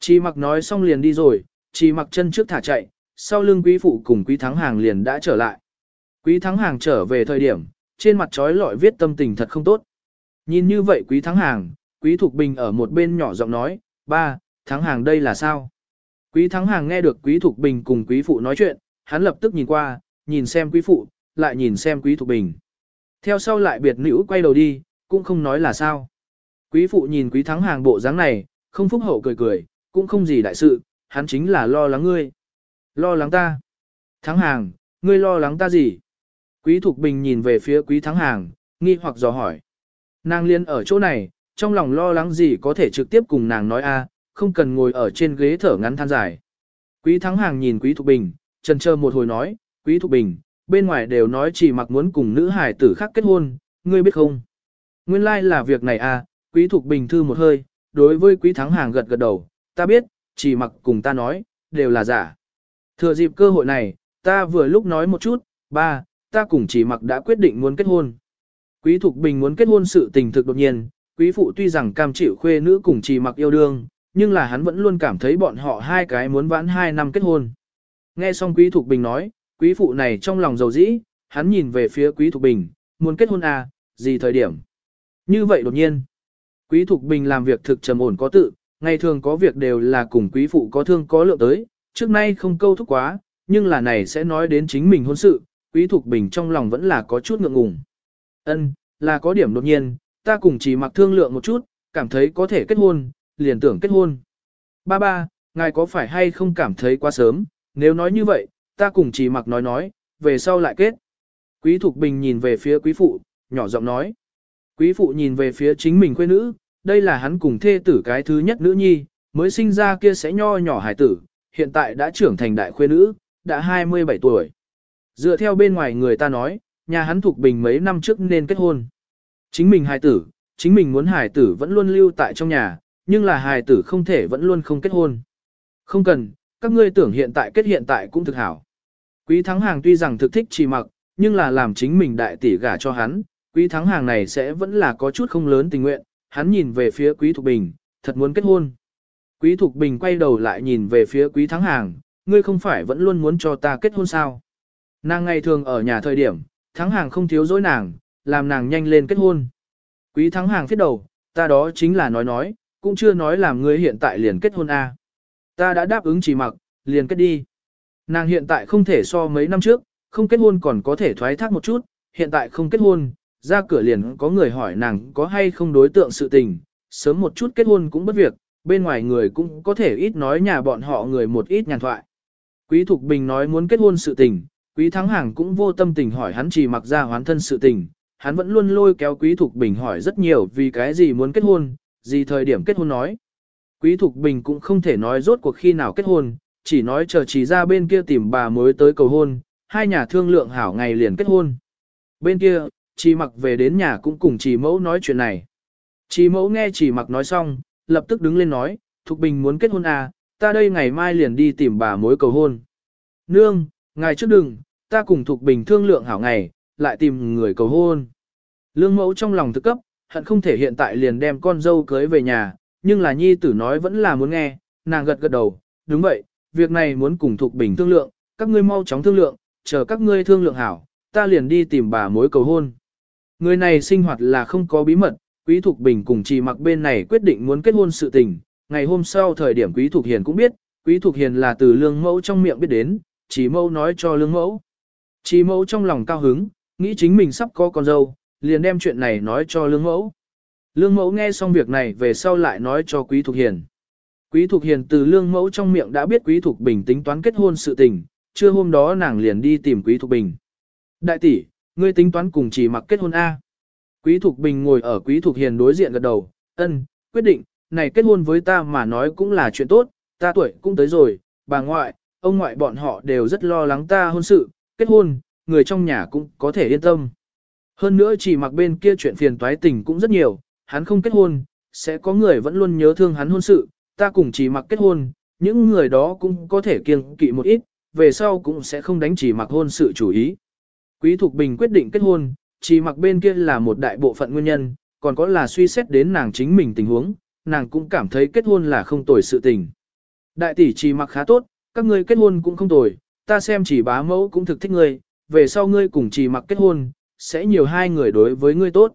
Chi mặc nói xong liền đi rồi, chi mặc chân trước thả chạy, sau lưng quý phụ cùng quý thắng hàng liền đã trở lại. Quý thắng hàng trở về thời điểm, trên mặt trói lọi viết tâm tình thật không tốt. Nhìn như vậy quý thắng hàng, quý thục bình ở một bên nhỏ giọng nói, ba, thắng hàng đây là sao? Quý thắng hàng nghe được quý thục bình cùng quý phụ nói chuyện, hắn lập tức nhìn qua, nhìn xem quý phụ, lại nhìn xem quý thục bình. Theo sau lại biệt nữ quay đầu đi, cũng không nói là sao. Quý phụ nhìn quý thắng hàng bộ dáng này, không phúc hậu cười cười, cũng không gì đại sự, hắn chính là lo lắng ngươi. Lo lắng ta. Thắng hàng, ngươi lo lắng ta gì? Quý Thục Bình nhìn về phía quý thắng hàng, nghi hoặc dò hỏi. Nàng liên ở chỗ này, trong lòng lo lắng gì có thể trực tiếp cùng nàng nói a, không cần ngồi ở trên ghế thở ngắn than dài. Quý thắng hàng nhìn quý Thục Bình, trần chờ một hồi nói, quý Thục Bình, bên ngoài đều nói chỉ mặc muốn cùng nữ hải tử khác kết hôn, ngươi biết không? Nguyên lai like là việc này à, quý thục bình thư một hơi, đối với quý thắng hàng gật gật đầu, ta biết, chỉ mặc cùng ta nói, đều là giả. Thừa dịp cơ hội này, ta vừa lúc nói một chút, ba, ta cùng chỉ mặc đã quyết định muốn kết hôn. Quý thục bình muốn kết hôn sự tình thực đột nhiên, quý phụ tuy rằng cam chịu khuê nữ cùng chỉ mặc yêu đương, nhưng là hắn vẫn luôn cảm thấy bọn họ hai cái muốn vãn hai năm kết hôn. Nghe xong Quý Thục Bình nói, quý phụ này trong lòng giàu dĩ, hắn nhìn về phía Quý Thục Bình, muốn kết hôn à, gì thời điểm. Như vậy đột nhiên, Quý Thục Bình làm việc thực trầm ổn có tự, ngày thường có việc đều là cùng quý phụ có thương có lượng tới, trước nay không câu thúc quá, nhưng là này sẽ nói đến chính mình hôn sự, Quý Thục Bình trong lòng vẫn là có chút ngượng ngùng. Ân, là có điểm đột nhiên, ta cùng chỉ mặc thương lượng một chút, cảm thấy có thể kết hôn, liền tưởng kết hôn. Ba ba, ngài có phải hay không cảm thấy quá sớm, nếu nói như vậy, ta cùng chỉ mặc nói nói, về sau lại kết. Quý Thục Bình nhìn về phía quý phụ, nhỏ giọng nói. Quý phụ nhìn về phía chính mình quê nữ, đây là hắn cùng thê tử cái thứ nhất nữ nhi, mới sinh ra kia sẽ nho nhỏ hải tử, hiện tại đã trưởng thành đại khuê nữ, đã 27 tuổi. Dựa theo bên ngoài người ta nói, nhà hắn thuộc bình mấy năm trước nên kết hôn. Chính mình hài tử, chính mình muốn hài tử vẫn luôn lưu tại trong nhà, nhưng là hài tử không thể vẫn luôn không kết hôn. Không cần, các ngươi tưởng hiện tại kết hiện tại cũng thực hảo. Quý thắng hàng tuy rằng thực thích chỉ mặc, nhưng là làm chính mình đại tỷ gả cho hắn, quý thắng hàng này sẽ vẫn là có chút không lớn tình nguyện, hắn nhìn về phía quý thục bình, thật muốn kết hôn. Quý thục bình quay đầu lại nhìn về phía quý thắng hàng, ngươi không phải vẫn luôn muốn cho ta kết hôn sao. Nàng ngày thường ở nhà thời điểm, thắng hàng không thiếu dối nàng, làm nàng nhanh lên kết hôn. Quý thắng hàng phía đầu, ta đó chính là nói nói, cũng chưa nói làm ngươi hiện tại liền kết hôn a. À. Ta đã đáp ứng chỉ mặc, liền kết đi. Nàng hiện tại không thể so mấy năm trước, không kết hôn còn có thể thoái thác một chút, hiện tại không kết hôn, ra cửa liền có người hỏi nàng có hay không đối tượng sự tình, sớm một chút kết hôn cũng bất việc, bên ngoài người cũng có thể ít nói nhà bọn họ người một ít nhàn thoại. Quý Thục Bình nói muốn kết hôn sự tình, Quý Thắng Hàng cũng vô tâm tình hỏi hắn chỉ mặc ra hoán thân sự tình, hắn vẫn luôn lôi kéo Quý Thục Bình hỏi rất nhiều vì cái gì muốn kết hôn, gì thời điểm kết hôn nói. Quý Thục Bình cũng không thể nói rốt cuộc khi nào kết hôn, chỉ nói chờ chỉ ra bên kia tìm bà mới tới cầu hôn, hai nhà thương lượng hảo ngày liền kết hôn. Bên kia, chỉ mặc về đến nhà cũng cùng chỉ mẫu nói chuyện này. Chỉ mẫu nghe chỉ mặc nói xong, lập tức đứng lên nói, Thục Bình muốn kết hôn à, ta đây ngày mai liền đi tìm bà mối cầu hôn. Nương, ngài trước đừng, ta cùng Thục Bình thương lượng hảo ngày, lại tìm người cầu hôn. Lương mẫu trong lòng thức cấp, hận không thể hiện tại liền đem con dâu cưới về nhà, nhưng là nhi tử nói vẫn là muốn nghe, nàng gật gật đầu, đúng vậy, việc này muốn cùng Thục Bình thương lượng, các ngươi mau chóng thương lượng, chờ các ngươi thương lượng hảo, ta liền đi tìm bà mối cầu hôn. Người này sinh hoạt là không có bí mật, Quý Thục Bình cùng Trì Mặc bên này quyết định muốn kết hôn sự tình, ngày hôm sau thời điểm Quý Thục Hiền cũng biết, Quý Thục Hiền là từ lương mẫu trong miệng biết đến, Trì mẫu nói cho lương mẫu. Trì mẫu trong lòng cao hứng, nghĩ chính mình sắp có con dâu, liền đem chuyện này nói cho lương mẫu. Lương mẫu nghe xong việc này về sau lại nói cho Quý Thục Hiền. Quý Thục Hiền từ lương mẫu trong miệng đã biết Quý Thục Bình tính toán kết hôn sự tình, trưa hôm đó nàng liền đi tìm Quý Thục Bình. Đại tỷ, ngươi tính toán cùng chỉ mặc kết hôn A. Quý Thục Bình ngồi ở Quý Thục Hiền đối diện gật đầu, ân, quyết định, này kết hôn với ta mà nói cũng là chuyện tốt, ta tuổi cũng tới rồi, bà ngoại, ông ngoại bọn họ đều rất lo lắng ta hôn sự, kết hôn, người trong nhà cũng có thể yên tâm. Hơn nữa chỉ mặc bên kia chuyện phiền toái tình cũng rất nhiều, hắn không kết hôn, sẽ có người vẫn luôn nhớ thương hắn hôn sự, ta cùng chỉ mặc kết hôn, những người đó cũng có thể kiêng kỵ một ít, về sau cũng sẽ không đánh chỉ mặc hôn sự chủ ý. Quý Thục Bình quyết định kết hôn, chỉ mặc bên kia là một đại bộ phận nguyên nhân, còn có là suy xét đến nàng chính mình tình huống, nàng cũng cảm thấy kết hôn là không tồi sự tình. Đại tỷ chỉ mặc khá tốt, các ngươi kết hôn cũng không tồi, ta xem chỉ bá mẫu cũng thực thích ngươi, về sau ngươi cùng chỉ mặc kết hôn, sẽ nhiều hai người đối với ngươi tốt.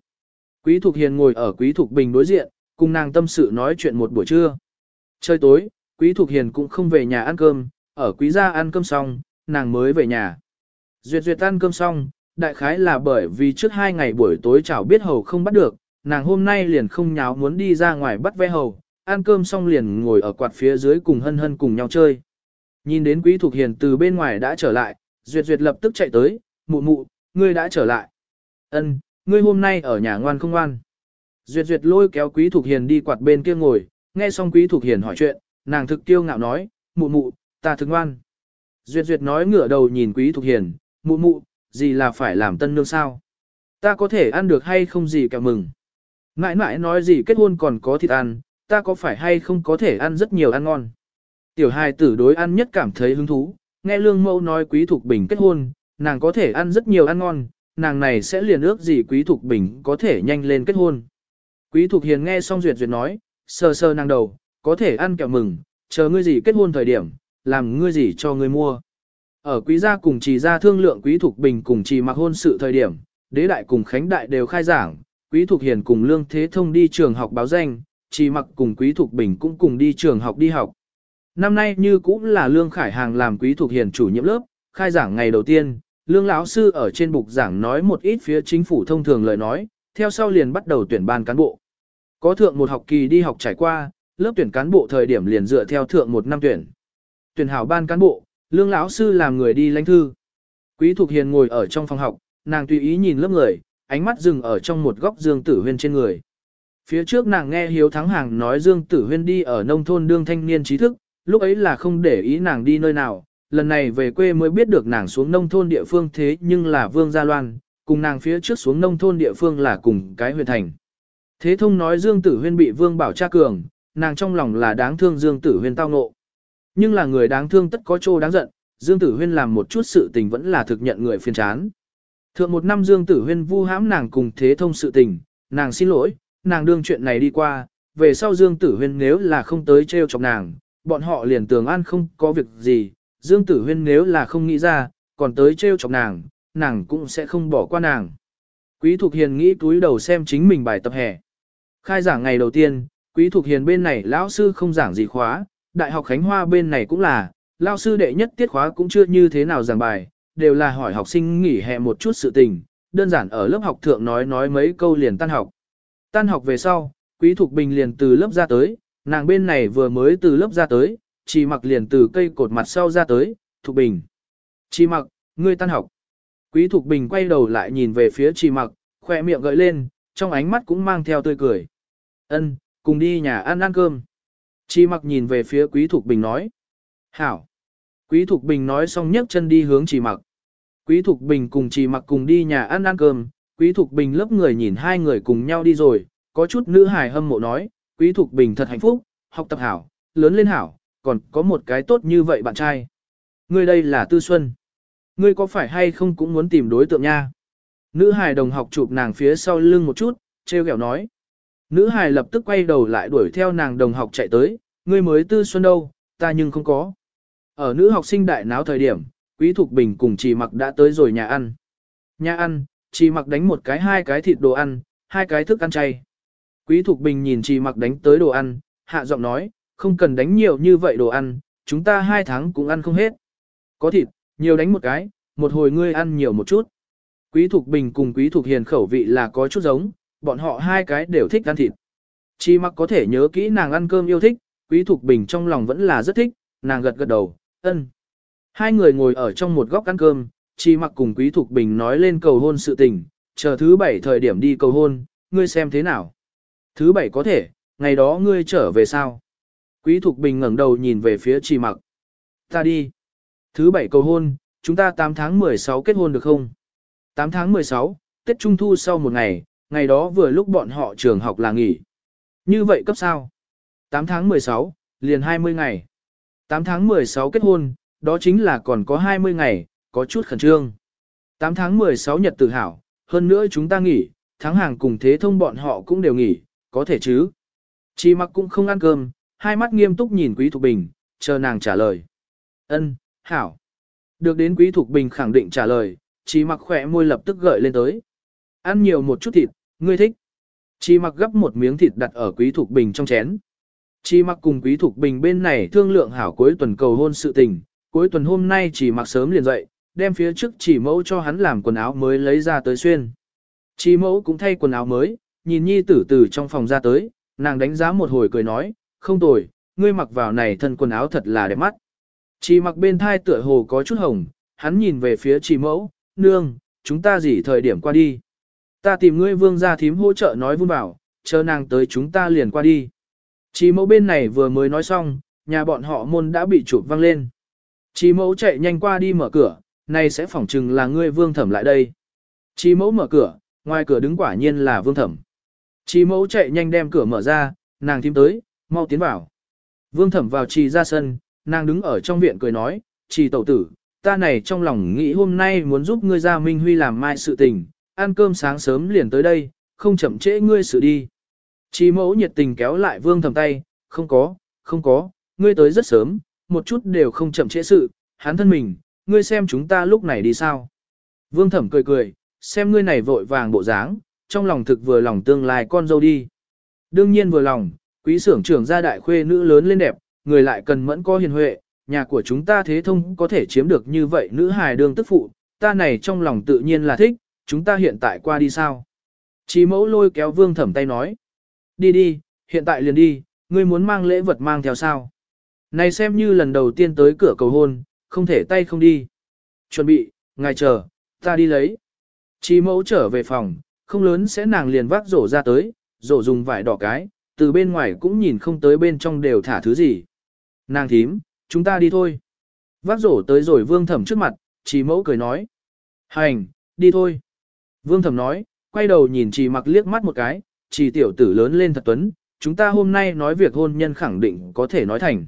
Quý Thục Hiền ngồi ở Quý Thục Bình đối diện, cùng nàng tâm sự nói chuyện một buổi trưa. Trời tối, Quý Thục Hiền cũng không về nhà ăn cơm, ở Quý gia ăn cơm xong, nàng mới về nhà. Duyệt duyệt ăn cơm xong, đại khái là bởi vì trước hai ngày buổi tối chảo biết hầu không bắt được, nàng hôm nay liền không nháo muốn đi ra ngoài bắt ve hầu, ăn cơm xong liền ngồi ở quạt phía dưới cùng hân hân cùng nhau chơi. Nhìn đến Quý Thục Hiền từ bên ngoài đã trở lại, Duyệt Duyệt lập tức chạy tới, mụ mụ, ngươi đã trở lại. Ân, ngươi hôm nay ở nhà ngoan không ngoan. Duyệt Duyệt lôi kéo Quý Thục Hiền đi quạt bên kia ngồi, nghe xong Quý Thục Hiền hỏi chuyện, nàng thực kiêu ngạo nói, mụ mụ, ta thực ngoan. Duyệt Duyệt nói ngửa đầu nhìn Quý Thục Hiền, mụ mụ, gì là phải làm tân nương sao? Ta có thể ăn được hay không gì cả mừng. Mãi mãi nói gì kết hôn còn có thịt ăn, ta có phải hay không có thể ăn rất nhiều ăn ngon. Tiểu hài tử đối ăn nhất cảm thấy hứng thú, nghe lương mẫu nói quý thục bình kết hôn, nàng có thể ăn rất nhiều ăn ngon, nàng này sẽ liền ước gì quý thục bình có thể nhanh lên kết hôn. Quý thục hiền nghe xong duyệt duyệt nói, sờ sờ nàng đầu, có thể ăn kẹo mừng, chờ ngươi gì kết hôn thời điểm, làm ngươi gì cho ngươi mua. Ở quý gia cùng trì gia thương lượng quý thục bình cùng trì mặc hôn sự thời điểm, đế đại cùng khánh đại đều khai giảng, quý thục hiền cùng lương thế thông đi trường học báo danh, trì mặc cùng quý thục bình cũng cùng đi trường học đi học. Năm nay như cũng là lương khải hàng làm quý thục hiền chủ nhiệm lớp, khai giảng ngày đầu tiên, lương lão sư ở trên bục giảng nói một ít phía chính phủ thông thường lời nói, theo sau liền bắt đầu tuyển ban cán bộ. Có thượng một học kỳ đi học trải qua, lớp tuyển cán bộ thời điểm liền dựa theo thượng một năm tuyển. Tuyển hảo ban cán bộ, lương lão sư làm người đi lãnh thư. Quý Thục Hiền ngồi ở trong phòng học, nàng tùy ý nhìn lớp người, ánh mắt dừng ở trong một góc Dương Tử Huyên trên người. Phía trước nàng nghe Hiếu Thắng Hàng nói Dương Tử Huyên đi ở nông thôn đương thanh niên trí thức, lúc ấy là không để ý nàng đi nơi nào, lần này về quê mới biết được nàng xuống nông thôn địa phương thế nhưng là Vương Gia Loan, cùng nàng phía trước xuống nông thôn địa phương là cùng cái huyện thành. Thế thông nói Dương Tử Huyên bị Vương Bảo tra cường, nàng trong lòng là đáng thương Dương Tử Huyên tao ngộ. Nhưng là người đáng thương tất có chỗ đáng giận, Dương Tử Huyên làm một chút sự tình vẫn là thực nhận người phiền chán. Thượng một năm Dương Tử Huyên vu hãm nàng cùng thế thông sự tình, nàng xin lỗi, nàng đương chuyện này đi qua, về sau Dương Tử Huyên nếu là không tới treo chọc nàng, bọn họ liền tường an không có việc gì, Dương Tử Huyên nếu là không nghĩ ra, còn tới treo chọc nàng, nàng cũng sẽ không bỏ qua nàng. Quý Thục Hiền nghĩ túi đầu xem chính mình bài tập hè. Khai giảng ngày đầu tiên, Quý Thục Hiền bên này lão sư không giảng gì khóa, Đại học Khánh Hoa bên này cũng là, lão sư đệ nhất tiết khóa cũng chưa như thế nào giảng bài, đều là hỏi học sinh nghỉ hè một chút sự tình, đơn giản ở lớp học thượng nói nói mấy câu liền tan học. Tan học về sau, Quý Thục Bình liền từ lớp ra tới, nàng bên này vừa mới từ lớp ra tới, chỉ mặc liền từ cây cột mặt sau ra tới, Thục Bình. Chỉ mặc, ngươi tan học. Quý Thục Bình quay đầu lại nhìn về phía chỉ mặc, khỏe miệng gợi lên, trong ánh mắt cũng mang theo tươi cười. Ân, cùng đi nhà ăn ăn cơm. Chi mặc nhìn về phía Quý Thục Bình nói. Hảo. Quý Thục Bình nói xong nhấc chân đi hướng Chi mặc. Quý Thục Bình cùng Chi mặc cùng đi nhà ăn ăn cơm. Quý Thục Bình lớp người nhìn hai người cùng nhau đi rồi, có chút nữ hài hâm mộ nói, Quý Thục Bình thật hạnh phúc, học tập hảo, lớn lên hảo, còn có một cái tốt như vậy bạn trai. Ngươi đây là Tư Xuân. Ngươi có phải hay không cũng muốn tìm đối tượng nha? Nữ hài đồng học chụp nàng phía sau lưng một chút, treo kẹo nói. Nữ hài lập tức quay đầu lại đuổi theo nàng đồng học chạy tới, ngươi mới Tư Xuân đâu, ta nhưng không có. Ở nữ học sinh đại náo thời điểm, Quý Thục Bình cùng Trì Mặc đã tới rồi nhà ăn. Nhà ăn, Trì Mặc đánh một cái hai cái thịt đồ ăn, hai cái thức ăn chay. Quý Thục Bình nhìn Trì Mặc đánh tới đồ ăn, hạ giọng nói, không cần đánh nhiều như vậy đồ ăn, chúng ta hai tháng cũng ăn không hết. Có thịt, nhiều đánh một cái, một hồi ngươi ăn nhiều một chút. Quý Thục Bình cùng Quý Thục Hiền khẩu vị là có chút giống, bọn họ hai cái đều thích ăn thịt. Chi mặc có thể nhớ kỹ nàng ăn cơm yêu thích, Quý Thục Bình trong lòng vẫn là rất thích, nàng gật gật đầu, ân. Hai người ngồi ở trong một góc ăn cơm, Chi mặc cùng Quý Thục Bình nói lên cầu hôn sự tình, chờ thứ bảy thời điểm đi cầu hôn, ngươi xem thế nào. Thứ bảy có thể, ngày đó ngươi trở về sao? Quý Thục Bình ngẩng đầu nhìn về phía Chi mặc. Ta đi. Thứ bảy cầu hôn, chúng ta 8 tháng 16 kết hôn được không? 8 tháng 16, Tết Trung Thu sau một ngày, ngày đó vừa lúc bọn họ trường học là nghỉ. Như vậy cấp sao? 8 tháng 16, liền 20 ngày. 8 tháng 16 kết hôn, đó chính là còn có 20 ngày, có chút khẩn trương. 8 tháng 16 nhật tự hảo, hơn nữa chúng ta nghỉ, tháng hàng cùng thế thông bọn họ cũng đều nghỉ, có thể chứ. Chi mặc cũng không ăn cơm, hai mắt nghiêm túc nhìn Quý Thục Bình, chờ nàng trả lời. Ân, hảo. Được đến Quý Thục Bình khẳng định trả lời, Chi mặc khỏe môi lập tức gợi lên tới. Ăn nhiều một chút thịt, ngươi thích. Chi mặc gấp một miếng thịt đặt ở Quý Thục Bình trong chén. Chi mặc cùng Quý Thục Bình bên này thương lượng hảo cuối tuần cầu hôn sự tình, cuối tuần hôm nay chỉ mặc sớm liền dậy, đem phía trước chỉ mẫu cho hắn làm quần áo mới lấy ra tới xuyên. Chi mẫu cũng thay quần áo mới, nhìn nhi tử tử trong phòng ra tới, nàng đánh giá một hồi cười nói, không tồi, ngươi mặc vào này thân quần áo thật là đẹp mắt. Chi mặc bên thai tựa hồ có chút hồng, hắn nhìn về phía Chỉ mẫu, nương, chúng ta gì thời điểm qua đi. Ta tìm ngươi vương gia thím hỗ trợ nói vun bảo, chờ nàng tới chúng ta liền qua đi. Chi mẫu bên này vừa mới nói xong, nhà bọn họ môn đã bị chụp văng lên. Chi mẫu chạy nhanh qua đi mở cửa, này sẽ phỏng chừng là ngươi vương thẩm lại đây. Chi mẫu mở cửa, ngoài cửa đứng quả nhiên là vương thẩm. Chi mẫu chạy nhanh đem cửa mở ra, nàng thím tới, mau tiến vào. Vương thẩm vào trì ra sân, nàng đứng ở trong viện cười nói, trì tẩu tử, ta này trong lòng nghĩ hôm nay muốn giúp ngươi ra Minh Huy làm mai sự tình, ăn cơm sáng sớm liền tới đây, không chậm trễ ngươi sự đi. Chi mẫu nhiệt tình kéo lại vương thẩm tay, không có, không có, ngươi tới rất sớm, một chút đều không chậm trễ sự, hắn thân mình, ngươi xem chúng ta lúc này đi sao. Vương thẩm cười cười, xem ngươi này vội vàng bộ dáng, trong lòng thực vừa lòng tương lai con dâu đi. Đương nhiên vừa lòng, quý xưởng trưởng gia đại khuê nữ lớn lên đẹp, người lại cần mẫn có hiền huệ, nhà của chúng ta thế thông có thể chiếm được như vậy nữ hài đương tức phụ, ta này trong lòng tự nhiên là thích, chúng ta hiện tại qua đi sao. Chí mẫu lôi kéo vương thẩm tay nói. Đi đi, hiện tại liền đi, ngươi muốn mang lễ vật mang theo sao. Này xem như lần đầu tiên tới cửa cầu hôn, không thể tay không đi. Chuẩn bị, ngài chờ, ta đi lấy. Chí mẫu trở về phòng, không lớn sẽ nàng liền vác rổ ra tới, rổ dùng vải đỏ cái, từ bên ngoài cũng nhìn không tới bên trong đều thả thứ gì. Nàng thím, chúng ta đi thôi. Vác rổ tới rồi vương thẩm trước mặt, chí mẫu cười nói. Hành, đi thôi. Vương thẩm nói, quay đầu nhìn chỉ mặc liếc mắt một cái, chỉ tiểu tử lớn lên thật tuấn, chúng ta hôm nay nói việc hôn nhân khẳng định có thể nói thành.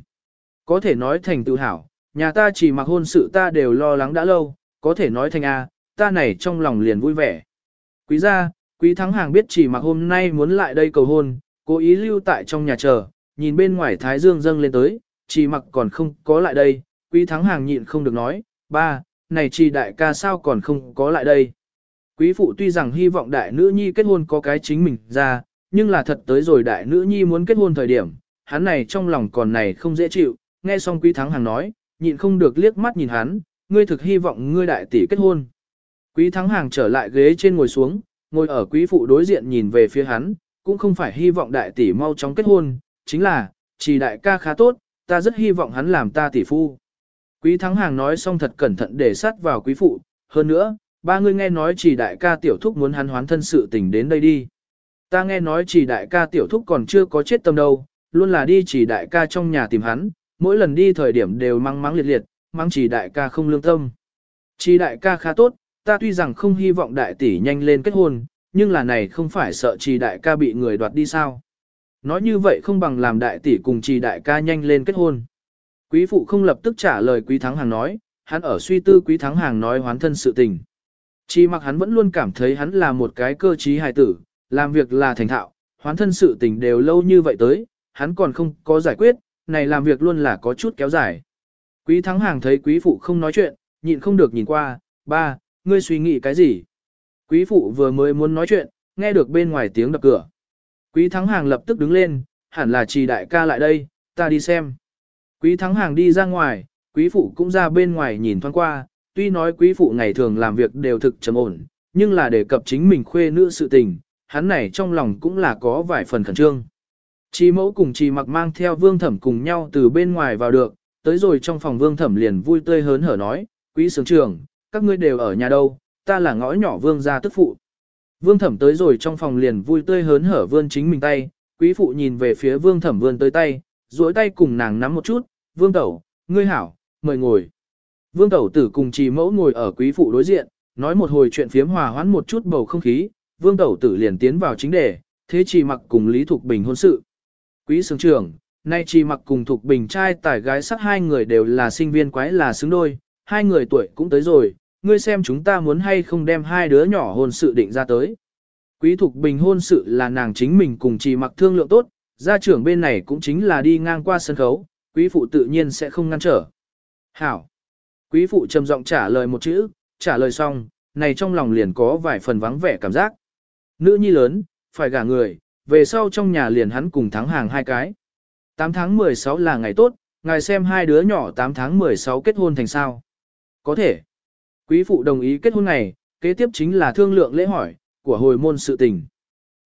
Có thể nói thành tự hào, nhà ta chỉ mặc hôn sự ta đều lo lắng đã lâu, có thể nói thành A, ta này trong lòng liền vui vẻ. Quý gia, quý thắng hàng biết chỉ mặc hôm nay muốn lại đây cầu hôn, cố ý lưu tại trong nhà chờ, nhìn bên ngoài thái dương dâng lên tới, chỉ mặc còn không có lại đây, quý thắng hàng nhịn không được nói, ba, này chỉ đại ca sao còn không có lại đây. Quý phụ tuy rằng hy vọng đại nữ nhi kết hôn có cái chính mình ra, nhưng là thật tới rồi đại nữ nhi muốn kết hôn thời điểm, hắn này trong lòng còn này không dễ chịu, nghe xong quý thắng hàng nói, nhịn không được liếc mắt nhìn hắn, ngươi thực hy vọng ngươi đại tỷ kết hôn. Quý thắng hàng trở lại ghế trên ngồi xuống, ngồi ở quý phụ đối diện nhìn về phía hắn, cũng không phải hy vọng đại tỷ mau chóng kết hôn, chính là, chỉ đại ca khá tốt, ta rất hy vọng hắn làm ta tỷ phu. Quý thắng hàng nói xong thật cẩn thận để sát vào quý phụ, hơn nữa, ba người nghe nói chỉ đại ca tiểu thúc muốn hắn hoán thân sự tình đến đây đi. Ta nghe nói chỉ đại ca tiểu thúc còn chưa có chết tâm đâu, luôn là đi chỉ đại ca trong nhà tìm hắn, mỗi lần đi thời điểm đều mắng mắng liệt liệt, mắng chỉ đại ca không lương tâm. Chỉ đại ca khá tốt, ta tuy rằng không hy vọng đại tỷ nhanh lên kết hôn, nhưng là này không phải sợ chỉ đại ca bị người đoạt đi sao. Nói như vậy không bằng làm đại tỷ cùng chỉ đại ca nhanh lên kết hôn. Quý phụ không lập tức trả lời quý thắng hàng nói, hắn ở suy tư quý thắng hàng nói hoán thân sự tình. Chỉ mặc hắn vẫn luôn cảm thấy hắn là một cái cơ trí hài tử, làm việc là thành thạo, hoán thân sự tình đều lâu như vậy tới, hắn còn không có giải quyết, này làm việc luôn là có chút kéo dài. Quý thắng hàng thấy quý phụ không nói chuyện, nhịn không được nhìn qua, ba, ngươi suy nghĩ cái gì? Quý phụ vừa mới muốn nói chuyện, nghe được bên ngoài tiếng đập cửa. Quý thắng hàng lập tức đứng lên, hẳn là trì đại ca lại đây, ta đi xem. Quý thắng hàng đi ra ngoài, quý phụ cũng ra bên ngoài nhìn thoáng qua, tuy nói quý phụ ngày thường làm việc đều thực trầm ổn, nhưng là đề cập chính mình khuê nữ sự tình, hắn này trong lòng cũng là có vài phần khẩn trương. Chi mẫu cùng chi mặc mang theo vương thẩm cùng nhau từ bên ngoài vào được, tới rồi trong phòng vương thẩm liền vui tươi hớn hở nói, quý sướng trưởng, các ngươi đều ở nhà đâu, ta là ngõ nhỏ vương gia tức phụ. Vương thẩm tới rồi trong phòng liền vui tươi hớn hở vươn chính mình tay, quý phụ nhìn về phía vương thẩm vươn tới tay, duỗi tay cùng nàng nắm một chút, vương tẩu, ngươi hảo, mời ngồi. Vương tẩu tử cùng trì mẫu ngồi ở quý phụ đối diện, nói một hồi chuyện phiếm hòa hoãn một chút bầu không khí, vương tẩu tử liền tiến vào chính đề, thế trì mặc cùng Lý Thục Bình hôn sự. Quý sướng trưởng, nay trì mặc cùng Thục Bình trai tải gái sắc hai người đều là sinh viên quái là xứng đôi, hai người tuổi cũng tới rồi, ngươi xem chúng ta muốn hay không đem hai đứa nhỏ hôn sự định ra tới. Quý Thục Bình hôn sự là nàng chính mình cùng trì mặc thương lượng tốt, gia trưởng bên này cũng chính là đi ngang qua sân khấu, quý phụ tự nhiên sẽ không ngăn trở. Hảo. Quý phụ trầm giọng trả lời một chữ, trả lời xong, này trong lòng liền có vài phần vắng vẻ cảm giác. Nữ nhi lớn, phải gả người, về sau trong nhà liền hắn cùng thắng hàng hai cái. 8 tháng 16 là ngày tốt, ngài xem hai đứa nhỏ 8 tháng 16 kết hôn thành sao. Có thể. Quý phụ đồng ý kết hôn này, kế tiếp chính là thương lượng lễ hỏi, của hồi môn sự tình.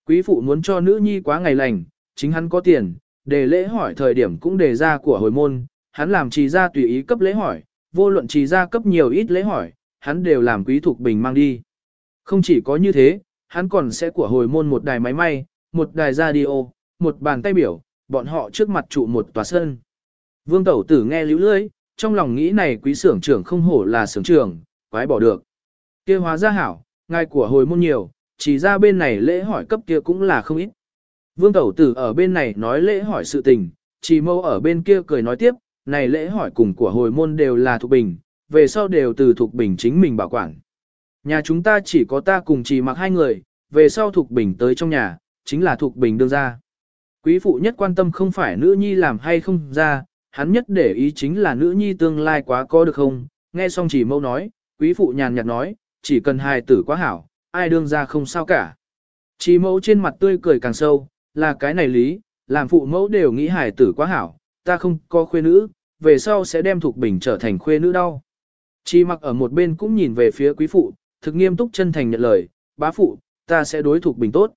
Quý phụ muốn cho nữ nhi quá ngày lành, chính hắn có tiền, để lễ hỏi thời điểm cũng đề ra của hồi môn, hắn làm trì ra tùy ý cấp lễ hỏi, vô luận trì ra cấp nhiều ít lễ hỏi, hắn đều làm quý thuộc bình mang đi. Không chỉ có như thế, hắn còn sẽ của hồi môn một đài máy may, một đài radio, một bàn tay biểu, bọn họ trước mặt trụ một tòa sân. Vương Tẩu Tử nghe lưu lưỡi, trong lòng nghĩ này quý xưởng trưởng không hổ là xưởng trưởng, quái bỏ được. kia hóa ra hảo, ngài của hồi môn nhiều, chỉ ra bên này lễ hỏi cấp kia cũng là không ít. Vương Tẩu Tử ở bên này nói lễ hỏi sự tình, chỉ mâu ở bên kia cười nói tiếp, này lễ hỏi cùng của hồi môn đều là thuộc bình, về sau đều từ thuộc bình chính mình bảo quản. Nhà chúng ta chỉ có ta cùng chỉ mặc hai người, về sau thuộc bình tới trong nhà, chính là thuộc bình đương ra. Quý phụ nhất quan tâm không phải nữ nhi làm hay không ra, hắn nhất để ý chính là nữ nhi tương lai quá có được không, nghe xong chỉ mâu nói, quý phụ nhàn nhạt nói, chỉ cần hài tử quá hảo, ai đương ra không sao cả. Chỉ mẫu trên mặt tươi cười càng sâu, là cái này lý, làm phụ mẫu đều nghĩ hài tử quá hảo, ta không có khuê nữ, về sau sẽ đem Thục Bình trở thành khuê nữ đau. Chi mặc ở một bên cũng nhìn về phía quý phụ, thực nghiêm túc chân thành nhận lời, bá phụ, ta sẽ đối Thục Bình tốt.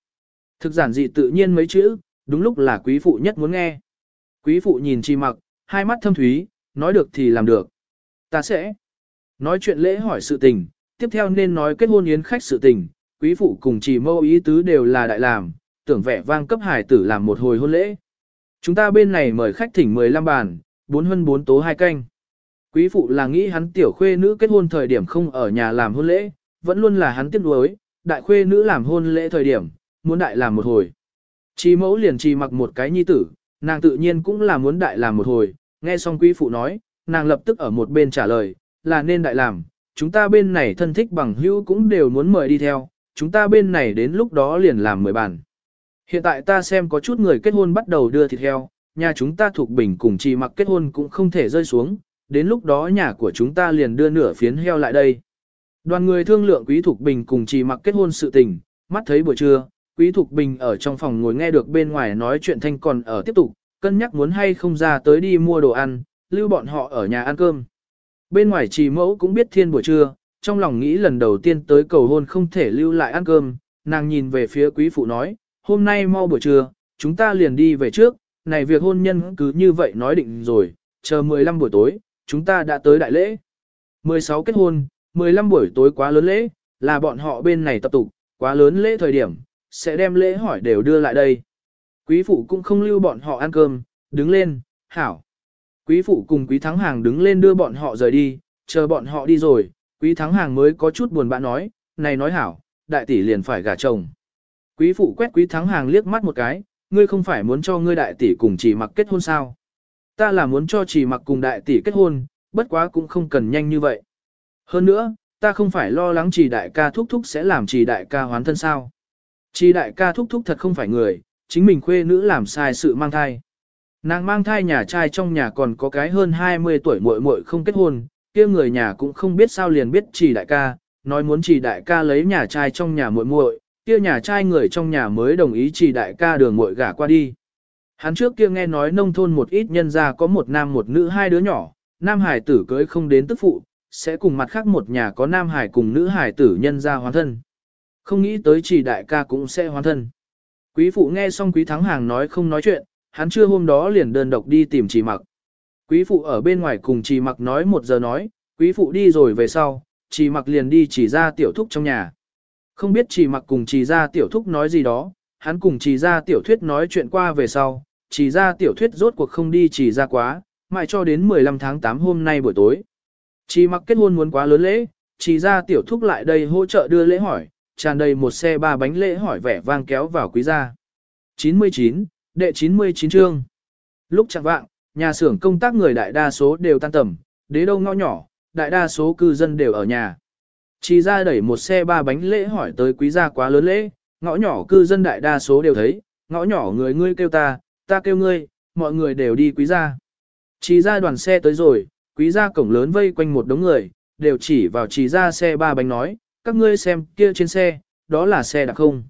Thực giản dị tự nhiên mấy chữ, đúng lúc là quý phụ nhất muốn nghe. Quý phụ nhìn chi mặc, hai mắt thâm thúy, nói được thì làm được. Ta sẽ nói chuyện lễ hỏi sự tình, tiếp theo nên nói kết hôn yến khách sự tình, quý phụ cùng chỉ mâu ý tứ đều là đại làm, tưởng vẻ vang cấp hải tử làm một hồi hôn lễ. Chúng ta bên này mời khách thỉnh 15 bàn, 4 hân 4 tố hai canh. Quý phụ là nghĩ hắn tiểu khuê nữ kết hôn thời điểm không ở nhà làm hôn lễ, vẫn luôn là hắn tiếc nuối, đại khuê nữ làm hôn lễ thời điểm, muốn đại làm một hồi. Chí mẫu liền trì mặc một cái nhi tử, nàng tự nhiên cũng là muốn đại làm một hồi, nghe xong quý phụ nói, nàng lập tức ở một bên trả lời, là nên đại làm, chúng ta bên này thân thích bằng hữu cũng đều muốn mời đi theo, chúng ta bên này đến lúc đó liền làm mười bàn. Hiện tại ta xem có chút người kết hôn bắt đầu đưa thịt heo, nhà chúng ta thuộc bình cùng trì mặc kết hôn cũng không thể rơi xuống, đến lúc đó nhà của chúng ta liền đưa nửa phiến heo lại đây. Đoàn người thương lượng quý thuộc bình cùng trì mặc kết hôn sự tình, mắt thấy buổi trưa, quý thuộc bình ở trong phòng ngồi nghe được bên ngoài nói chuyện thanh còn ở tiếp tục, cân nhắc muốn hay không ra tới đi mua đồ ăn, lưu bọn họ ở nhà ăn cơm. Bên ngoài trì mẫu cũng biết thiên buổi trưa, trong lòng nghĩ lần đầu tiên tới cầu hôn không thể lưu lại ăn cơm, nàng nhìn về phía quý phụ nói, hôm nay mau buổi trưa, chúng ta liền đi về trước, này việc hôn nhân cứ như vậy nói định rồi, chờ 15 buổi tối, chúng ta đã tới đại lễ. 16 kết hôn, 15 buổi tối quá lớn lễ, là bọn họ bên này tập tục, quá lớn lễ thời điểm, sẽ đem lễ hỏi đều đưa lại đây. Quý phụ cũng không lưu bọn họ ăn cơm, đứng lên, hảo. Quý phụ cùng quý thắng hàng đứng lên đưa bọn họ rời đi, chờ bọn họ đi rồi, quý thắng hàng mới có chút buồn bã nói, này nói hảo, đại tỷ liền phải gả chồng. Quý phụ quét quý thắng hàng liếc mắt một cái, ngươi không phải muốn cho ngươi đại tỷ cùng chỉ mặc kết hôn sao? Ta là muốn cho chỉ mặc cùng đại tỷ kết hôn, bất quá cũng không cần nhanh như vậy. Hơn nữa, ta không phải lo lắng chỉ đại ca thúc thúc sẽ làm chỉ đại ca hoán thân sao. Chỉ đại ca thúc thúc thật không phải người, chính mình khuê nữ làm sai sự mang thai. Nàng mang thai nhà trai trong nhà còn có cái hơn 20 tuổi muội muội không kết hôn, kia người nhà cũng không biết sao liền biết chỉ đại ca, nói muốn chỉ đại ca lấy nhà trai trong nhà muội muội, kia nhà trai người trong nhà mới đồng ý chỉ đại ca đường muội gả qua đi. Hắn trước kia nghe nói nông thôn một ít nhân gia có một nam một nữ hai đứa nhỏ, nam hải tử cưới không đến tức phụ, sẽ cùng mặt khác một nhà có nam hải cùng nữ hải tử nhân gia hoàn thân. Không nghĩ tới chỉ đại ca cũng sẽ hoàn thân. Quý phụ nghe xong quý thắng hàng nói không nói chuyện, hắn chưa hôm đó liền đơn độc đi tìm chỉ mặc. Quý phụ ở bên ngoài cùng chỉ mặc nói một giờ nói, quý phụ đi rồi về sau, chỉ mặc liền đi chỉ ra tiểu thúc trong nhà. Không biết chỉ mặc cùng chỉ ra tiểu thúc nói gì đó, hắn cùng chỉ ra tiểu thuyết nói chuyện qua về sau, chỉ ra tiểu thuyết rốt cuộc không đi chỉ ra quá, mãi cho đến 15 tháng 8 hôm nay buổi tối. Chỉ mặc kết hôn muốn quá lớn lễ, chỉ ra tiểu thúc lại đây hỗ trợ đưa lễ hỏi, tràn đầy một xe ba bánh lễ hỏi vẻ vang kéo vào quý gia. 99, đệ 99 chương. Lúc chẳng vạng, nhà xưởng công tác người đại đa số đều tan tầm, đế đâu ngõ nhỏ, đại đa số cư dân đều ở nhà. Chỉ ra đẩy một xe ba bánh lễ hỏi tới quý gia quá lớn lễ, ngõ nhỏ cư dân đại đa số đều thấy, ngõ nhỏ người ngươi kêu ta, ta kêu ngươi, mọi người đều đi quý gia. Chỉ ra đoàn xe tới rồi, quý gia cổng lớn vây quanh một đống người, đều chỉ vào chỉ ra xe ba bánh nói, các ngươi xem kia trên xe, đó là xe đạp không?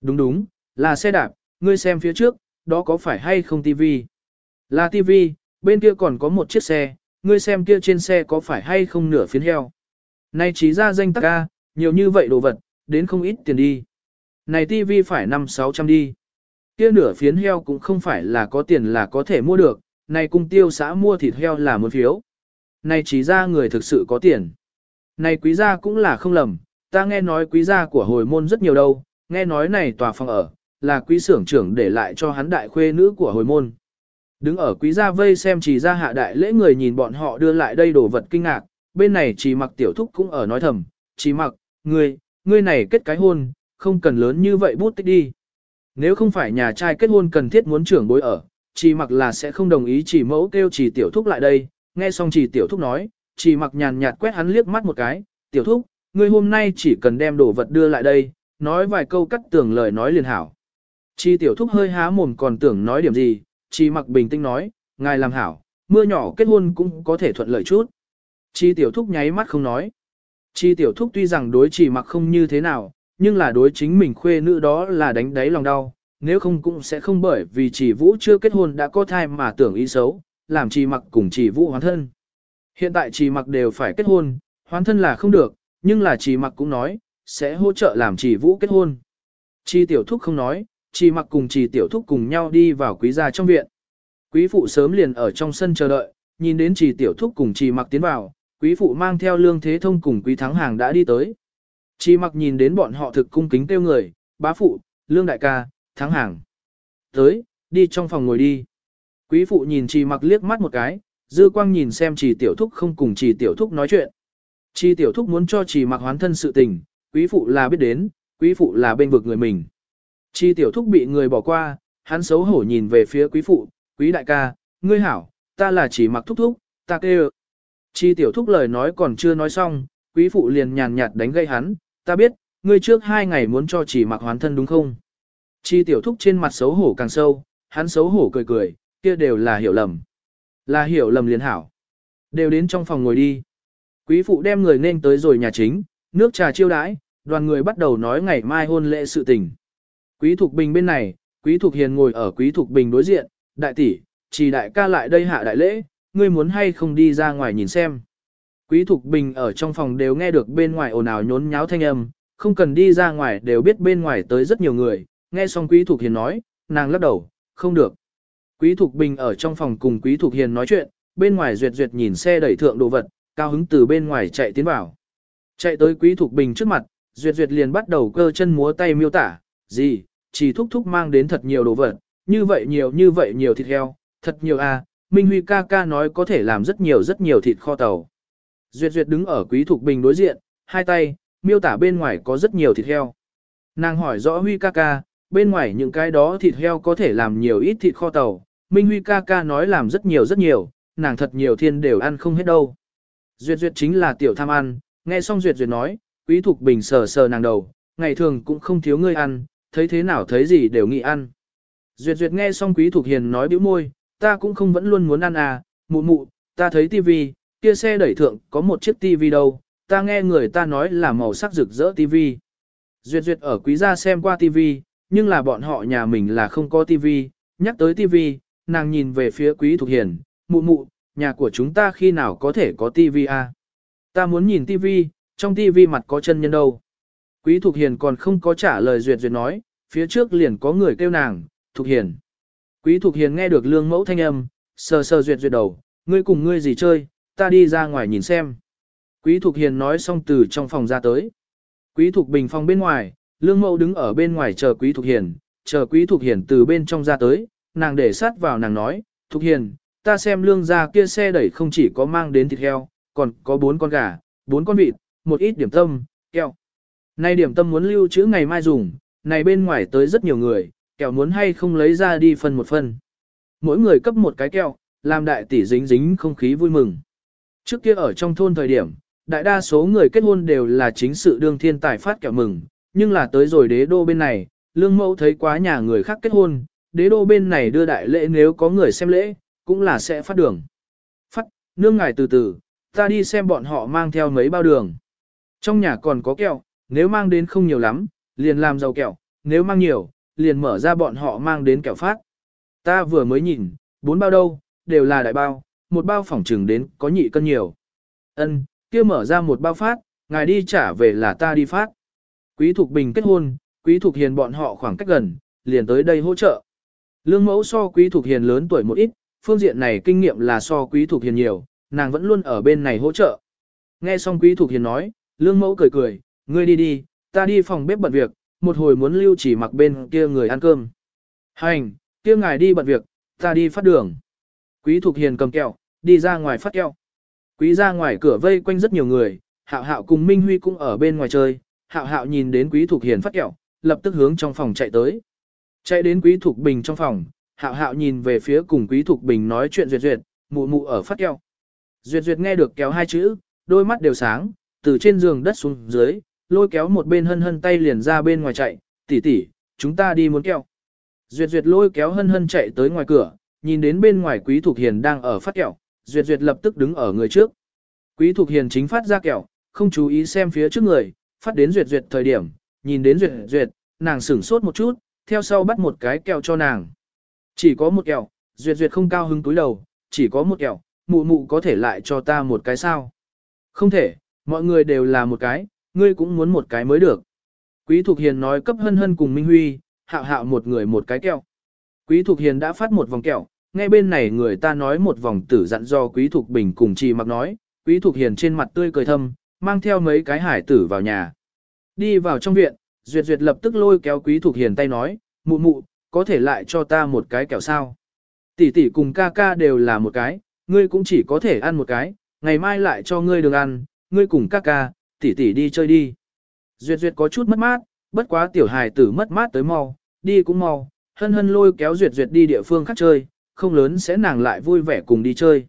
Đúng đúng, là xe đạp, ngươi xem phía trước, đó có phải hay không tivi? Là tivi, bên kia còn có một chiếc xe, ngươi xem kia trên xe có phải hay không nửa phiến heo? Này trí ra danh tắc ca, nhiều như vậy đồ vật, đến không ít tiền đi. Này tivi phải 5-600 đi. Kia nửa phiến heo cũng không phải là có tiền là có thể mua được, này cung tiêu xã mua thịt heo là một phiếu. Này trí ra người thực sự có tiền. Này quý gia cũng là không lầm, ta nghe nói quý gia của hồi môn rất nhiều đâu, nghe nói này tòa phòng ở, là quý xưởng trưởng để lại cho hắn đại khuê nữ của hồi môn. Đứng ở quý gia vây xem chỉ ra hạ đại lễ người nhìn bọn họ đưa lại đây đồ vật kinh ngạc, bên này chỉ mặc tiểu thúc cũng ở nói thầm, chỉ mặc, ngươi, ngươi này kết cái hôn, không cần lớn như vậy bút tích đi. Nếu không phải nhà trai kết hôn cần thiết muốn trưởng bối ở, chỉ mặc là sẽ không đồng ý chỉ mẫu kêu chỉ tiểu thúc lại đây, nghe xong chỉ tiểu thúc nói, chỉ mặc nhàn nhạt quét hắn liếc mắt một cái, tiểu thúc, ngươi hôm nay chỉ cần đem đồ vật đưa lại đây, nói vài câu cắt tưởng lời nói liền hảo. chỉ tiểu thúc hơi há mồm còn tưởng nói điểm gì, chỉ mặc bình tĩnh nói, ngài làm hảo, mưa nhỏ kết hôn cũng có thể thuận lợi chút. Chi tiểu thúc nháy mắt không nói. Chi tiểu thúc tuy rằng đối chỉ mặc không như thế nào, nhưng là đối chính mình khuê nữ đó là đánh đáy lòng đau, nếu không cũng sẽ không bởi vì chỉ vũ chưa kết hôn đã có thai mà tưởng ý xấu, làm chỉ mặc cùng chỉ vũ hoán thân. Hiện tại chỉ mặc đều phải kết hôn, hoán thân là không được, nhưng là chỉ mặc cũng nói, sẽ hỗ trợ làm chỉ vũ kết hôn. Chi tiểu thúc không nói, chỉ mặc cùng chỉ tiểu thúc cùng nhau đi vào quý gia trong viện. Quý phụ sớm liền ở trong sân chờ đợi, nhìn đến chỉ tiểu thúc cùng chỉ mặc tiến vào, quý phụ mang theo lương thế thông cùng quý thắng hàng đã đi tới. Chỉ mặc nhìn đến bọn họ thực cung kính tiêu người, bá phụ, lương đại ca, thắng hàng. Tới, đi trong phòng ngồi đi. Quý phụ nhìn chỉ mặc liếc mắt một cái, dư quang nhìn xem chỉ tiểu thúc không cùng chỉ tiểu thúc nói chuyện. Chỉ tiểu thúc muốn cho chỉ mặc hoán thân sự tình, quý phụ là biết đến, quý phụ là bên vực người mình. Chi tiểu thúc bị người bỏ qua, hắn xấu hổ nhìn về phía quý phụ, quý đại ca, ngươi hảo, ta là chỉ mặc thúc thúc, ta kêu. Chi tiểu thúc lời nói còn chưa nói xong, quý phụ liền nhàn nhạt đánh gây hắn, ta biết, ngươi trước hai ngày muốn cho chỉ mặc hoán thân đúng không? Chi tiểu thúc trên mặt xấu hổ càng sâu, hắn xấu hổ cười cười, kia đều là hiểu lầm. Là hiểu lầm liền hảo. Đều đến trong phòng ngồi đi. Quý phụ đem người nên tới rồi nhà chính, nước trà chiêu đãi, đoàn người bắt đầu nói ngày mai hôn lễ sự tình. Quý Thục Bình bên này, Quý Thục Hiền ngồi ở Quý Thục Bình đối diện, đại tỷ, chỉ đại ca lại đây hạ đại lễ, ngươi muốn hay không đi ra ngoài nhìn xem. Quý Thục Bình ở trong phòng đều nghe được bên ngoài ồn ào nhốn nháo thanh âm, không cần đi ra ngoài đều biết bên ngoài tới rất nhiều người, nghe xong Quý Thục Hiền nói, nàng lắc đầu, không được. Quý Thục Bình ở trong phòng cùng Quý Thục Hiền nói chuyện, bên ngoài duyệt duyệt nhìn xe đẩy thượng đồ vật, cao hứng từ bên ngoài chạy tiến vào. Chạy tới Quý Thục Bình trước mặt, duyệt duyệt liền bắt đầu cơ chân múa tay miêu tả, gì, chỉ thúc thúc mang đến thật nhiều đồ vật, như vậy nhiều như vậy nhiều thịt heo, thật nhiều à, Minh Huy ca ca nói có thể làm rất nhiều rất nhiều thịt kho tàu. Duyệt Duyệt đứng ở Quý Thục Bình đối diện, hai tay, miêu tả bên ngoài có rất nhiều thịt heo. Nàng hỏi rõ Huy ca ca, bên ngoài những cái đó thịt heo có thể làm nhiều ít thịt kho tàu, Minh Huy ca ca nói làm rất nhiều rất nhiều, nàng thật nhiều thiên đều ăn không hết đâu. Duyệt Duyệt chính là tiểu tham ăn, nghe xong Duyệt Duyệt nói, Quý Thục Bình sờ sờ nàng đầu, ngày thường cũng không thiếu ngươi ăn, thấy thế nào thấy gì đều nghĩ ăn. Duyệt Duyệt nghe xong Quý Thục Hiền nói bĩu môi, ta cũng không vẫn luôn muốn ăn à, mụ mụ, ta thấy tivi, kia xe đẩy thượng có một chiếc tivi đâu, ta nghe người ta nói là màu sắc rực rỡ tivi. Duyệt Duyệt ở quý gia xem qua tivi, nhưng là bọn họ nhà mình là không có tivi, nhắc tới tivi, nàng nhìn về phía Quý thuộc Hiền, mụ mụ, nhà của chúng ta khi nào có thể có tivi à? Ta muốn nhìn tivi, trong tivi mặt có chân nhân đâu. Quý Thục Hiền còn không có trả lời Duyệt Duyệt nói, phía trước liền có người kêu nàng, Thục Hiền. Quý Thục Hiền nghe được lương mẫu thanh âm, sờ sờ Duyệt Duyệt đầu, ngươi cùng ngươi gì chơi, ta đi ra ngoài nhìn xem. Quý Thục Hiền nói xong từ trong phòng ra tới. Quý Thục Bình phòng bên ngoài, lương mẫu đứng ở bên ngoài chờ Quý Thục Hiền, chờ Quý Thục Hiền từ bên trong ra tới, nàng để sát vào nàng nói, Thục Hiền, ta xem lương ra kia xe đẩy không chỉ có mang đến thịt heo, còn có bốn con gà, bốn con vịt, một ít điểm tâm, keo. Này điểm tâm muốn lưu trữ ngày mai dùng, này bên ngoài tới rất nhiều người, kẹo muốn hay không lấy ra đi phân một phân. Mỗi người cấp một cái kẹo, làm đại tỷ dính dính không khí vui mừng. Trước kia ở trong thôn thời điểm, đại đa số người kết hôn đều là chính sự đương thiên tài phát kẹo mừng, nhưng là tới rồi đế đô bên này, lương mẫu thấy quá nhà người khác kết hôn, đế đô bên này đưa đại lễ nếu có người xem lễ, cũng là sẽ phát đường. Phát, nương ngài từ từ, ta đi xem bọn họ mang theo mấy bao đường. Trong nhà còn có kẹo, nếu mang đến không nhiều lắm, liền làm giàu kẹo, nếu mang nhiều, liền mở ra bọn họ mang đến kẹo phát. Ta vừa mới nhìn, bốn bao đâu, đều là đại bao, một bao phỏng trừng đến có nhị cân nhiều. Ân, kia mở ra một bao phát, ngài đi trả về là ta đi phát. Quý Thục Bình kết hôn, Quý Thục Hiền bọn họ khoảng cách gần, liền tới đây hỗ trợ. Lương mẫu so Quý Thục Hiền lớn tuổi một ít, phương diện này kinh nghiệm là so Quý Thục Hiền nhiều, nàng vẫn luôn ở bên này hỗ trợ. Nghe xong Quý Thục Hiền nói, Lương mẫu cười cười, ngươi đi đi, ta đi phòng bếp bận việc, một hồi muốn lưu chỉ mặc bên kia người ăn cơm. Hành, kia ngài đi bận việc, ta đi phát đường. Quý Thục Hiền cầm kẹo, đi ra ngoài phát kẹo. Quý ra ngoài cửa vây quanh rất nhiều người, Hạo Hạo cùng Minh Huy cũng ở bên ngoài chơi. Hạo Hạo nhìn đến Quý Thục Hiền phát kẹo, lập tức hướng trong phòng chạy tới. Chạy đến Quý Thục Bình trong phòng, Hạo Hạo nhìn về phía cùng Quý Thục Bình nói chuyện duyệt duyệt, mụ mụ ở phát kẹo. Duyệt duyệt nghe được kéo hai chữ, đôi mắt đều sáng, từ trên giường đất xuống dưới, lôi kéo một bên hân hân tay liền ra bên ngoài chạy, tỷ tỷ, chúng ta đi muốn kẹo. Duyệt Duyệt lôi kéo hân hân chạy tới ngoài cửa, nhìn đến bên ngoài Quý Thục Hiền đang ở phát kẹo, Duyệt Duyệt lập tức đứng ở người trước. Quý Thục Hiền chính phát ra kẹo, không chú ý xem phía trước người, phát đến Duyệt Duyệt thời điểm, nhìn đến Duyệt Duyệt, nàng sửng sốt một chút, theo sau bắt một cái kẹo cho nàng. Chỉ có một kẹo, Duyệt Duyệt không cao hứng túi đầu, chỉ có một kẹo, mụ mụ có thể lại cho ta một cái sao? Không thể, mọi người đều là một cái, ngươi cũng muốn một cái mới được. Quý Thục Hiền nói cấp hân hân cùng Minh Huy, hạo hạo một người một cái kẹo. Quý Thục Hiền đã phát một vòng kẹo, nghe bên này người ta nói một vòng tử dặn do Quý Thục Bình cùng Trì Mặc nói, Quý Thục Hiền trên mặt tươi cười thâm, mang theo mấy cái hải tử vào nhà. Đi vào trong viện, Duyệt Duyệt lập tức lôi kéo Quý Thục Hiền tay nói, mụ mụ, có thể lại cho ta một cái kẹo sao. Tỷ tỷ cùng ca ca đều là một cái, ngươi cũng chỉ có thể ăn một cái, ngày mai lại cho ngươi đường ăn, ngươi cùng ca ca, tỷ tỷ đi chơi đi. Duyệt Duyệt có chút mất mát, bất quá tiểu hài tử mất mát tới mau, đi cũng mau, hân hân lôi kéo Duyệt Duyệt đi địa phương khác chơi, không lớn sẽ nàng lại vui vẻ cùng đi chơi.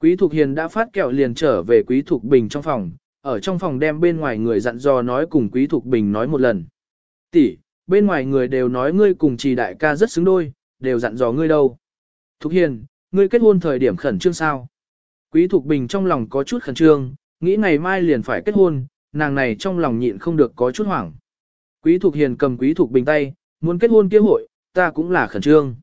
Quý Thục Hiền đã phát kẹo liền trở về Quý Thục Bình trong phòng, ở trong phòng đem bên ngoài người dặn dò nói cùng Quý Thục Bình nói một lần. Tỷ, bên ngoài người đều nói ngươi cùng trì đại ca rất xứng đôi, đều dặn dò ngươi đâu. Thục Hiền, ngươi kết hôn thời điểm khẩn trương sao? Quý Thục Bình trong lòng có chút khẩn trương, nghĩ ngày mai liền phải kết hôn, nàng này trong lòng nhịn không được có chút hoảng. Quý Thục Hiền cầm Quý Thục Bình tay, muốn kết hôn kia hội, ta cũng là khẩn trương.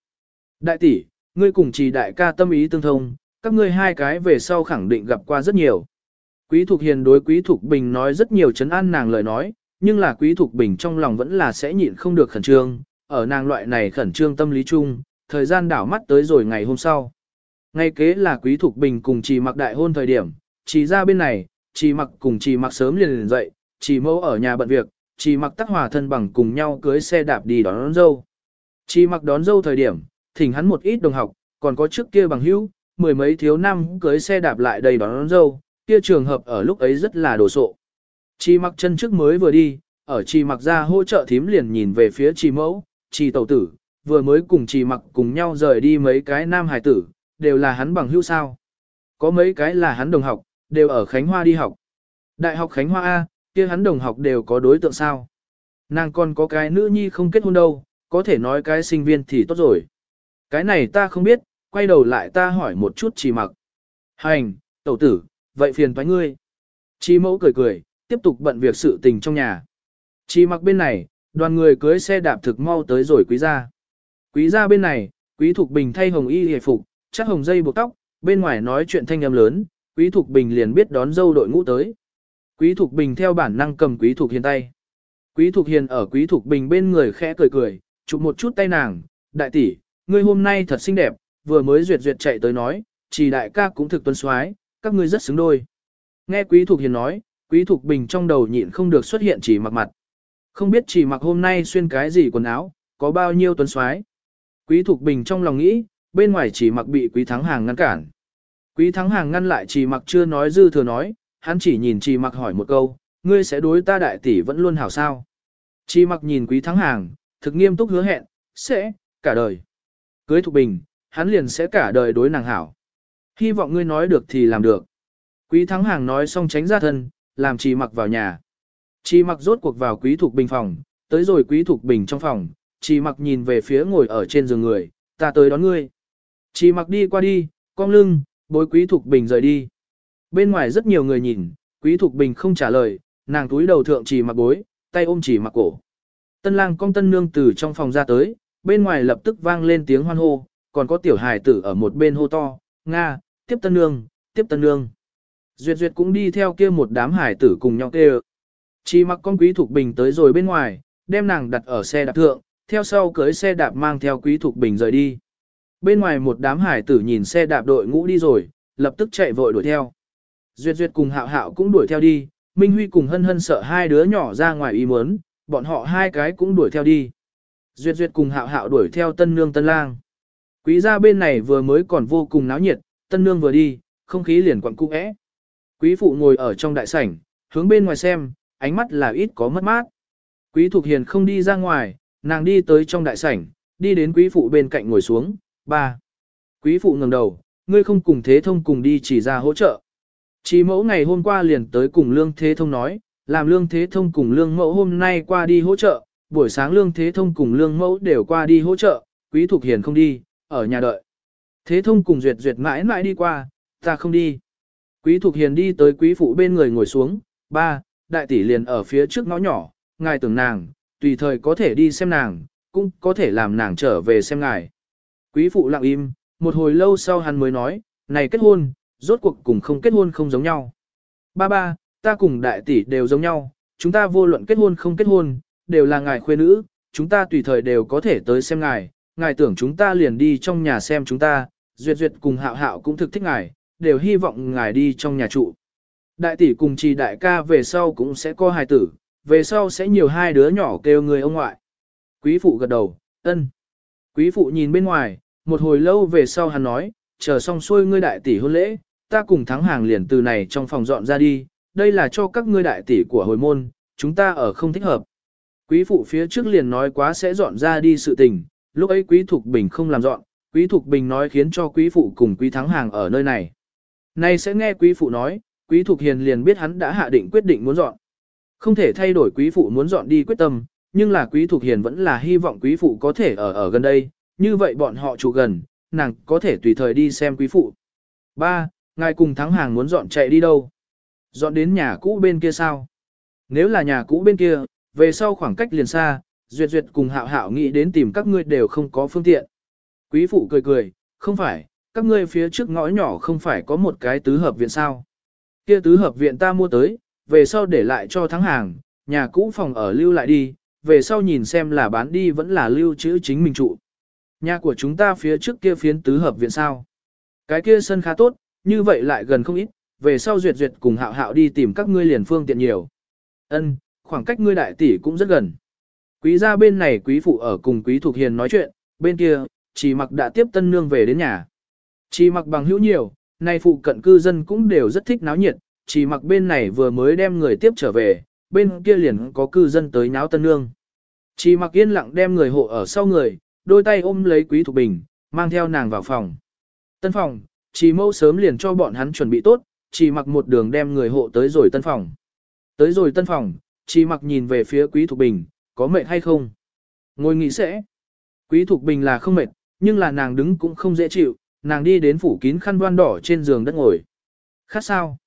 Đại tỷ, ngươi cùng trì đại ca tâm ý tương thông, các ngươi hai cái về sau khẳng định gặp qua rất nhiều. Quý Thục Hiền đối Quý Thục Bình nói rất nhiều chấn an nàng lời nói, nhưng là Quý Thục Bình trong lòng vẫn là sẽ nhịn không được khẩn trương, ở nàng loại này khẩn trương tâm lý chung, thời gian đảo mắt tới rồi ngày hôm sau. Ngay kế là Quý Thục Bình cùng Trì Mặc đại hôn thời điểm, Trì ra bên này, chỉ Mặc cùng chỉ Mặc sớm liền liền dậy, chỉ mẫu ở nhà bận việc, Chỉ Mặc tắc hòa thân bằng cùng nhau cưới xe đạp đi đón, đón dâu. Chỉ Mặc đón dâu thời điểm, thỉnh hắn một ít đồng học, còn có trước kia bằng hữu, mười mấy thiếu năm cưới xe đạp lại đầy đón, đón dâu, kia trường hợp ở lúc ấy rất là đồ sộ. Chỉ Mặc chân trước mới vừa đi, ở chỉ Mặc ra hỗ trợ thím liền nhìn về phía chỉ mẫu, chỉ tẩu tử, vừa mới cùng chỉ Mặc cùng nhau rời đi mấy cái nam hài tử, đều là hắn bằng hữu sao. Có mấy cái là hắn đồng học, đều ở Khánh Hoa đi học. Đại học Khánh Hoa A, kia hắn đồng học đều có đối tượng sao. Nàng còn có cái nữ nhi không kết hôn đâu, có thể nói cái sinh viên thì tốt rồi. Cái này ta không biết, quay đầu lại ta hỏi một chút chỉ Mặc. Hành, tẩu tử, vậy phiền thoái ngươi. Chi mẫu cười cười, tiếp tục bận việc sự tình trong nhà. Chi mặc bên này, đoàn người cưới xe đạp thực mau tới rồi quý gia. Quý gia bên này, quý thục bình thay hồng y hề phục, chắc hồng dây buộc tóc, bên ngoài nói chuyện thanh âm lớn, quý thục bình liền biết đón dâu đội ngũ tới. Quý thục bình theo bản năng cầm quý thục hiền tay. Quý thục hiền ở quý thục bình bên người khẽ cười cười, chụp một chút tay nàng, đại tỷ, ngươi hôm nay thật xinh đẹp, vừa mới duyệt duyệt chạy tới nói, chỉ đại ca cũng thực tuân soái, các ngươi rất xứng đôi. Nghe quý thục hiền nói, quý thục bình trong đầu nhịn không được xuất hiện chỉ mặc mặt. Không biết chỉ mặc hôm nay xuyên cái gì quần áo, có bao nhiêu tuấn soái. Quý thục bình trong lòng nghĩ, bên ngoài chỉ mặc bị quý thắng hàng ngăn cản. Quý thắng hàng ngăn lại chỉ mặc chưa nói dư thừa nói, hắn chỉ nhìn chỉ mặc hỏi một câu, ngươi sẽ đối ta đại tỷ vẫn luôn hảo sao. Chỉ mặc nhìn quý thắng hàng, thực nghiêm túc hứa hẹn, sẽ, cả đời. Cưới thục bình, hắn liền sẽ cả đời đối nàng hảo. Hy vọng ngươi nói được thì làm được. Quý thắng hàng nói xong tránh ra thân, làm trì mặc vào nhà. Trì mặc rốt cuộc vào quý thục bình phòng, tới rồi quý thục bình trong phòng, trì mặc nhìn về phía ngồi ở trên giường người, ta tới đón ngươi. Trì mặc đi qua đi, cong lưng, bối quý thục bình rời đi. Bên ngoài rất nhiều người nhìn, quý thục bình không trả lời, nàng túi đầu thượng trì mặc bối, tay ôm trì mặc cổ. Tân lang cong tân nương từ trong phòng ra tới, bên ngoài lập tức vang lên tiếng hoan hô, còn có tiểu hài tử ở một bên hô to, Nga, tiếp tân nương, tiếp tân nương. Duyệt Duyệt cũng đi theo kia một đám hải tử cùng nhau kêu. Chỉ mặc con quý thục bình tới rồi bên ngoài, đem nàng đặt ở xe đạp thượng, theo sau cưới xe đạp mang theo quý thục bình rời đi. Bên ngoài một đám hải tử nhìn xe đạp đội ngũ đi rồi, lập tức chạy vội đuổi theo. Duyệt Duyệt cùng Hạo Hạo cũng đuổi theo đi, Minh Huy cùng Hân Hân sợ hai đứa nhỏ ra ngoài ý muốn, bọn họ hai cái cũng đuổi theo đi. Duyệt Duyệt cùng Hạo Hạo đuổi theo Tân Nương Tân Lang. Quý gia bên này vừa mới còn vô cùng náo nhiệt, Tân Nương vừa đi, không khí liền quặn cung ẽ. Quý phụ ngồi ở trong đại sảnh, hướng bên ngoài xem, ánh mắt là ít có mất mát. Quý Thục Hiền không đi ra ngoài, nàng đi tới trong đại sảnh, đi đến quý phụ bên cạnh ngồi xuống, ba. Quý phụ ngẩng đầu, ngươi không cùng thế thông cùng đi chỉ ra hỗ trợ. Chỉ mẫu ngày hôm qua liền tới cùng lương thế thông nói, làm lương thế thông cùng lương mẫu hôm nay qua đi hỗ trợ, Buổi sáng Lương Thế Thông cùng Lương Mẫu đều qua đi hỗ trợ, Quý Thục Hiền không đi, ở nhà đợi. Thế Thông cùng Duyệt Duyệt mãi mãi đi qua, ta không đi. Quý Thục Hiền đi tới quý phụ bên người ngồi xuống, ba, đại tỷ liền ở phía trước ngõ nhỏ, ngài tưởng nàng, tùy thời có thể đi xem nàng, cũng có thể làm nàng trở về xem ngài. Quý phụ lặng im, một hồi lâu sau hắn mới nói, này kết hôn, rốt cuộc cùng không kết hôn không giống nhau. Ba ba, ta cùng đại tỷ đều giống nhau, chúng ta vô luận kết hôn không kết hôn, đều là ngài khuê nữ, chúng ta tùy thời đều có thể tới xem ngài, ngài tưởng chúng ta liền đi trong nhà xem chúng ta, duyệt duyệt cùng hạo hạo cũng thực thích ngài, đều hy vọng ngài đi trong nhà trụ. Đại tỷ cùng trì đại ca về sau cũng sẽ có hài tử, về sau sẽ nhiều hai đứa nhỏ kêu người ông ngoại. Quý phụ gật đầu, ân. Quý phụ nhìn bên ngoài, một hồi lâu về sau hắn nói, chờ xong xuôi ngươi đại tỷ hôn lễ, ta cùng thắng hàng liền từ này trong phòng dọn ra đi, đây là cho các ngươi đại tỷ của hồi môn, chúng ta ở không thích hợp. Quý phụ phía trước liền nói quá sẽ dọn ra đi sự tình, lúc ấy quý thục bình không làm dọn, quý thục bình nói khiến cho quý phụ cùng quý thắng hàng ở nơi này. Nay sẽ nghe quý phụ nói, quý thục hiền liền biết hắn đã hạ định quyết định muốn dọn. Không thể thay đổi quý phụ muốn dọn đi quyết tâm, nhưng là quý thục hiền vẫn là hy vọng quý phụ có thể ở ở gần đây, như vậy bọn họ trụ gần, nàng có thể tùy thời đi xem quý phụ. Ba, Ngài cùng thắng hàng muốn dọn chạy đi đâu? Dọn đến nhà cũ bên kia sao? Nếu là nhà cũ bên kia, về sau khoảng cách liền xa, Duyệt Duyệt cùng Hạo Hạo nghĩ đến tìm các ngươi đều không có phương tiện. Quý phụ cười cười, không phải, các ngươi phía trước ngõ nhỏ không phải có một cái tứ hợp viện sao? Kia tứ hợp viện ta mua tới, về sau để lại cho thắng hàng, nhà cũ phòng ở lưu lại đi, về sau nhìn xem là bán đi vẫn là lưu trữ chính mình trụ. Nhà của chúng ta phía trước kia phiến tứ hợp viện sao? Cái kia sân khá tốt, như vậy lại gần không ít, về sau duyệt duyệt cùng hạo hạo đi tìm các ngươi liền phương tiện nhiều. Ân, khoảng cách ngươi đại tỷ cũng rất gần. Quý gia bên này quý phụ ở cùng quý thuộc hiền nói chuyện, bên kia, chỉ mặc đã tiếp tân nương về đến nhà. Chỉ mặc bằng hữu nhiều, nay phụ cận cư dân cũng đều rất thích náo nhiệt, chỉ mặc bên này vừa mới đem người tiếp trở về, bên kia liền có cư dân tới náo tân nương. Chỉ mặc yên lặng đem người hộ ở sau người, đôi tay ôm lấy quý thục bình, mang theo nàng vào phòng. Tân phòng, chỉ mâu sớm liền cho bọn hắn chuẩn bị tốt, chỉ mặc một đường đem người hộ tới rồi tân phòng. Tới rồi tân phòng, chỉ mặc nhìn về phía quý thục bình, có mệt hay không? Ngồi nghỉ sẽ. Quý thục bình là không mệt, nhưng là nàng đứng cũng không dễ chịu, nàng đi đến phủ kín khăn đoan đỏ trên giường đất ngồi. Khát sao?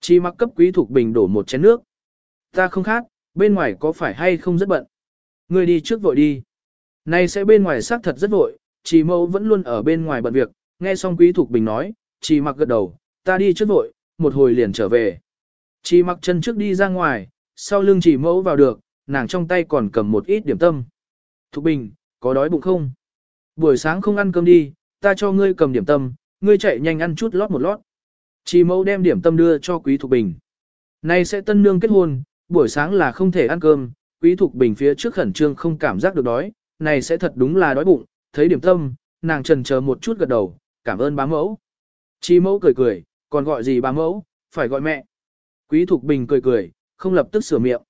Chỉ mặc cấp quý thục bình đổ một chén nước. Ta không khác, bên ngoài có phải hay không rất bận? Người đi trước vội đi. Nay sẽ bên ngoài xác thật rất vội, chỉ mâu vẫn luôn ở bên ngoài bận việc, nghe xong quý thục bình nói, chỉ mặc gật đầu, ta đi trước vội, một hồi liền trở về. Chỉ mặc chân trước đi ra ngoài, sau lưng chỉ mẫu vào được, nàng trong tay còn cầm một ít điểm tâm. Thục bình, có đói bụng không? Buổi sáng không ăn cơm đi, ta cho ngươi cầm điểm tâm, ngươi chạy nhanh ăn chút lót một lót. Chỉ mẫu đem điểm tâm đưa cho quý thục bình. Nay sẽ tân nương kết hôn, buổi sáng là không thể ăn cơm, quý thục bình phía trước khẩn trương không cảm giác được đói, này sẽ thật đúng là đói bụng, thấy điểm tâm, nàng trần chờ một chút gật đầu, cảm ơn bá mẫu. Chi mẫu cười cười, còn gọi gì bá mẫu, phải gọi mẹ. Quý Thục Bình cười cười, không lập tức sửa miệng.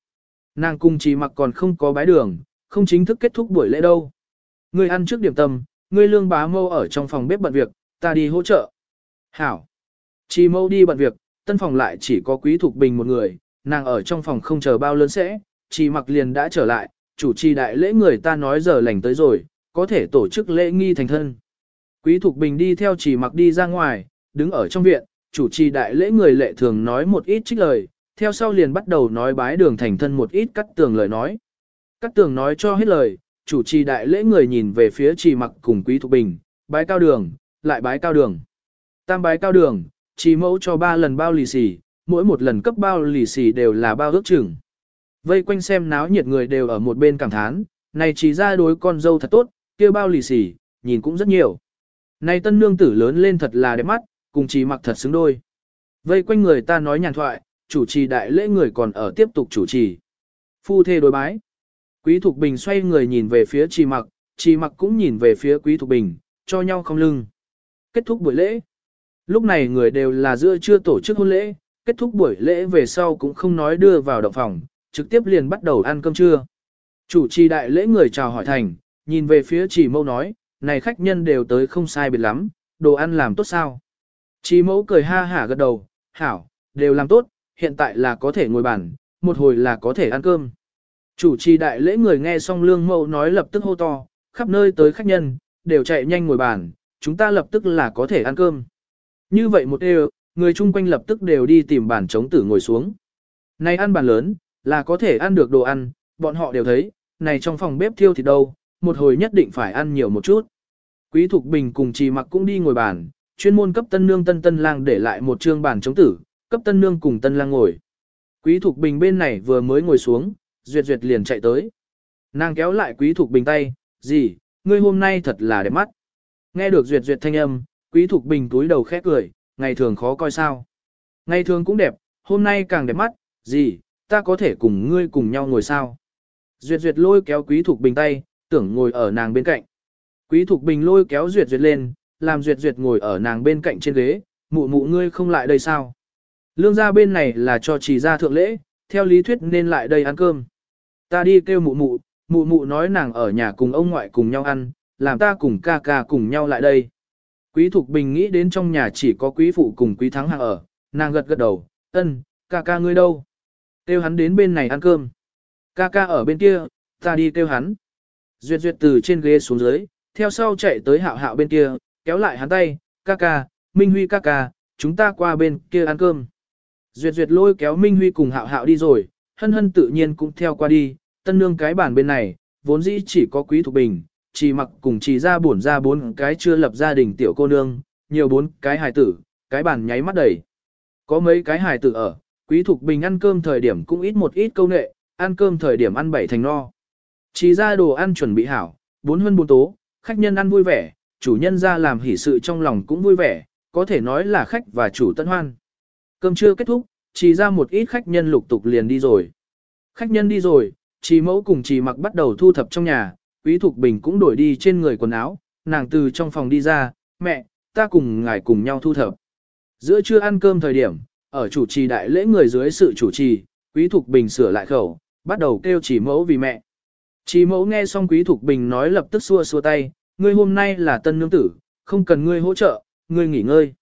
Nàng cùng chỉ mặc còn không có bái đường, không chính thức kết thúc buổi lễ đâu. Ngươi ăn trước điểm tâm, ngươi lương bá mẫu ở trong phòng bếp bận việc, ta đi hỗ trợ. Hảo. Chi mẫu đi bận việc, tân phòng lại chỉ có Quý Thục Bình một người, nàng ở trong phòng không chờ bao lớn sẽ, chỉ mặc liền đã trở lại, chủ trì đại lễ người ta nói giờ lành tới rồi, có thể tổ chức lễ nghi thành thân. Quý Thục Bình đi theo chỉ mặc đi ra ngoài, đứng ở trong viện, chủ trì đại lễ người lệ thường nói một ít trích lời, theo sau liền bắt đầu nói bái đường thành thân một ít cắt tường lời nói. Cắt tường nói cho hết lời, chủ trì đại lễ người nhìn về phía chỉ mặc cùng Quý Thục Bình, bái cao đường, lại bái cao đường. Tam bái cao đường, chỉ mẫu cho ba lần bao lì xì, mỗi một lần cấp bao lì xì đều là bao ước chừng. Vây quanh xem náo nhiệt người đều ở một bên cảm thán, này chỉ ra đối con dâu thật tốt, kia bao lì xì, nhìn cũng rất nhiều. Này tân nương tử lớn lên thật là đẹp mắt, cùng chỉ mặc thật xứng đôi. Vây quanh người ta nói nhàn thoại, chủ trì đại lễ người còn ở tiếp tục chủ trì. Phu thê đối bái. Quý Thục Bình xoay người nhìn về phía trì mặc, trì mặc cũng nhìn về phía Quý Thục Bình, cho nhau không lưng. Kết thúc buổi lễ. Lúc này người đều là giữa chưa tổ chức hôn lễ, kết thúc buổi lễ về sau cũng không nói đưa vào động phòng, trực tiếp liền bắt đầu ăn cơm trưa. Chủ trì đại lễ người chào hỏi thành, nhìn về phía chỉ mâu nói, này khách nhân đều tới không sai biệt lắm, đồ ăn làm tốt sao? Chỉ mẫu cười ha hả gật đầu, hảo, đều làm tốt, hiện tại là có thể ngồi bàn, một hồi là có thể ăn cơm. Chủ trì đại lễ người nghe xong lương mẫu nói lập tức hô to, khắp nơi tới khách nhân, đều chạy nhanh ngồi bàn, chúng ta lập tức là có thể ăn cơm. Như vậy một đều, người chung quanh lập tức đều đi tìm bàn chống tử ngồi xuống. Này ăn bàn lớn, là có thể ăn được đồ ăn, bọn họ đều thấy, này trong phòng bếp thiêu thịt đâu, một hồi nhất định phải ăn nhiều một chút. Quý Thục Bình cùng Trì Mặc cũng đi ngồi bàn, chuyên môn cấp tân nương tân tân lang để lại một trương bàn chống tử, cấp tân nương cùng tân lang ngồi. Quý Thục Bình bên này vừa mới ngồi xuống, Duyệt Duyệt liền chạy tới. Nàng kéo lại Quý Thục Bình tay, gì, ngươi hôm nay thật là đẹp mắt. Nghe được Duyệt Duyệt thanh âm, Quý Thục Bình túi đầu khẽ cười, ngày thường khó coi sao. Ngày thường cũng đẹp, hôm nay càng đẹp mắt, gì, ta có thể cùng ngươi cùng nhau ngồi sao. Duyệt Duyệt lôi kéo Quý Thục Bình tay, tưởng ngồi ở nàng bên cạnh. Quý Thục Bình lôi kéo Duyệt Duyệt lên, làm Duyệt Duyệt ngồi ở nàng bên cạnh trên ghế, mụ mụ ngươi không lại đây sao? Lương gia bên này là cho chỉ ra thượng lễ, theo lý thuyết nên lại đây ăn cơm. Ta đi kêu mụ mụ, mụ mụ nói nàng ở nhà cùng ông ngoại cùng nhau ăn, làm ta cùng ca ca cùng nhau lại đây. Quý Thục Bình nghĩ đến trong nhà chỉ có quý phụ cùng quý thắng hàng ở, nàng gật gật đầu, ân, ca ca ngươi đâu? Tiêu hắn đến bên này ăn cơm. Ca ca ở bên kia, ta đi tiêu hắn. Duyệt duyệt từ trên ghế xuống dưới, theo sau chạy tới hạo hạo bên kia, kéo lại hắn tay, ca ca, Minh Huy ca ca, chúng ta qua bên kia ăn cơm. Duyệt duyệt lôi kéo Minh Huy cùng hạo hạo đi rồi, hân hân tự nhiên cũng theo qua đi, tân nương cái bàn bên này, vốn dĩ chỉ có quý Thục bình, chỉ mặc cùng chỉ ra bổn ra bốn cái chưa lập gia đình tiểu cô nương, nhiều bốn cái hài tử, cái bàn nháy mắt đầy. Có mấy cái hài tử ở, quý thuộc bình ăn cơm thời điểm cũng ít một ít câu nệ, ăn cơm thời điểm ăn bảy thành no. Chỉ ra đồ ăn chuẩn bị hảo, bốn hơn bốn tố, khách nhân ăn vui vẻ, chủ nhân ra làm hỷ sự trong lòng cũng vui vẻ, có thể nói là khách và chủ tân hoan. Cơm chưa kết thúc, chỉ ra một ít khách nhân lục tục liền đi rồi. Khách nhân đi rồi, chỉ mẫu cùng chỉ mặc bắt đầu thu thập trong nhà, quý thục bình cũng đổi đi trên người quần áo, nàng từ trong phòng đi ra, mẹ, ta cùng ngài cùng nhau thu thập. Giữa trưa ăn cơm thời điểm, ở chủ trì đại lễ người dưới sự chủ trì, quý thục bình sửa lại khẩu, bắt đầu kêu chỉ mẫu vì mẹ. Chỉ mẫu nghe xong quý thục bình nói lập tức xua xua tay, ngươi hôm nay là tân nương tử, không cần ngươi hỗ trợ, ngươi nghỉ ngơi.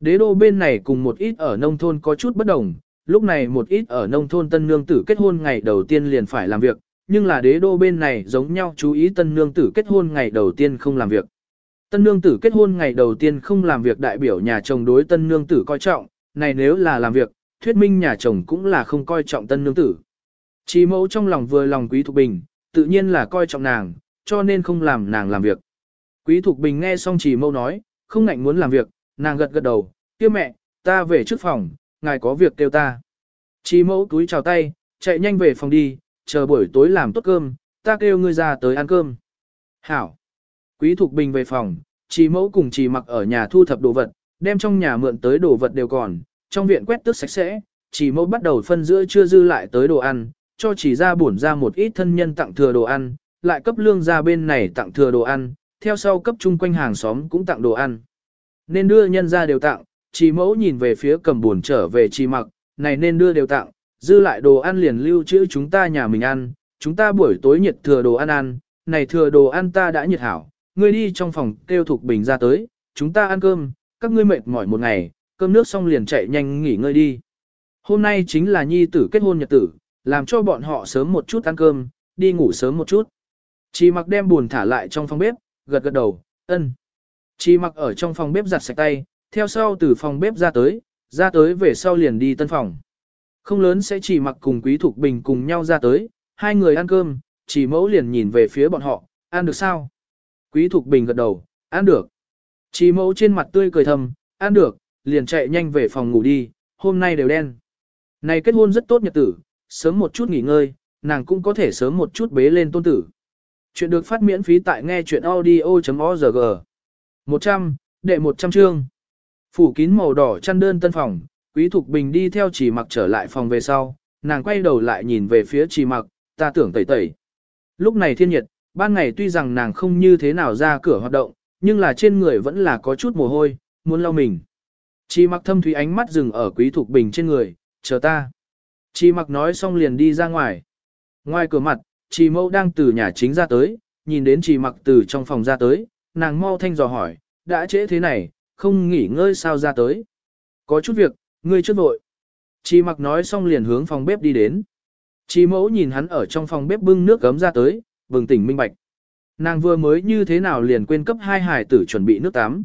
Đế đô bên này cùng một ít ở nông thôn có chút bất đồng, lúc này một ít ở nông thôn tân nương tử kết hôn ngày đầu tiên liền phải làm việc, nhưng là đế đô bên này giống nhau chú ý tân nương tử kết hôn ngày đầu tiên không làm việc. Tân nương tử kết hôn ngày đầu tiên không làm việc đại biểu nhà chồng đối tân nương tử coi trọng, này nếu là làm việc, thuyết minh nhà chồng cũng là không coi trọng tân nương tử. Chí mẫu trong lòng vừa lòng quý thục bình, tự nhiên là coi trọng nàng, cho nên không làm nàng làm việc. Quý thục bình nghe xong chỉ mẫu nói, không ngạnh muốn làm việc, nàng gật gật đầu, kia mẹ, ta về trước phòng, ngài có việc kêu ta. Chí mẫu túi chào tay, chạy nhanh về phòng đi, chờ buổi tối làm tốt cơm, ta kêu ngươi ra tới ăn cơm. Hảo. Quý Thục Bình về phòng, chỉ mẫu cùng chỉ mặc ở nhà thu thập đồ vật, đem trong nhà mượn tới đồ vật đều còn, trong viện quét tước sạch sẽ, chỉ mẫu bắt đầu phân giữa chưa dư lại tới đồ ăn, cho chỉ ra bổn ra một ít thân nhân tặng thừa đồ ăn, lại cấp lương ra bên này tặng thừa đồ ăn, theo sau cấp chung quanh hàng xóm cũng tặng đồ ăn. Nên đưa nhân ra đều tặng, chỉ mẫu nhìn về phía cầm buồn trở về chỉ mặc, này nên đưa đều tặng, dư lại đồ ăn liền lưu trữ chúng ta nhà mình ăn, chúng ta buổi tối nhiệt thừa đồ ăn ăn, này thừa đồ ăn ta đã nhiệt hảo, ngươi đi trong phòng kêu thuộc bình ra tới, chúng ta ăn cơm, các ngươi mệt mỏi một ngày, cơm nước xong liền chạy nhanh nghỉ ngơi đi. Hôm nay chính là nhi tử kết hôn nhật tử, làm cho bọn họ sớm một chút ăn cơm, đi ngủ sớm một chút. Chỉ mặc đem buồn thả lại trong phòng bếp, gật gật đầu, ân. Chỉ mặc ở trong phòng bếp giặt sạch tay, theo sau từ phòng bếp ra tới, ra tới về sau liền đi tân phòng. Không lớn sẽ chỉ mặc cùng Quý Thục Bình cùng nhau ra tới, hai người ăn cơm, chỉ mẫu liền nhìn về phía bọn họ, ăn được sao? Quý Thục Bình gật đầu, ăn được. Chỉ mẫu trên mặt tươi cười thầm, ăn được, liền chạy nhanh về phòng ngủ đi, hôm nay đều đen. Này kết hôn rất tốt nhật tử, sớm một chút nghỉ ngơi, nàng cũng có thể sớm một chút bế lên tôn tử. Chuyện được phát miễn phí tại nghe chuyện audio.org. 100, đệ 100 chương. Phủ kín màu đỏ chăn đơn tân phòng, Quý Thục Bình đi theo chỉ mặc trở lại phòng về sau, nàng quay đầu lại nhìn về phía chỉ mặc, ta tưởng tẩy tẩy. Lúc này thiên nhiệt, ban ngày tuy rằng nàng không như thế nào ra cửa hoạt động, nhưng là trên người vẫn là có chút mồ hôi, muốn lau mình. Chỉ mặc thâm thủy ánh mắt dừng ở Quý Thục Bình trên người, chờ ta. Chỉ mặc nói xong liền đi ra ngoài. Ngoài cửa mặt, chỉ mẫu đang từ nhà chính ra tới, nhìn đến chỉ mặc từ trong phòng ra tới, nàng mau thanh dò hỏi, đã trễ thế này, không nghỉ ngơi sao ra tới. Có chút việc, Ngươi chưa vội. Chi mặc nói xong liền hướng phòng bếp đi đến. Chi mẫu nhìn hắn ở trong phòng bếp bưng nước gấm ra tới, bừng tỉnh minh bạch. Nàng vừa mới như thế nào liền quên cấp hai hải tử chuẩn bị nước tắm.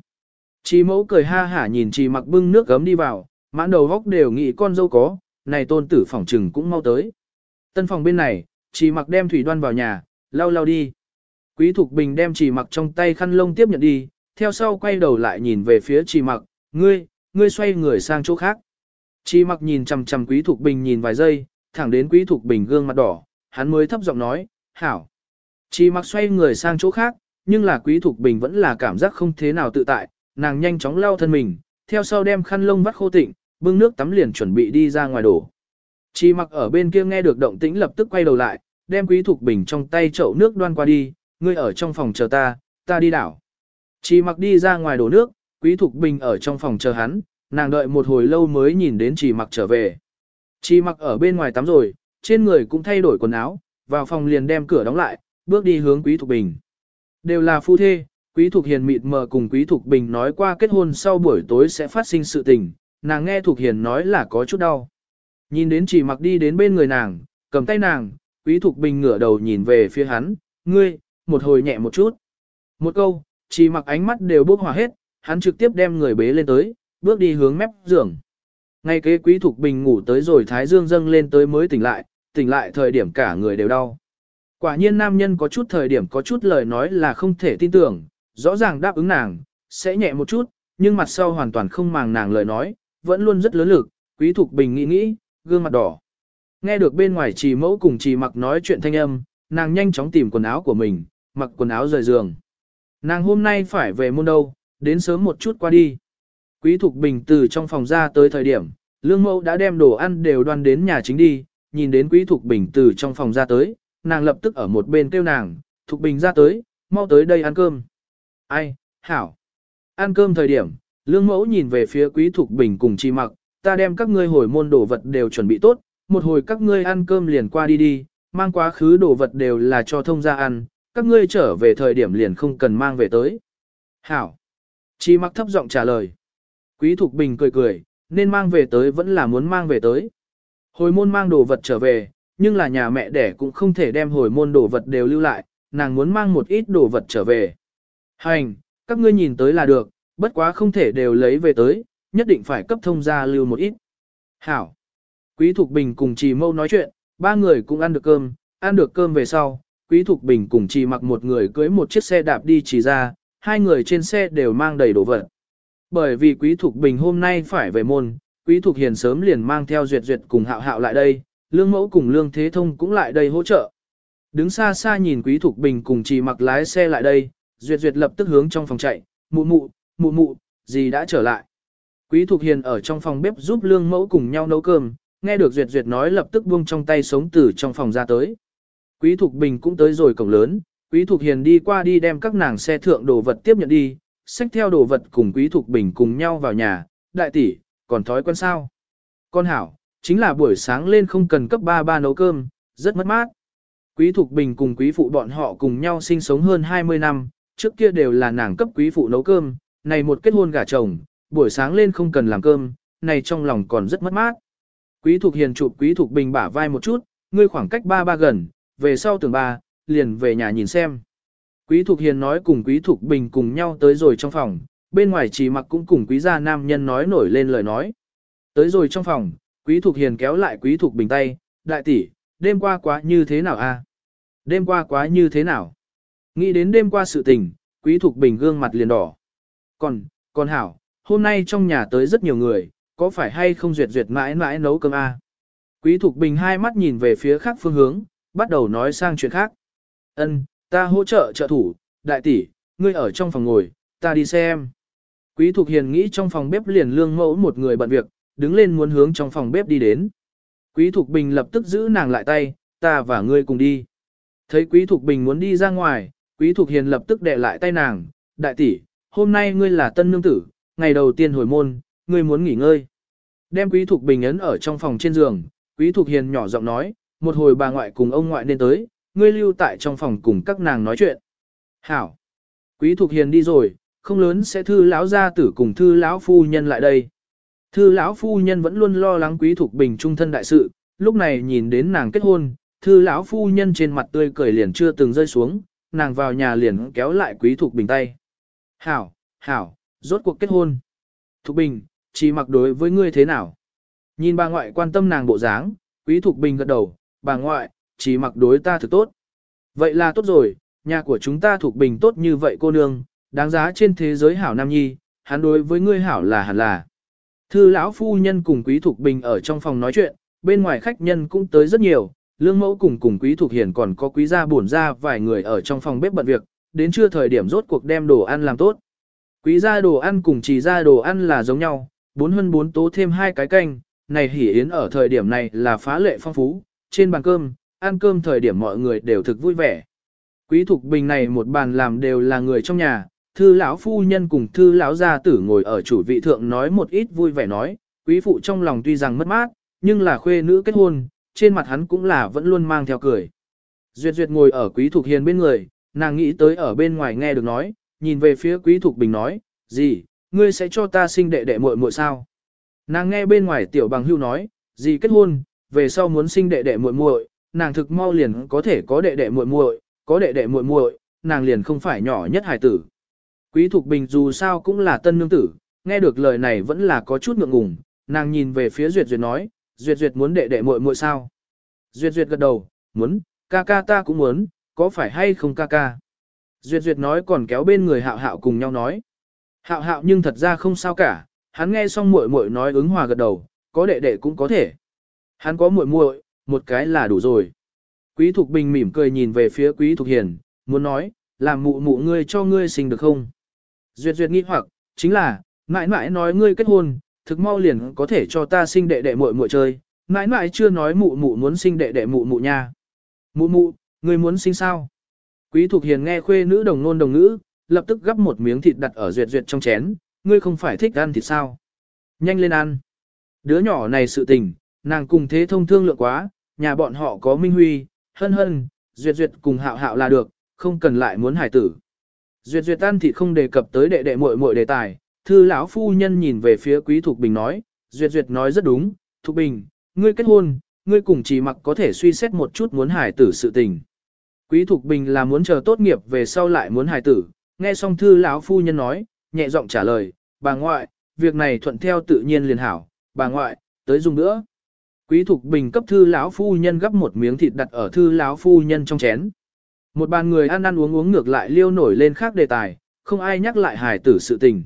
Chi mẫu cười ha hả nhìn chi mặc bưng nước gấm đi vào, mãn đầu góc đều nghĩ con dâu có, này tôn tử phòng trừng cũng mau tới. Tân phòng bên này, chi mặc đem thủy đoan vào nhà, lau lau đi. Quý Thục Bình đem chỉ mặc trong tay khăn lông tiếp nhận đi, theo sau quay đầu lại nhìn về phía chỉ mặc, ngươi, ngươi xoay người sang chỗ khác. Chỉ mặc nhìn chằm chằm Quý Thục Bình nhìn vài giây, thẳng đến Quý Thục Bình gương mặt đỏ, hắn mới thấp giọng nói, hảo. Chỉ mặc xoay người sang chỗ khác, nhưng là Quý Thục Bình vẫn là cảm giác không thế nào tự tại, nàng nhanh chóng lau thân mình, theo sau đem khăn lông vắt khô tịnh, bưng nước tắm liền chuẩn bị đi ra ngoài đổ. Chỉ mặc ở bên kia nghe được động tĩnh lập tức quay đầu lại, đem Quý Thục Bình trong tay chậu nước đoan qua đi, ngươi ở trong phòng chờ ta, ta đi đảo. Chỉ mặc đi ra ngoài đổ nước, Quý Thục Bình ở trong phòng chờ hắn, nàng đợi một hồi lâu mới nhìn đến chỉ mặc trở về. Chỉ mặc ở bên ngoài tắm rồi, trên người cũng thay đổi quần áo, vào phòng liền đem cửa đóng lại, bước đi hướng Quý Thục Bình. Đều là phu thê, Quý Thục Hiền mịt mờ cùng Quý Thục Bình nói qua kết hôn sau buổi tối sẽ phát sinh sự tình, nàng nghe Thục Hiền nói là có chút đau. Nhìn đến chỉ mặc đi đến bên người nàng, cầm tay nàng, Quý Thục Bình ngửa đầu nhìn về phía hắn, ngươi, một hồi nhẹ một chút. Một câu, chỉ mặc ánh mắt đều bốc hỏa hết, hắn trực tiếp đem người bế lên tới, bước đi hướng mép giường. Ngay kế quý thục bình ngủ tới rồi thái dương dâng lên tới mới tỉnh lại, tỉnh lại thời điểm cả người đều đau. Quả nhiên nam nhân có chút thời điểm có chút lời nói là không thể tin tưởng, rõ ràng đáp ứng nàng, sẽ nhẹ một chút, nhưng mặt sau hoàn toàn không màng nàng lời nói, vẫn luôn rất lớn lực, quý thục bình nghĩ nghĩ, gương mặt đỏ. Nghe được bên ngoài trì mẫu cùng trì mặc nói chuyện thanh âm, nàng nhanh chóng tìm quần áo của mình, mặc quần áo rời giường. Nàng hôm nay phải về môn đâu, đến sớm một chút qua đi. Quý Thục Bình từ trong phòng ra tới thời điểm, Lương Mẫu đã đem đồ ăn đều đoan đến nhà chính đi, nhìn đến Quý Thục Bình từ trong phòng ra tới, nàng lập tức ở một bên kêu nàng, Thục Bình ra tới, mau tới đây ăn cơm. Ai, hảo. Ăn cơm thời điểm, Lương Mẫu nhìn về phía Quý Thục Bình cùng Chi Mặc, ta đem các ngươi hồi môn đồ vật đều chuẩn bị tốt, một hồi các ngươi ăn cơm liền qua đi đi, mang quá khứ đồ vật đều là cho thông gia ăn, các ngươi trở về thời điểm liền không cần mang về tới. Hảo. Chi mặc thấp giọng trả lời. Quý Thục Bình cười cười, nên mang về tới vẫn là muốn mang về tới. Hồi môn mang đồ vật trở về, nhưng là nhà mẹ đẻ cũng không thể đem hồi môn đồ vật đều lưu lại, nàng muốn mang một ít đồ vật trở về. Hành, các ngươi nhìn tới là được, bất quá không thể đều lấy về tới, nhất định phải cấp thông gia lưu một ít. Hảo. Quý Thục Bình cùng Trì Mâu nói chuyện, ba người cũng ăn được cơm, ăn được cơm về sau, Quý Thục Bình cùng trì mặc một người cưới một chiếc xe đạp đi trì ra, hai người trên xe đều mang đầy đồ vật. Bởi vì Quý Thục Bình hôm nay phải về môn, Quý Thục Hiền sớm liền mang theo Duyệt Duyệt cùng Hạo Hạo lại đây, Lương Mẫu cùng Lương Thế Thông cũng lại đây hỗ trợ. Đứng xa xa nhìn Quý Thục Bình cùng chỉ mặc lái xe lại đây, Duyệt Duyệt lập tức hướng trong phòng chạy, mụ mụ, mụ mụ, gì đã trở lại. Quý Thục Hiền ở trong phòng bếp giúp Lương Mẫu cùng nhau nấu cơm, nghe được Duyệt Duyệt nói lập tức buông trong tay sống tử trong phòng ra tới. Quý Thục Bình cũng tới rồi cổng lớn, Quý Thục Hiền đi qua đi đem các nàng xe thượng đồ vật tiếp nhận đi, xách theo đồ vật cùng Quý Thục Bình cùng nhau vào nhà, đại tỷ, còn thói quen sao? Con hảo, chính là buổi sáng lên không cần cấp ba ba nấu cơm, rất mất mát. Quý Thục Bình cùng quý phụ bọn họ cùng nhau sinh sống hơn 20 năm, trước kia đều là nàng cấp quý phụ nấu cơm, này một kết hôn gả chồng, buổi sáng lên không cần làm cơm, này trong lòng còn rất mất mát. Quý Thục Hiền chụp Quý Thục Bình bả vai một chút, ngươi khoảng cách ba ba gần, về sau tường ba, liền về nhà nhìn xem. Quý Thục Hiền nói cùng Quý Thục Bình cùng nhau tới rồi trong phòng, bên ngoài chỉ mặc cũng cùng Quý gia nam nhân nói nổi lên lời nói. Tới rồi trong phòng, Quý Thục Hiền kéo lại Quý Thục Bình tay, đại tỷ, đêm qua quá như thế nào a? Đêm qua quá như thế nào? Nghĩ đến đêm qua sự tình, Quý Thục Bình gương mặt liền đỏ. Còn, còn hảo, hôm nay trong nhà tới rất nhiều người, có phải hay không duyệt duyệt mãi mãi nấu cơm a? Quý Thục Bình hai mắt nhìn về phía khác phương hướng, bắt đầu nói sang chuyện khác. Ân, ta hỗ trợ trợ thủ, đại tỷ, ngươi ở trong phòng ngồi, ta đi xem. Quý Thục Hiền nghĩ trong phòng bếp liền lương mẫu một người bận việc, đứng lên muốn hướng trong phòng bếp đi đến. Quý Thục Bình lập tức giữ nàng lại tay, ta và ngươi cùng đi. Thấy Quý Thục Bình muốn đi ra ngoài, Quý Thục Hiền lập tức đè lại tay nàng, đại tỷ, hôm nay ngươi là tân nương tử, ngày đầu tiên hồi môn, ngươi muốn nghỉ ngơi. Đem Quý Thục Bình ấn ở trong phòng trên giường, Quý Thục Hiền nhỏ giọng nói, một hồi bà ngoại cùng ông ngoại nên tới, ngươi lưu tại trong phòng cùng các nàng nói chuyện. Hảo. Quý Thục Hiền đi rồi, không lớn sẽ thư lão gia tử cùng thư lão phu nhân lại đây. Thư lão phu nhân vẫn luôn lo lắng Quý Thục Bình trung thân đại sự, lúc này nhìn đến nàng kết hôn, thư lão phu nhân trên mặt tươi cười liền chưa từng rơi xuống, nàng vào nhà liền kéo lại quý thục bình tay. Hảo, hảo, rốt cuộc kết hôn. Thục bình, chỉ mặc đối với ngươi thế nào? Nhìn bà ngoại quan tâm nàng bộ dáng, quý thục bình gật đầu, bà ngoại, chỉ mặc đối ta thực tốt. Vậy là tốt rồi, nhà của chúng ta thuộc bình tốt như vậy cô nương, đáng giá trên thế giới hảo nam nhi, hắn đối với ngươi hảo là hẳn là. Thư lão phu nhân cùng quý thuộc bình ở trong phòng nói chuyện, bên ngoài khách nhân cũng tới rất nhiều, lương mẫu cùng cùng quý thuộc hiền còn có quý gia bổn ra vài người ở trong phòng bếp bận việc, đến trưa thời điểm rốt cuộc đem đồ ăn làm tốt. Quý gia đồ ăn cùng chỉ gia đồ ăn là giống nhau, bốn hơn bốn tố thêm hai cái canh, này hỉ yến ở thời điểm này là phá lệ phong phú, trên bàn cơm, ăn cơm thời điểm mọi người đều thực vui vẻ. Quý Thục Bình này một bàn làm đều là người trong nhà, thư lão phu nhân cùng thư lão gia tử ngồi ở chủ vị thượng nói một ít vui vẻ nói, quý phụ trong lòng tuy rằng mất mát, nhưng là khuê nữ kết hôn, trên mặt hắn cũng là vẫn luôn mang theo cười. Duyệt Duyệt ngồi ở quý Thục Hiền bên người, nàng nghĩ tới ở bên ngoài nghe được nói, nhìn về phía quý Thục Bình nói, gì, ngươi sẽ cho ta sinh đệ đệ muội muội sao? Nàng nghe bên ngoài tiểu bằng hưu nói, gì kết hôn, về sau muốn sinh đệ đệ muội muội, nàng thực mau liền có thể có đệ đệ muội muội, có đệ đệ muội muội, nàng liền không phải nhỏ nhất hài tử. Quý Thục Bình dù sao cũng là tân nương tử, nghe được lời này vẫn là có chút ngượng ngùng, nàng nhìn về phía Duyệt Duyệt nói, Duyệt Duyệt muốn đệ đệ muội muội sao? Duyệt Duyệt gật đầu, muốn, ca ca ta cũng muốn, có phải hay không ca ca? Duyệt Duyệt nói còn kéo bên người hạo hạo cùng nhau nói. Hạo hạo nhưng thật ra không sao cả, hắn nghe xong muội muội nói ứng hòa gật đầu, có đệ đệ cũng có thể. Hắn có muội muội, một cái là đủ rồi. Quý Thục Bình mỉm cười nhìn về phía Quý Thục Hiền, muốn nói, làm mụ mụ ngươi cho ngươi sinh được không? Duyệt duyệt nghi hoặc, chính là, mãi mãi nói ngươi kết hôn, thực mau liền có thể cho ta sinh đệ đệ muội muội chơi, mãi mãi chưa nói mụ mụ muốn sinh đệ đệ mụ mụ nha. Mụ mụ, ngươi muốn sinh sao? Quý Thục Hiền nghe khuê nữ đồng nôn đồng ngữ, lập tức gắp một miếng thịt đặt ở duyệt duyệt trong chén, ngươi không phải thích ăn thịt sao? Nhanh lên ăn. Đứa nhỏ này sự tình, nàng cùng thế thông thương lượng quá, nhà bọn họ có Minh Huy, hân hân, duyệt duyệt cùng hạo hạo là được, không cần lại muốn hải tử. Duyệt duyệt tan thì không đề cập tới đệ đệ muội muội đề tài, thư lão phu nhân nhìn về phía quý thục bình nói, duyệt duyệt nói rất đúng, thục bình, ngươi kết hôn, ngươi cùng chỉ mặc có thể suy xét một chút muốn hải tử sự tình. Quý thục bình là muốn chờ tốt nghiệp về sau lại muốn hải tử, nghe xong thư lão phu nhân nói, nhẹ giọng trả lời, bà ngoại, việc này thuận theo tự nhiên liền hảo, bà ngoại, tới dùng nữa. Quý Thục Bình cấp thư lão phu nhân gấp một miếng thịt đặt ở thư lão phu nhân trong chén. Một bàn người ăn ăn uống uống ngược lại liêu nổi lên khác đề tài, không ai nhắc lại hài tử sự tình.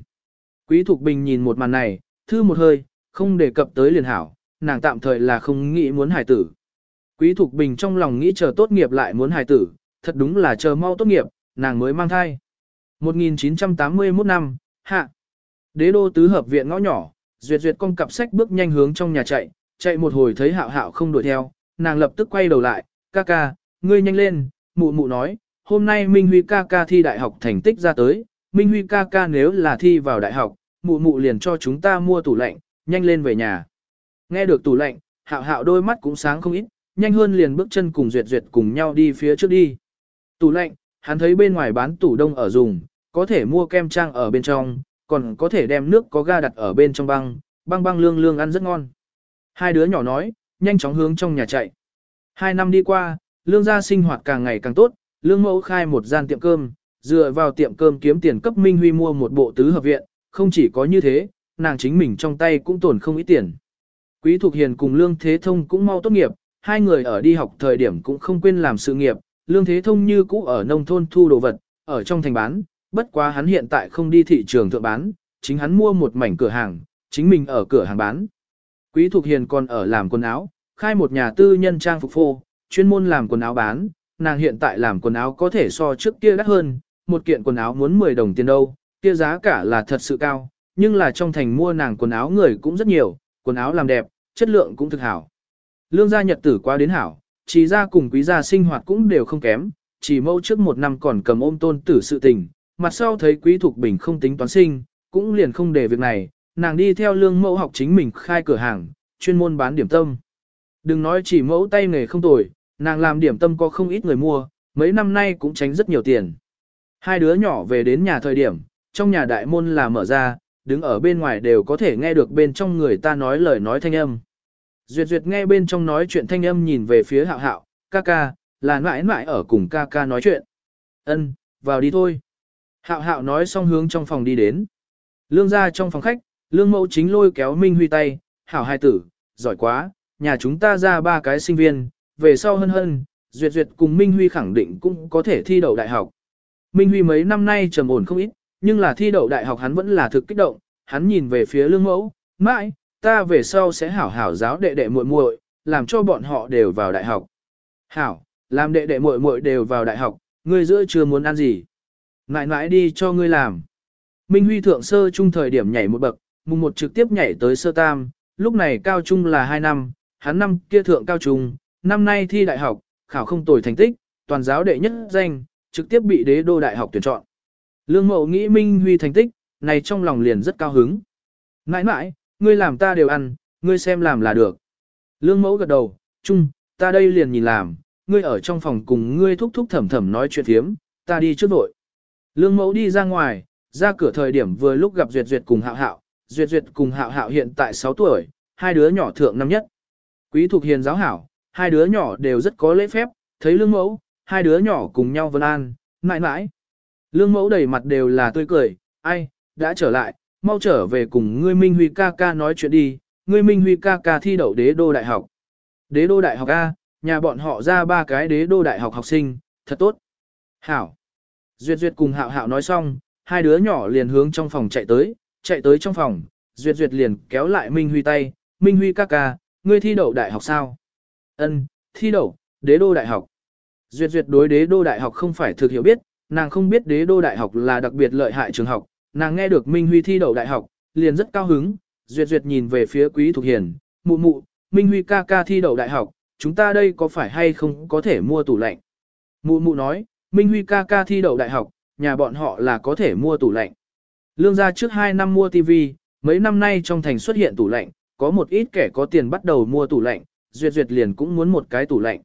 Quý Thục Bình nhìn một màn này, thư một hơi, không đề cập tới liền hảo, nàng tạm thời là không nghĩ muốn hài tử. Quý Thục Bình trong lòng nghĩ chờ tốt nghiệp lại muốn hài tử, thật đúng là chờ mau tốt nghiệp, nàng mới mang thai. 1981 năm, hạ. Đế đô tứ hợp viện ngõ nhỏ, duyệt duyệt con cặp sách bước nhanh hướng trong nhà chạy, chạy một hồi thấy hạo hạo không đuổi theo, nàng lập tức quay đầu lại, ca ca, ngươi nhanh lên, mụ mụ nói, hôm nay Minh Huy ca ca thi đại học thành tích ra tới, Minh Huy ca ca nếu là thi vào đại học, mụ mụ liền cho chúng ta mua tủ lạnh, nhanh lên về nhà. Nghe được tủ lạnh, hạo hạo đôi mắt cũng sáng không ít, nhanh hơn liền bước chân cùng duyệt duyệt cùng nhau đi phía trước đi. Tủ lạnh, hắn thấy bên ngoài bán tủ đông ở dùng, có thể mua kem trang ở bên trong, còn có thể đem nước có ga đặt ở bên trong băng, băng băng lương lương ăn rất ngon. Hai đứa nhỏ nói, nhanh chóng hướng trong nhà chạy. Hai năm đi qua, lương gia sinh hoạt càng ngày càng tốt, lương mẫu khai một gian tiệm cơm, dựa vào tiệm cơm kiếm tiền cấp Minh Huy mua một bộ tứ hợp viện, không chỉ có như thế, nàng chính mình trong tay cũng tổn không ít tiền. Quý Thục Hiền cùng Lương Thế Thông cũng mau tốt nghiệp, hai người ở đi học thời điểm cũng không quên làm sự nghiệp, Lương Thế Thông như cũ ở nông thôn thu đồ vật, ở trong thành bán, bất quá hắn hiện tại không đi thị trường thượng bán, chính hắn mua một mảnh cửa hàng, chính mình ở cửa hàng bán. Quý Thục Hiền còn ở làm quần áo, khai một nhà tư nhân trang phục phô, chuyên môn làm quần áo bán, nàng hiện tại làm quần áo có thể so trước kia đắt hơn, một kiện quần áo muốn 10 đồng tiền đâu, kia giá cả là thật sự cao, nhưng là trong thành mua nàng quần áo người cũng rất nhiều, quần áo làm đẹp, chất lượng cũng thực hảo. Lương gia nhật tử qua đến hảo, chỉ ra cùng quý gia sinh hoạt cũng đều không kém, chỉ mâu trước một năm còn cầm ôm tôn tử sự tình, mặt sau thấy quý thục bình không tính toán sinh, cũng liền không để việc này, nàng đi theo lương mẫu học chính mình khai cửa hàng, chuyên môn bán điểm tâm. Đừng nói chỉ mẫu tay nghề không tồi, nàng làm điểm tâm có không ít người mua, mấy năm nay cũng tránh rất nhiều tiền. Hai đứa nhỏ về đến nhà thời điểm, trong nhà đại môn là mở ra, đứng ở bên ngoài đều có thể nghe được bên trong người ta nói lời nói thanh âm. Duyệt Duyệt nghe bên trong nói chuyện thanh âm nhìn về phía hạo hạo, ca ca, là mãi mãi ở cùng ca ca nói chuyện. Ân, vào đi thôi. Hạo hạo nói xong hướng trong phòng đi đến. Lương ra trong phòng khách, lương mẫu chính lôi kéo Minh Huy tay, hảo hai tử, giỏi quá, nhà chúng ta ra ba cái sinh viên, về sau hân hân, Duyệt Duyệt cùng Minh Huy khẳng định cũng có thể thi đậu đại học. Minh Huy mấy năm nay trầm ổn không ít, nhưng là thi đậu đại học hắn vẫn là thực kích động, hắn nhìn về phía lương mẫu, mãi, ta về sau sẽ hảo hảo giáo đệ đệ muội muội, làm cho bọn họ đều vào đại học. Hảo, làm đệ đệ muội muội đều vào đại học, ngươi giữa chưa muốn ăn gì? Ngại ngại đi cho ngươi làm. Minh Huy thượng sơ trung thời điểm nhảy một bậc, mùng một trực tiếp nhảy tới sơ tam, lúc này cao trung là 2 năm, hắn năm kia thượng cao trung, năm nay thi đại học, khảo không tồi thành tích, toàn giáo đệ nhất danh, trực tiếp bị đế đô đại học tuyển chọn. Lương Mậu nghĩ Minh Huy thành tích, này trong lòng liền rất cao hứng. Nãi nãi, ngươi làm ta đều ăn, ngươi xem làm là được. Lương Mẫu gật đầu, chung, ta đây liền nhìn làm, ngươi ở trong phòng cùng ngươi thúc thúc thầm thầm nói chuyện thiếm, ta đi trước vội. Lương Mẫu đi ra ngoài, ra cửa thời điểm vừa lúc gặp Duyệt Duyệt cùng Hạo Hạo, Duyệt Duyệt cùng Hạo Hạo hiện tại 6 tuổi, hai đứa nhỏ thượng năm nhất. Quý thuộc hiền giáo hảo, hai đứa nhỏ đều rất có lễ phép, thấy Lương Mẫu, hai đứa nhỏ cùng nhau vân an, mãi mãi. Lương Mẫu đầy mặt đều là tươi cười, ai, đã trở lại, mau trở về cùng ngươi Minh Huy ca ca nói chuyện đi, ngươi Minh Huy ca ca thi đậu đế đô đại học. Đế đô đại học A, nhà bọn họ ra ba cái đế đô đại học học sinh, thật tốt. Hảo. Duyệt Duyệt cùng Hạo Hạo nói xong, hai đứa nhỏ liền hướng trong phòng chạy tới, chạy tới trong phòng, Duyệt Duyệt liền kéo lại Minh Huy tay, Minh Huy ca ca, ngươi thi đậu đại học sao? Ân, thi đậu, đế đô đại học. Duyệt Duyệt đối đế đô đại học không phải thực hiểu biết, nàng không biết đế đô đại học là đặc biệt lợi hại trường học, nàng nghe được Minh Huy thi đậu đại học, liền rất cao hứng, Duyệt Duyệt nhìn về phía Quý Thục Hiền, mụ mụ, Minh Huy ca ca thi đậu đại học, chúng ta đây có phải hay không có thể mua tủ lạnh? Mụ mụ nói, Minh Huy ca ca thi đậu đại học, nhà bọn họ là có thể mua tủ lạnh. Lương gia trước 2 năm mua TV, mấy năm nay trong thành xuất hiện tủ lạnh, có một ít kẻ có tiền bắt đầu mua tủ lạnh, Duyệt Duyệt liền cũng muốn một cái tủ lạnh.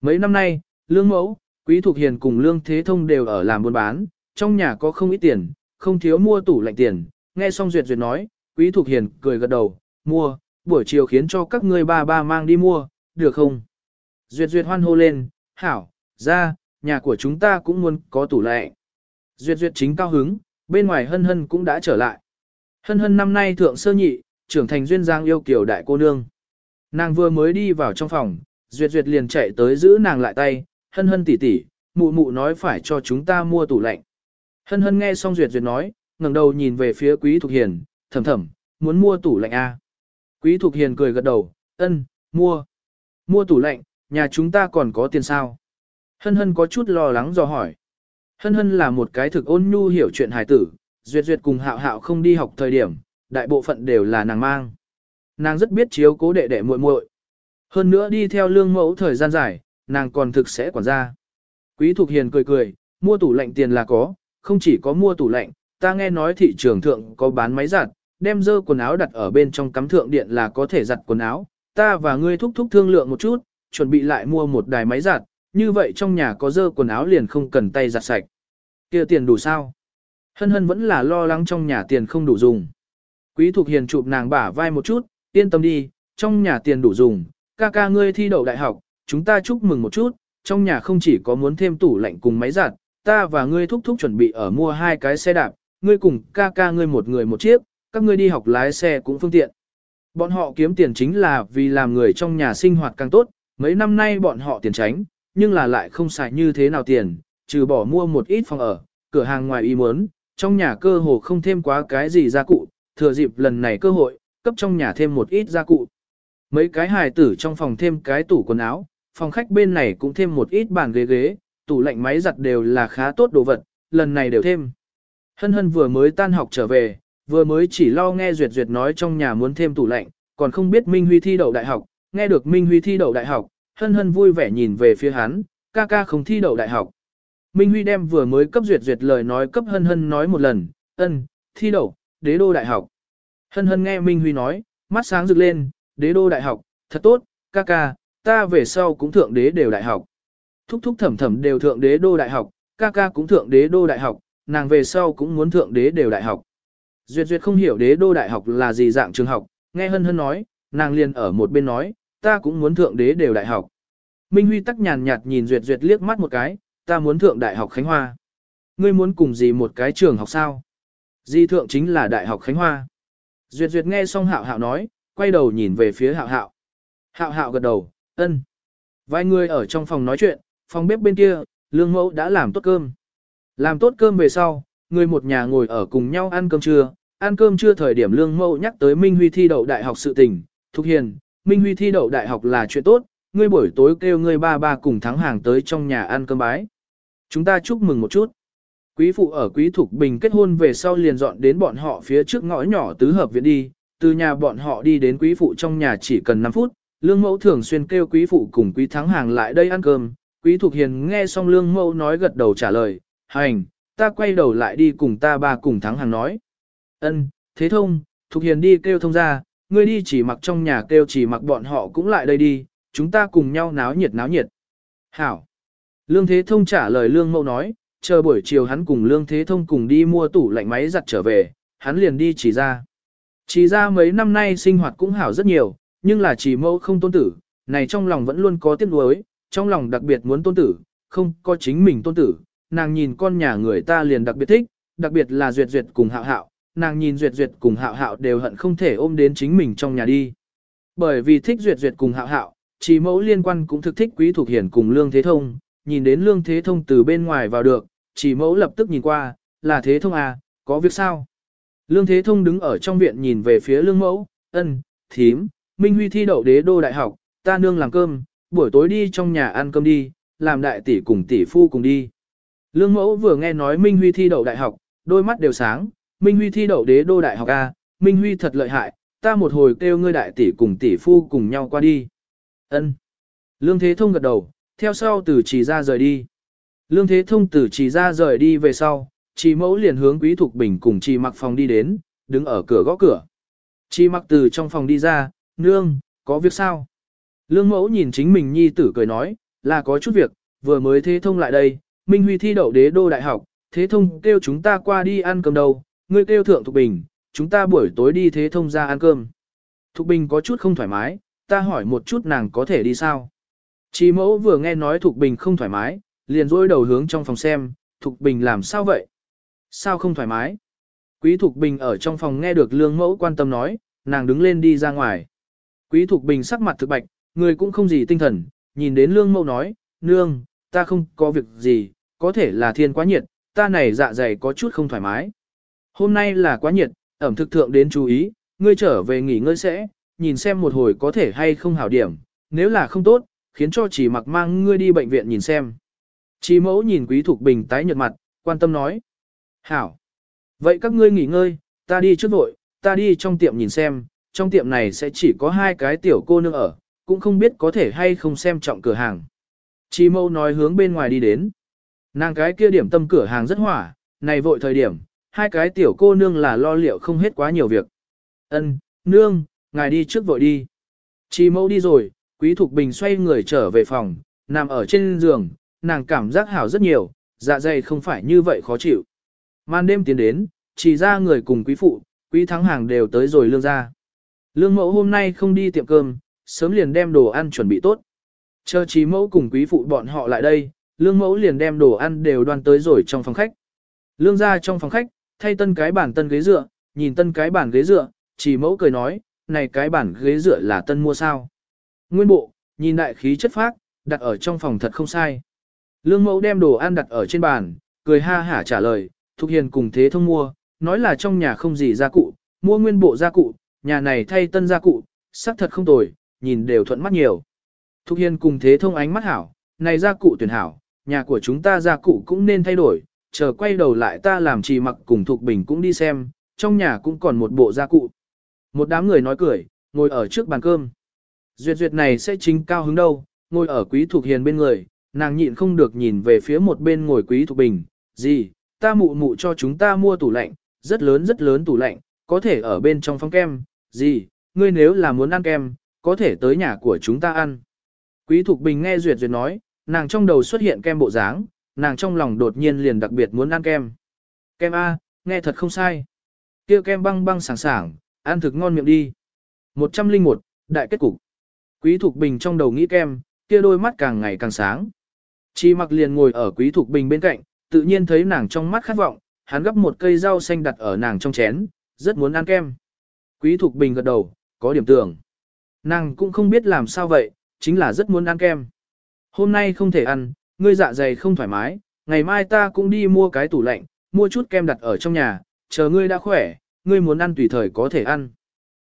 Mấy năm nay, Lương Mẫu, Quý Thục Hiền cùng Lương Thế Thông đều ở làm buôn bán, trong nhà có không ít tiền, không thiếu mua tủ lạnh tiền, nghe xong Duyệt Duyệt nói, Quý Thục Hiền cười gật đầu, mua, buổi chiều khiến cho các ngươi ba ba mang đi mua, được không? Duyệt Duyệt hoan hô lên, hảo, ra, nhà của chúng ta cũng muốn có tủ lạnh. Duyệt Duyệt chính cao hứng, bên ngoài Hân Hân cũng đã trở lại. Hân Hân năm nay thượng sơ nhị, trưởng thành duyên giang yêu kiểu đại cô nương. Nàng vừa mới đi vào trong phòng, Duyệt Duyệt liền chạy tới giữ nàng lại tay, Hân Hân tỉ tỉ mụ mụ nói phải cho chúng ta mua tủ lạnh. Hân hân nghe xong duyệt duyệt nói, ngẩng đầu nhìn về phía Quý Thục Hiền, thầm thầm, muốn mua tủ lạnh A. À? Quý Thục Hiền cười gật đầu, ân, mua. Mua tủ lạnh, nhà chúng ta còn có tiền sao? Hân hân có chút lo lắng do hỏi. Hân hân là một cái thực ôn nhu hiểu chuyện hài tử, duyệt duyệt cùng hạo hạo không đi học thời điểm, đại bộ phận đều là nàng mang. Nàng rất biết chiếu cố đệ đệ muội muội. Hơn nữa đi theo lương mẫu thời gian dài, nàng còn thực sẽ quản gia. Quý Thục Hiền cười cười, mua tủ lạnh tiền là có, không chỉ có mua tủ lạnh, ta nghe nói thị trường thượng có bán máy giặt, đem dơ quần áo đặt ở bên trong cắm thượng điện là có thể giặt quần áo, ta và ngươi thúc thúc thương lượng một chút, chuẩn bị lại mua một đài máy giặt, như vậy trong nhà có dơ quần áo liền không cần tay giặt sạch. kia tiền đủ sao? Hân hân vẫn là lo lắng trong nhà tiền không đủ dùng. Quý Thục Hiền chụp nàng bả vai một chút, yên tâm đi, trong nhà tiền đủ dùng, ca ca ngươi thi đậu đại học, chúng ta chúc mừng một chút, trong nhà không chỉ có muốn thêm tủ lạnh cùng máy giặt, ta và ngươi thúc thúc chuẩn bị ở mua hai cái xe đạp, ngươi cùng ca ca ngươi một người một chiếc, các ngươi đi học lái xe cũng phương tiện. Bọn họ kiếm tiền chính là vì làm người trong nhà sinh hoạt càng tốt, mấy năm nay bọn họ tiền tránh, nhưng là lại không xài như thế nào tiền, trừ bỏ mua một ít phòng ở, cửa hàng ngoài ý muốn, trong nhà cơ hồ không thêm quá cái gì gia cụ, thừa dịp lần này cơ hội, cấp trong nhà thêm một ít gia cụ. Mấy cái hài tử trong phòng thêm cái tủ quần áo, phòng khách bên này cũng thêm một ít bàn ghế ghế, tủ lạnh máy giặt đều là khá tốt đồ vật, lần này đều thêm. Hân hân vừa mới tan học trở về, vừa mới chỉ lo nghe Duyệt Duyệt nói trong nhà muốn thêm tủ lạnh, còn không biết Minh Huy thi đậu đại học, nghe được Minh Huy thi đậu đại học, hân hân vui vẻ nhìn về phía hắn, ca ca không thi đậu đại học. Minh Huy đem vừa mới cấp Duyệt Duyệt lời nói cấp hân hân nói một lần, ân, thi đậu, đế đô đại học. Hân hân nghe Minh Huy nói, mắt sáng rực lên, đế đô đại học, thật tốt, ca ca, ta về sau cũng thượng đế đều đại học thúc thúc thẩm thẩm đều thượng đế đô đại học, ca ca cũng thượng đế đô đại học, nàng về sau cũng muốn thượng đế đều đại học. Duyệt Duyệt không hiểu đế đô đại học là gì dạng trường học, nghe hân hân nói, nàng liền ở một bên nói, ta cũng muốn thượng đế đều đại học. Minh Huy tắc nhàn nhạt nhìn Duyệt Duyệt liếc mắt một cái, ta muốn thượng đại học Khánh Hoa. Ngươi muốn cùng gì một cái trường học sao? Di thượng chính là đại học Khánh Hoa. Duyệt Duyệt nghe xong hạo hạo nói, quay đầu nhìn về phía hạo hạo. Hạo hạo gật đầu, ân. Vài người ở trong phòng nói chuyện, phòng bếp bên kia, lương mẫu đã làm tốt cơm. Làm tốt cơm về sau, người một nhà ngồi ở cùng nhau ăn cơm trưa. Ăn cơm trưa thời điểm lương mẫu nhắc tới Minh Huy thi đậu đại học sự tình. Thục hiền, Minh Huy thi đậu đại học là chuyện tốt, ngươi buổi tối kêu ngươi ba ba cùng thắng hàng tới trong nhà ăn cơm bái. Chúng ta chúc mừng một chút. Quý phụ ở Quý Thục Bình kết hôn về sau liền dọn đến bọn họ phía trước ngõ nhỏ tứ hợp viện đi, từ nhà bọn họ đi đến Quý phụ trong nhà chỉ cần 5 phút, Lương Mẫu thường xuyên kêu Quý phụ cùng Quý Thắng Hàng lại đây ăn cơm. Quý Thục Hiền nghe xong Lương Mẫu nói gật đầu trả lời, hành, ta quay đầu lại đi cùng ta ba cùng Thắng Hàng nói. Ân, thế thông, Thục Hiền đi kêu thông ra, ngươi đi chỉ mặc trong nhà kêu chỉ mặc bọn họ cũng lại đây đi, chúng ta cùng nhau náo nhiệt náo nhiệt. Hảo. Lương Thế Thông trả lời Lương Mẫu nói, chờ buổi chiều hắn cùng Lương Thế Thông cùng đi mua tủ lạnh máy giặt trở về, hắn liền đi chỉ ra. Chỉ ra mấy năm nay sinh hoạt cũng hảo rất nhiều, nhưng là chỉ mẫu không tôn tử, này trong lòng vẫn luôn có tiếc nuối, trong lòng đặc biệt muốn tôn tử, không có chính mình tôn tử, nàng nhìn con nhà người ta liền đặc biệt thích, đặc biệt là Duyệt Duyệt cùng Hạo Hạo, nàng nhìn Duyệt Duyệt cùng Hạo Hạo đều hận không thể ôm đến chính mình trong nhà đi. Bởi vì thích Duyệt Duyệt cùng Hạo Hạo, chỉ mẫu liên quan cũng thực thích Quý Thục Hiển cùng Lương Thế Thông, nhìn đến Lương Thế Thông từ bên ngoài vào được, chỉ mẫu lập tức nhìn qua, là Thế Thông à, có việc sao? Lương Thế Thông đứng ở trong viện nhìn về phía Lương Mẫu, ân, thím, Minh Huy thi đậu đế đô đại học, ta nương làm cơm, buổi tối đi trong nhà ăn cơm đi, làm đại tỷ cùng tỷ phu cùng đi. Lương Mẫu vừa nghe nói Minh Huy thi đậu đại học, đôi mắt đều sáng, Minh Huy thi đậu đế đô đại học A, Minh Huy thật lợi hại, ta một hồi kêu ngươi đại tỷ cùng tỷ phu cùng nhau qua đi. Ân. Lương Thế Thông gật đầu, theo sau từ Chỉ ra rời đi. Lương Thế Thông từ Chỉ ra rời đi về sau, chỉ mẫu liền hướng Quý Thục Bình cùng chỉ mặc phòng đi đến, đứng ở cửa gõ cửa. Chỉ mặc từ trong phòng đi ra, nương, có việc sao? Lương mẫu nhìn chính mình nhi tử cười nói, là có chút việc, vừa mới Thế Thông lại đây, Minh Huy thi đậu đế đô đại học, Thế Thông kêu chúng ta qua đi ăn cơm đâu, ngươi kêu thượng Thục Bình, chúng ta buổi tối đi Thế Thông ra ăn cơm. Thục Bình có chút không thoải mái, ta hỏi một chút nàng có thể đi sao. Chí mẫu vừa nghe nói Thục Bình không thoải mái, liền dối đầu hướng trong phòng xem, Thục Bình làm sao vậy? Sao không thoải mái? Quý Thục Bình ở trong phòng nghe được lương mẫu quan tâm nói, nàng đứng lên đi ra ngoài. Quý Thục Bình sắc mặt thực bạch, người cũng không gì tinh thần, nhìn đến lương mẫu nói, nương, ta không có việc gì, có thể là thiên quá nhiệt, ta này dạ dày có chút không thoải mái. Hôm nay là quá nhiệt, ẩm thực thượng đến chú ý, ngươi trở về nghỉ ngơi sẽ, nhìn xem một hồi có thể hay không hảo điểm, nếu là không tốt, khiến cho chỉ mặc mang ngươi đi bệnh viện nhìn xem. Chỉ mẫu nhìn quý thục bình tái nhợt mặt, quan tâm nói. Hảo. Vậy các ngươi nghỉ ngơi, ta đi trước vội, ta đi trong tiệm nhìn xem, trong tiệm này sẽ chỉ có hai cái tiểu cô nương ở, cũng không biết có thể hay không xem trọng cửa hàng. Chỉ mẫu nói hướng bên ngoài đi đến. Nàng cái kia điểm tâm cửa hàng rất hỏa, này vội thời điểm, hai cái tiểu cô nương là lo liệu không hết quá nhiều việc. Ân, nương, ngài đi trước vội đi. Chi mẫu đi rồi, Quý Thục Bình xoay người trở về phòng, nằm ở trên giường, nàng cảm giác hảo rất nhiều, dạ dày không phải như vậy khó chịu. Man đêm tiến đến, chỉ ra người cùng quý phụ, quý thắng hàng đều tới rồi lương ra. Lương mẫu hôm nay không đi tiệm cơm, sớm liền đem đồ ăn chuẩn bị tốt. Chờ trí mẫu cùng quý phụ bọn họ lại đây, lương mẫu liền đem đồ ăn đều đoan tới rồi trong phòng khách. Lương ra trong phòng khách, thay tân cái bản tân ghế dựa, nhìn tân cái bản ghế dựa, chỉ mẫu cười nói, này cái bản ghế dựa là tân mua sao. Nguyên bộ, nhìn đại khí chất phác, đặt ở trong phòng thật không sai. Lương mẫu đem đồ ăn đặt ở trên bàn, cười ha hả trả lời, Thục Hiền cùng thế thông mua, nói là trong nhà không gì gia cụ, mua nguyên bộ gia cụ, nhà này thay tân gia cụ, sắc thật không tồi, nhìn đều thuận mắt nhiều. Thục Hiền cùng thế thông ánh mắt hảo, này gia cụ tuyển hảo, nhà của chúng ta gia cụ cũng nên thay đổi, chờ quay đầu lại ta làm trì mặc cùng Thục Bình cũng đi xem, trong nhà cũng còn một bộ gia cụ. Một đám người nói cười, ngồi ở trước bàn cơm. Duyệt duyệt này sẽ chính cao hứng đâu, ngồi ở quý Thục hiền bên người, nàng nhịn không được nhìn về phía một bên ngồi quý Thục bình, gì, ta mụ mụ cho chúng ta mua tủ lạnh, rất lớn rất lớn tủ lạnh, có thể ở bên trong phong kem, gì, ngươi nếu là muốn ăn kem, có thể tới nhà của chúng ta ăn. Quý Thục Bình nghe Duyệt Duyệt nói, nàng trong đầu xuất hiện kem bộ dáng, nàng trong lòng đột nhiên liền đặc biệt muốn ăn kem. Kem A, nghe thật không sai. kia kem băng băng sảng sảng, ăn thực ngon miệng đi. 101, Đại kết cục. Quý Thục Bình trong đầu nghĩ kem, kia đôi mắt càng ngày càng sáng. Chi mặc liền ngồi ở Quý Thục Bình bên cạnh, tự nhiên thấy nàng trong mắt khát vọng, hắn gấp một cây rau xanh đặt ở nàng trong chén, rất muốn ăn kem. Quý Thục Bình gật đầu, có điểm tưởng. Nàng cũng không biết làm sao vậy, chính là rất muốn ăn kem. Hôm nay không thể ăn, ngươi dạ dày không thoải mái, ngày mai ta cũng đi mua cái tủ lạnh, mua chút kem đặt ở trong nhà, chờ ngươi đã khỏe, ngươi muốn ăn tùy thời có thể ăn.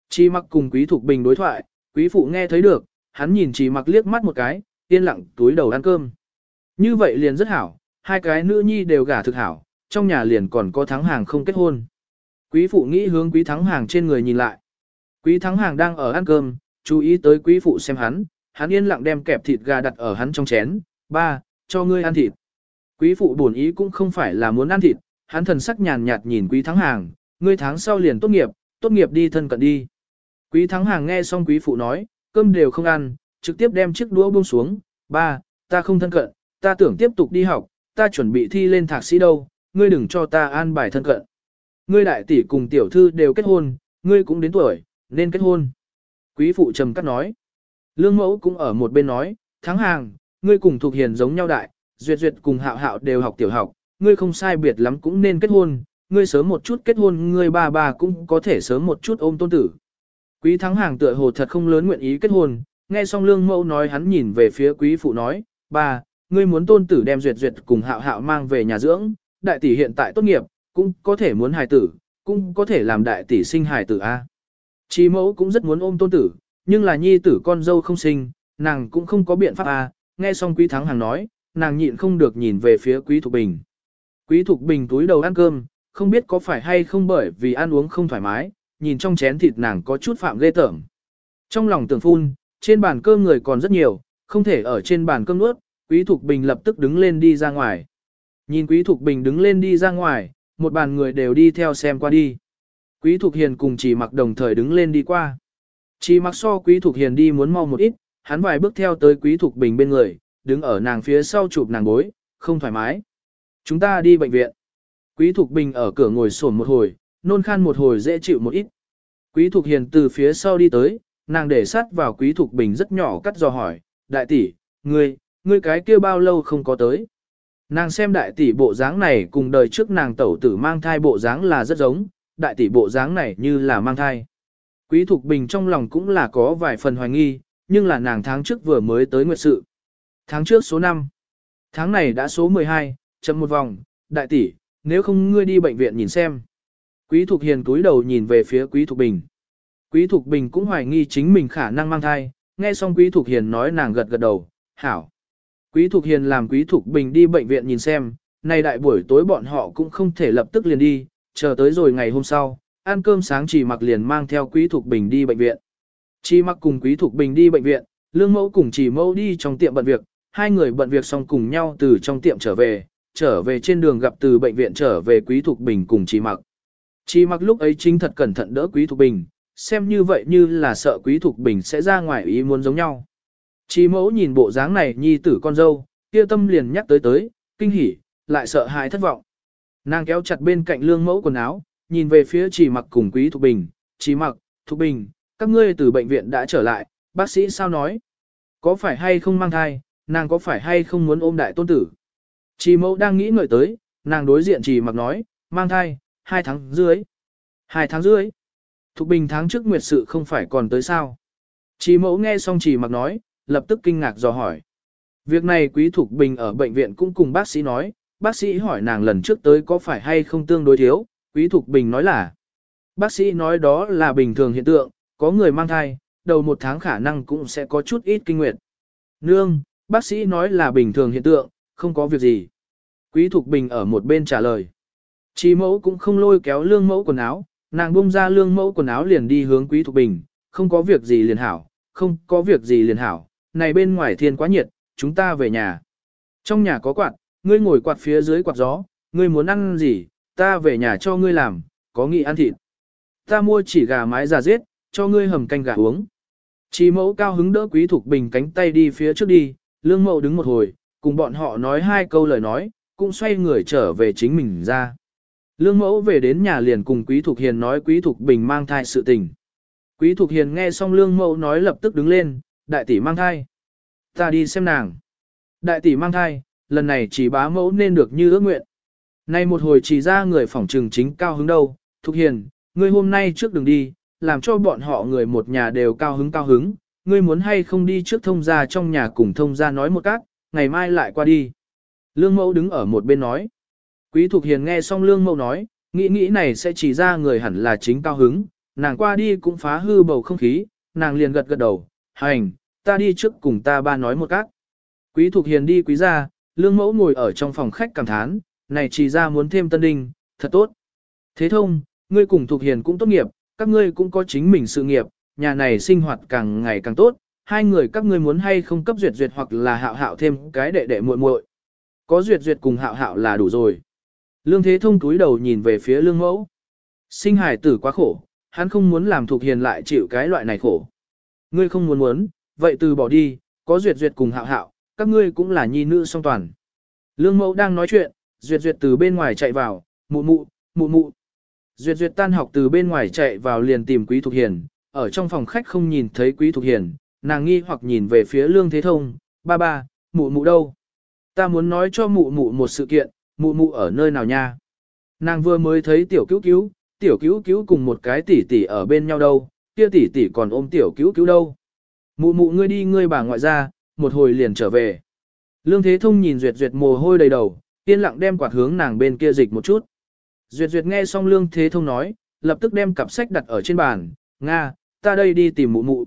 Chi mặc cùng Quý Thục Bình đối thoại, Quý Phụ nghe thấy được, hắn nhìn Chi mặc liếc mắt một cái, yên lặng túi đầu ăn cơm. Như vậy liền rất hảo, hai cái nữ nhi đều gả thực hảo, trong nhà liền còn có thắng hàng không kết hôn. Quý Phụ nghĩ hướng Quý Thắng Hàng trên người nhìn lại. Quý Thắng Hàng đang ở ăn cơm, chú ý tới Quý Phụ xem hắn, hắn yên lặng đem kẹp thịt gà đặt ở hắn trong chén, ba, cho ngươi ăn thịt. Quý Phụ buồn ý cũng không phải là muốn ăn thịt, hắn thần sắc nhàn nhạt nhìn Quý Thắng Hàng, ngươi tháng sau liền tốt nghiệp, tốt nghiệp đi thân cận đi. Quý Thắng Hàng nghe xong Quý Phụ nói, cơm đều không ăn, trực tiếp đem chiếc đũa buông xuống, ba, ta không thân cận, ta tưởng tiếp tục đi học, ta chuẩn bị thi lên thạc sĩ đâu, ngươi đừng cho ta an bài thân cận. Ngươi đại tỷ cùng tiểu thư đều kết hôn, ngươi cũng đến tuổi, nên kết hôn. Quý phụ trầm cắt nói. Lương mẫu cũng ở một bên nói, thắng hàng, ngươi cùng thuộc hiền giống nhau đại, duyệt duyệt cùng hạo hạo đều học tiểu học, ngươi không sai biệt lắm cũng nên kết hôn, ngươi sớm một chút kết hôn ngươi ba bà cũng có thể sớm một chút ôm tôn tử. Quý thắng hàng tựa hồ thật không lớn nguyện ý kết hôn, nghe xong lương mẫu nói hắn nhìn về phía quý phụ nói, ba, ngươi muốn tôn tử đem duyệt duyệt cùng hạo hạo mang về nhà dưỡng, đại tỷ hiện tại tốt nghiệp, cũng có thể muốn hài tử, cũng có thể làm đại tỷ sinh hài tử a. Chi mẫu cũng rất muốn ôm tôn tử, nhưng là nhi tử con dâu không sinh, nàng cũng không có biện pháp a. Nghe xong Quý Thắng Hàng nói, nàng nhịn không được nhìn về phía Quý Thục Bình. Quý Thục Bình túi đầu ăn cơm, không biết có phải hay không bởi vì ăn uống không thoải mái, nhìn trong chén thịt nàng có chút phạm ghê tởm. Trong lòng tưởng phun, trên bàn cơm người còn rất nhiều, không thể ở trên bàn cơm nuốt, Quý Thục Bình lập tức đứng lên đi ra ngoài. Nhìn Quý Thục Bình đứng lên đi ra ngoài, một bàn người đều đi theo xem qua đi. Quý Thục Hiền cùng chỉ mặc đồng thời đứng lên đi qua. Chỉ mặc so Quý Thục Hiền đi muốn mau một ít, hắn vài bước theo tới Quý Thục Bình bên người, đứng ở nàng phía sau chụp nàng bối, không thoải mái. Chúng ta đi bệnh viện. Quý Thục Bình ở cửa ngồi sổn một hồi, nôn khan một hồi dễ chịu một ít. Quý Thục Hiền từ phía sau đi tới, nàng để sát vào Quý Thục Bình rất nhỏ cắt dò hỏi, đại tỷ, ngươi, ngươi cái kia bao lâu không có tới. Nàng xem đại tỷ bộ dáng này cùng đời trước nàng tẩu tử mang thai bộ dáng là rất giống, đại tỷ bộ dáng này như là mang thai. Quý Thục Bình trong lòng cũng là có vài phần hoài nghi, nhưng là nàng tháng trước vừa mới tới nguyệt sự. Tháng trước số 5. Tháng này đã số 12, chậm một vòng, đại tỷ, nếu không ngươi đi bệnh viện nhìn xem. Quý Thục Hiền túi đầu nhìn về phía Quý Thục Bình. Quý Thục Bình cũng hoài nghi chính mình khả năng mang thai, nghe xong Quý Thục Hiền nói nàng gật gật đầu, hảo. Quý Thục Hiền làm Quý Thục Bình đi bệnh viện nhìn xem, nay đại buổi tối bọn họ cũng không thể lập tức liền đi, chờ tới rồi ngày hôm sau, ăn cơm sáng chỉ mặc liền mang theo Quý Thục Bình đi bệnh viện. Chỉ mặc cùng Quý Thục Bình đi bệnh viện, Lương Mẫu cùng chỉ mẫu đi trong tiệm bận việc, hai người bận việc xong cùng nhau từ trong tiệm trở về, trở về trên đường gặp từ bệnh viện trở về Quý Thục Bình cùng chỉ mặc. Chỉ mặc lúc ấy chính thật cẩn thận đỡ Quý Thục Bình, xem như vậy như là sợ Quý Thục Bình sẽ ra ngoài ý muốn giống nhau. Chỉ mẫu nhìn bộ dáng này nhi tử con dâu, kia tâm liền nhắc tới tới, kinh hỉ, lại sợ hãi thất vọng. Nàng kéo chặt bên cạnh lương mẫu quần áo, nhìn về phía chỉ mặc cùng quý Thục Bình, chỉ mặc, Thục Bình, các ngươi từ bệnh viện đã trở lại, bác sĩ sao nói? Có phải hay không mang thai, nàng có phải hay không muốn ôm đại tôn tử? trì mẫu đang nghĩ ngợi tới, nàng đối diện chỉ mặc nói, mang thai, hai tháng dưới. Hai tháng dưới. Thục Bình tháng trước nguyệt sự không phải còn tới sao? trì mẫu nghe xong chỉ mặc nói, lập tức kinh ngạc dò hỏi. Việc này Quý Thục Bình ở bệnh viện cũng cùng bác sĩ nói, bác sĩ hỏi nàng lần trước tới có phải hay không tương đối thiếu, Quý Thục Bình nói là. Bác sĩ nói đó là bình thường hiện tượng, có người mang thai, đầu một tháng khả năng cũng sẽ có chút ít kinh nguyệt. Nương, bác sĩ nói là bình thường hiện tượng, không có việc gì. Quý Thục Bình ở một bên trả lời. Chi mẫu cũng không lôi kéo lương mẫu quần áo, nàng bung ra lương mẫu quần áo liền đi hướng Quý Thục Bình, không có việc gì liền hảo, không có việc gì liền hảo, này bên ngoài thiên quá nhiệt, chúng ta về nhà. Trong nhà có quạt, ngươi ngồi quạt phía dưới quạt gió, ngươi muốn ăn gì, ta về nhà cho ngươi làm, có nghị ăn thịt. Ta mua chỉ gà mái già giết, cho ngươi hầm canh gà uống. Chỉ mẫu cao hứng đỡ quý thục bình cánh tay đi phía trước đi, lương mẫu đứng một hồi, cùng bọn họ nói hai câu lời nói, cũng xoay người trở về chính mình ra. Lương mẫu về đến nhà liền cùng quý thục hiền nói quý thục bình mang thai sự tình. Quý Thục Hiền nghe xong lương mẫu nói lập tức đứng lên, đại tỷ mang thai. Ta đi xem nàng. Đại tỷ mang thai, lần này chỉ bá mẫu nên được như ước nguyện. Nay một hồi chỉ ra người phỏng trừng chính cao hứng đâu, Thục Hiền, ngươi hôm nay trước đừng đi, làm cho bọn họ người một nhà đều cao hứng cao hứng, ngươi muốn hay không đi trước thông gia trong nhà cùng thông gia nói một cách, ngày mai lại qua đi. Lương mẫu đứng ở một bên nói. Quý Thục Hiền nghe xong lương mẫu nói, nghĩ nghĩ này sẽ chỉ ra người hẳn là chính cao hứng, nàng qua đi cũng phá hư bầu không khí, nàng liền gật gật đầu, hành, ta đi trước cùng ta ba nói một cách. Quý Thục Hiền đi quý gia, lương mẫu ngồi ở trong phòng khách cảm thán, này chỉ ra muốn thêm tân đinh, thật tốt. Thế thông, ngươi cùng Thục Hiền cũng tốt nghiệp, các ngươi cũng có chính mình sự nghiệp, nhà này sinh hoạt càng ngày càng tốt, hai người các ngươi muốn hay không cấp duyệt duyệt hoặc là hạo hạo thêm cái đệ đệ muội muội. Có duyệt duyệt cùng hạo hạo là đủ rồi. Lương Thế Thông túi đầu nhìn về phía lương mẫu. Sinh hải tử quá khổ, hắn không muốn làm thuộc hiền lại chịu cái loại này khổ. Ngươi không muốn muốn, vậy từ bỏ đi, có duyệt duyệt cùng hạo hạo, các ngươi cũng là nhi nữ song toàn. Lương mẫu đang nói chuyện, duyệt duyệt từ bên ngoài chạy vào, mụ mụ, mụ mụ. Duyệt duyệt tan học từ bên ngoài chạy vào liền tìm quý Thục hiền, ở trong phòng khách không nhìn thấy quý Thục hiền, nàng nghi hoặc nhìn về phía lương thế thông, ba ba, mụ mụ đâu? Ta muốn nói cho mụ mụ một sự kiện, mụ mụ ở nơi nào nha? Nàng vừa mới thấy tiểu cứu cứu, tiểu cứu cứu cùng một cái tỷ tỷ ở bên nhau đâu, kia tỷ tỷ còn ôm tiểu cứu cứu đâu. Mụ mụ ngươi đi ngươi bà ngoại ra, một hồi liền trở về. Lương Thế Thông nhìn Duyệt Duyệt mồ hôi đầy đầu, yên lặng đem quạt hướng nàng bên kia dịch một chút. Duyệt Duyệt nghe xong Lương Thế Thông nói, lập tức đem cặp sách đặt ở trên bàn, Nga, ta đây đi tìm mụ mụ.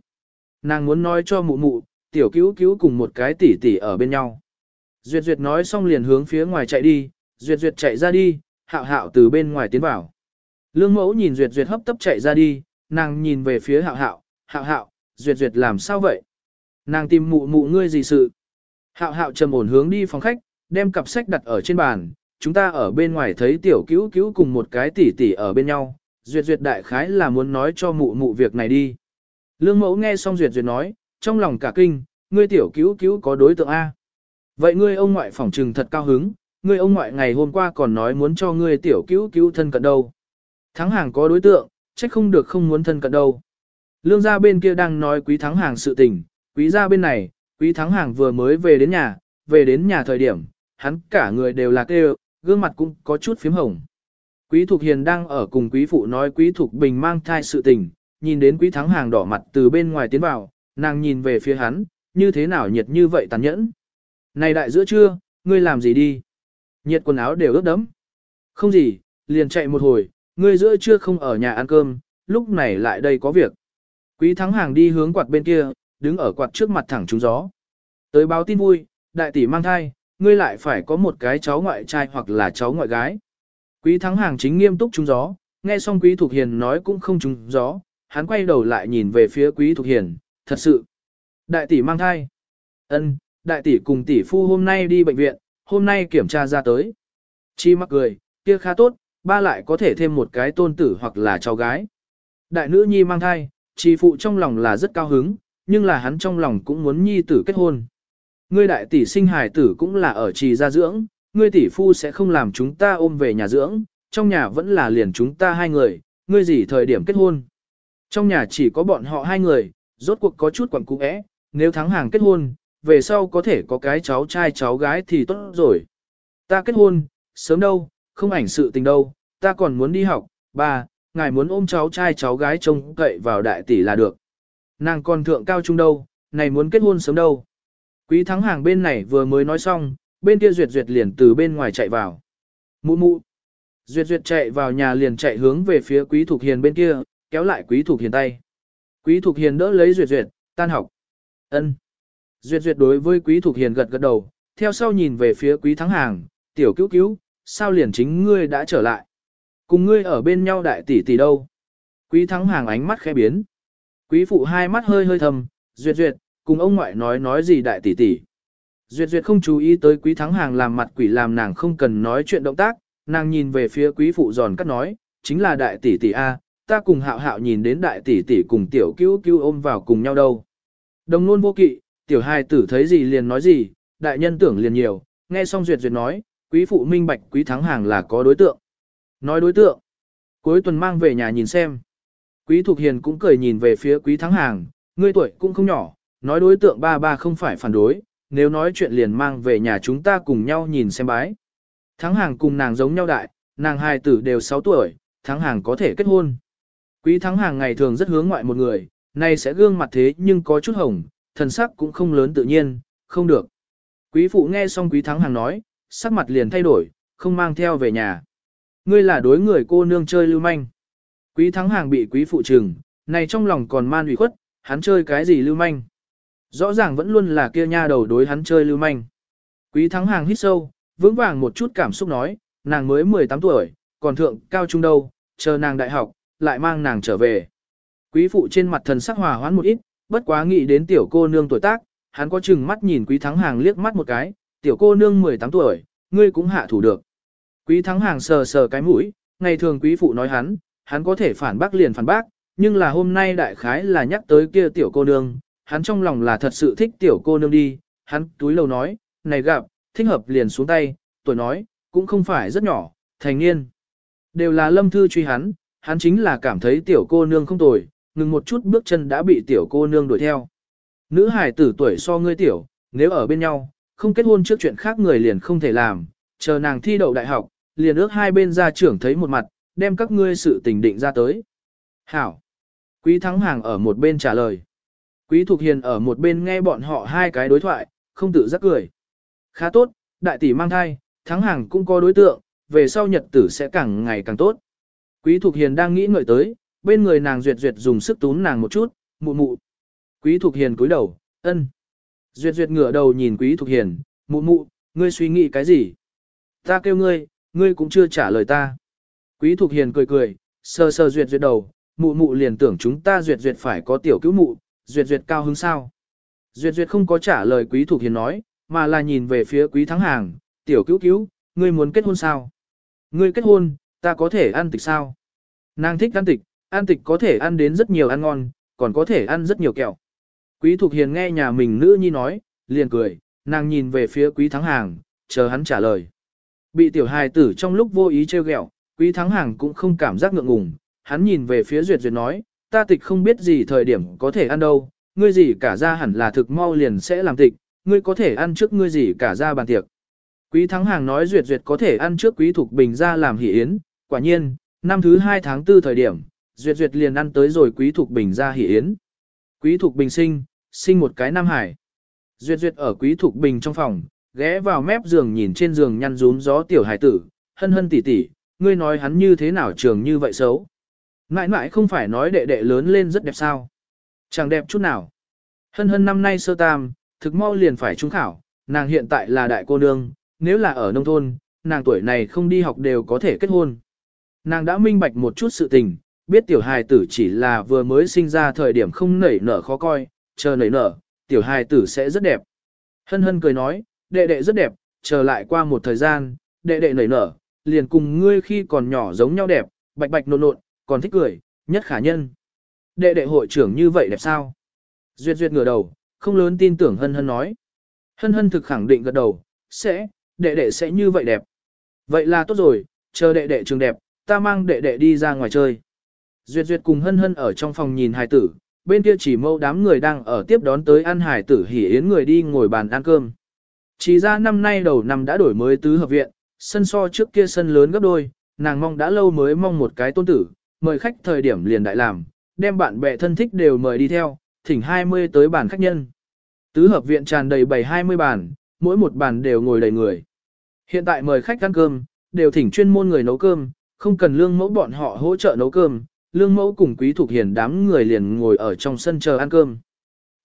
Nàng muốn nói cho mụ mụ, tiểu cứu cứu cùng một cái tỷ tỷ ở bên nhau. Duyệt Duyệt nói xong liền hướng phía ngoài chạy đi, Duyệt Duyệt chạy ra đi, hạo hạo từ bên ngoài tiến vào. Lương mẫu nhìn Duyệt Duyệt hấp tấp chạy ra đi, nàng nhìn về phía hạo hạo, hạo hạo, Duyệt Duyệt làm sao vậy? Nàng tìm mụ mụ ngươi gì sự? Hạo hạo trầm ổn hướng đi phòng khách, đem cặp sách đặt ở trên bàn, chúng ta ở bên ngoài thấy tiểu cứu cứu cùng một cái tỷ tỷ ở bên nhau, Duyệt Duyệt đại khái là muốn nói cho mụ mụ việc này đi. Lương mẫu nghe xong Duyệt Duyệt nói, trong lòng cả kinh, ngươi tiểu cứu cứu có đối tượng A. Vậy ngươi ông ngoại phỏng trừng thật cao hứng, ngươi ông ngoại ngày hôm qua còn nói muốn cho ngươi tiểu cứu cứu thân cận đâu. Thắng hàng có đối tượng, trách không được không muốn thân cận đâu. Lương gia bên kia đang nói quý thắng hàng sự tình, quý gia bên này, quý thắng hàng vừa mới về đến nhà, về đến nhà thời điểm, hắn cả người đều là kêu, gương mặt cũng có chút phím hồng. Quý Thục Hiền đang ở cùng quý phụ nói quý Thục Bình mang thai sự tình, nhìn đến quý thắng hàng đỏ mặt từ bên ngoài tiến vào, nàng nhìn về phía hắn, như thế nào nhiệt như vậy tàn nhẫn. Này đại giữa trưa, ngươi làm gì đi? Nhiệt quần áo đều ướt đẫm. Không gì, liền chạy một hồi, ngươi giữa trưa không ở nhà ăn cơm, lúc này lại đây có việc. Quý thắng hàng đi hướng quạt bên kia, đứng ở quạt trước mặt thẳng trúng gió. Tới báo tin vui, đại tỷ mang thai, ngươi lại phải có một cái cháu ngoại trai hoặc là cháu ngoại gái. Quý thắng hàng chính nghiêm túc trúng gió, nghe xong quý thuộc hiền nói cũng không trúng gió, hắn quay đầu lại nhìn về phía quý thuộc hiền, thật sự. Đại tỷ mang thai. ân đại tỷ cùng tỷ phu hôm nay đi bệnh viện, hôm nay kiểm tra ra tới. Chi mắc cười, kia khá tốt, ba lại có thể thêm một cái tôn tử hoặc là cháu gái. Đại nữ nhi mang thai, chi phụ trong lòng là rất cao hứng, nhưng là hắn trong lòng cũng muốn nhi tử kết hôn. Ngươi đại tỷ sinh hài tử cũng là ở trì gia dưỡng, ngươi tỷ phu sẽ không làm chúng ta ôm về nhà dưỡng, trong nhà vẫn là liền chúng ta hai người, ngươi gì thời điểm kết hôn. Trong nhà chỉ có bọn họ hai người, rốt cuộc có chút quẩn cũ ẽ, nếu thắng hàng kết hôn, về sau có thể có cái cháu trai cháu gái thì tốt rồi. Ta kết hôn, sớm đâu, không ảnh sự tình đâu, ta còn muốn đi học, ba, ngài muốn ôm cháu trai cháu gái trông cậy vào đại tỷ là được. Nàng còn thượng cao trung đâu, này muốn kết hôn sớm đâu. Quý thắng hàng bên này vừa mới nói xong, bên kia duyệt duyệt liền từ bên ngoài chạy vào. Mụ mụ. Duyệt duyệt chạy vào nhà liền chạy hướng về phía quý thục hiền bên kia, kéo lại quý thục hiền tay. Quý thục hiền đỡ lấy duyệt duyệt, tan học. ân Duyệt duyệt đối với quý thục hiền gật gật đầu, theo sau nhìn về phía quý thắng hàng, tiểu cứu cứu, sao liền chính ngươi đã trở lại. Cùng ngươi ở bên nhau đại tỷ tỷ đâu. Quý thắng hàng ánh mắt khẽ biến. Quý phụ hai mắt hơi hơi thầm, duyệt duyệt, cùng ông ngoại nói nói gì đại tỷ tỷ. Duyệt duyệt không chú ý tới quý thắng hàng làm mặt quỷ làm nàng không cần nói chuyện động tác, nàng nhìn về phía quý phụ giòn cắt nói, chính là đại tỷ tỷ A, ta cùng hạo hạo nhìn đến đại tỷ tỷ cùng tiểu cứu cứu ôm vào cùng nhau đâu. Đồng luôn vô kỵ, tiểu hai tử thấy gì liền nói gì, đại nhân tưởng liền nhiều, nghe xong duyệt duyệt nói, quý phụ minh bạch quý thắng hàng là có đối tượng. Nói đối tượng, cuối tuần mang về nhà nhìn xem. Quý Thục Hiền cũng cười nhìn về phía Quý Thắng Hàng, ngươi tuổi cũng không nhỏ, nói đối tượng ba ba không phải phản đối, nếu nói chuyện liền mang về nhà chúng ta cùng nhau nhìn xem bái. Thắng Hàng cùng nàng giống nhau đại, nàng hai tử đều 6 tuổi, Thắng Hàng có thể kết hôn. Quý Thắng Hàng ngày thường rất hướng ngoại một người, nay sẽ gương mặt thế nhưng có chút hồng, thần sắc cũng không lớn tự nhiên, không được. Quý phụ nghe xong Quý Thắng Hàng nói, sắc mặt liền thay đổi, không mang theo về nhà. Ngươi là đối người cô nương chơi lưu manh. Quý Thắng Hàng bị quý phụ trừng, này trong lòng còn man ủy khuất, hắn chơi cái gì lưu manh. Rõ ràng vẫn luôn là kia nha đầu đối hắn chơi lưu manh. Quý Thắng Hàng hít sâu, vững vàng một chút cảm xúc nói, nàng mới 18 tuổi, còn thượng cao trung đâu, chờ nàng đại học, lại mang nàng trở về. Quý phụ trên mặt thần sắc hòa hoãn một ít, bất quá nghĩ đến tiểu cô nương tuổi tác, hắn có chừng mắt nhìn quý thắng hàng liếc mắt một cái, tiểu cô nương 18 tuổi, ngươi cũng hạ thủ được. Quý thắng hàng sờ sờ cái mũi, ngày thường quý phụ nói hắn, hắn có thể phản bác liền phản bác, nhưng là hôm nay đại khái là nhắc tới kia tiểu cô nương, hắn trong lòng là thật sự thích tiểu cô nương đi, hắn túi lâu nói, này gặp, thích hợp liền xuống tay, tuổi nói, cũng không phải rất nhỏ, thành niên. Đều là lâm thư truy hắn, hắn chính là cảm thấy tiểu cô nương không tồi, ngừng một chút bước chân đã bị tiểu cô nương đuổi theo. Nữ hải tử tuổi so ngươi tiểu, nếu ở bên nhau, không kết hôn trước chuyện khác người liền không thể làm, chờ nàng thi đậu đại học, liền ước hai bên gia trưởng thấy một mặt, đem các ngươi sự tình định ra tới. Hảo. Quý Thắng Hàng ở một bên trả lời. Quý Thục Hiền ở một bên nghe bọn họ hai cái đối thoại, không tự giác cười. Khá tốt, đại tỷ mang thai, Thắng Hàng cũng có đối tượng, về sau nhật tử sẽ càng ngày càng tốt. Quý Thục Hiền đang nghĩ ngợi tới, bên người nàng duyệt duyệt dùng sức tún nàng một chút, mụ mụ. Quý Thục Hiền cúi đầu, ân. Duyệt duyệt ngửa đầu nhìn Quý Thục Hiền, mụ mụ, ngươi suy nghĩ cái gì? Ta kêu ngươi, ngươi cũng chưa trả lời ta. Quý Thục Hiền cười cười, sờ sờ duyệt duyệt đầu, mụ mụ liền tưởng chúng ta duyệt duyệt phải có tiểu cứu mụ, duyệt duyệt cao hứng sao. Duyệt duyệt không có trả lời Quý Thục Hiền nói, mà là nhìn về phía Quý Thắng Hàng, tiểu cứu cứu, ngươi muốn kết hôn sao? Ngươi kết hôn, ta có thể ăn tịch sao? Nàng thích ăn tịch, ăn tịch có thể ăn đến rất nhiều ăn ngon, còn có thể ăn rất nhiều kẹo. Quý Thục Hiền nghe nhà mình nữ nhi nói, liền cười, nàng nhìn về phía Quý Thắng Hàng, chờ hắn trả lời. Bị tiểu hài tử trong lúc vô ý trêu ghẹo, Quý Thắng Hàng cũng không cảm giác ngượng ngùng, hắn nhìn về phía Duyệt Duyệt nói, ta tịch không biết gì thời điểm có thể ăn đâu, ngươi gì cả ra hẳn là thực mau liền sẽ làm tịch, ngươi có thể ăn trước ngươi gì cả ra bàn tiệc. Quý Thắng Hàng nói Duyệt Duyệt có thể ăn trước Quý Thục Bình ra làm hỷ yến, quả nhiên, năm thứ hai tháng tư thời điểm, Duyệt Duyệt liền ăn tới rồi Quý Thục Bình ra hỷ yến. Quý Thục Bình sinh, sinh một cái Nam Hải. Duyệt Duyệt ở Quý Thục Bình trong phòng, ghé vào mép giường nhìn trên giường nhăn rún gió tiểu hải tử, hân hân tỉ tỉ, ngươi nói hắn như thế nào trường như vậy xấu. Mãi mãi không phải nói đệ đệ lớn lên rất đẹp sao. Chẳng đẹp chút nào. Hân hân năm nay sơ tam, thực mau liền phải trung khảo, nàng hiện tại là đại cô nương, nếu là ở nông thôn, nàng tuổi này không đi học đều có thể kết hôn. Nàng đã minh bạch một chút sự tình, biết tiểu hài tử chỉ là vừa mới sinh ra thời điểm không nảy nở khó coi, chờ nảy nở, tiểu hài tử sẽ rất đẹp. Hân hân cười nói, đệ đệ rất đẹp, chờ lại qua một thời gian, đệ đệ nảy nở, liền cùng ngươi khi còn nhỏ giống nhau đẹp, bạch bạch nộn nộn, còn thích cười, nhất khả nhân. Đệ đệ hội trưởng như vậy đẹp sao? Duyệt duyệt ngửa đầu, không lớn tin tưởng hân hân nói. Hân hân thực khẳng định gật đầu, sẽ, đệ đệ sẽ như vậy đẹp. Vậy là tốt rồi, chờ đệ đệ trường đẹp, ta mang đệ đệ đi ra ngoài chơi. Duyệt duyệt cùng hân hân ở trong phòng nhìn hài tử, bên kia chỉ mâu đám người đang ở tiếp đón tới ăn hài tử hỉ yến người đi ngồi bàn ăn cơm. Chỉ ra năm nay đầu năm đã đổi mới tứ hợp viện, sân so trước kia sân lớn gấp đôi, nàng mong đã lâu mới mong một cái tôn tử, mời khách thời điểm liền đại làm, đem bạn bè thân thích đều mời đi theo, thỉnh 20 tới bàn khách nhân. Tứ hợp viện tràn đầy bảy 20 bàn, mỗi một bàn đều ngồi đầy người. Hiện tại mời khách ăn cơm, đều thỉnh chuyên môn người nấu cơm, không cần lương mẫu bọn họ hỗ trợ nấu cơm, lương mẫu cùng quý thuộc hiền đám người liền ngồi ở trong sân chờ ăn cơm.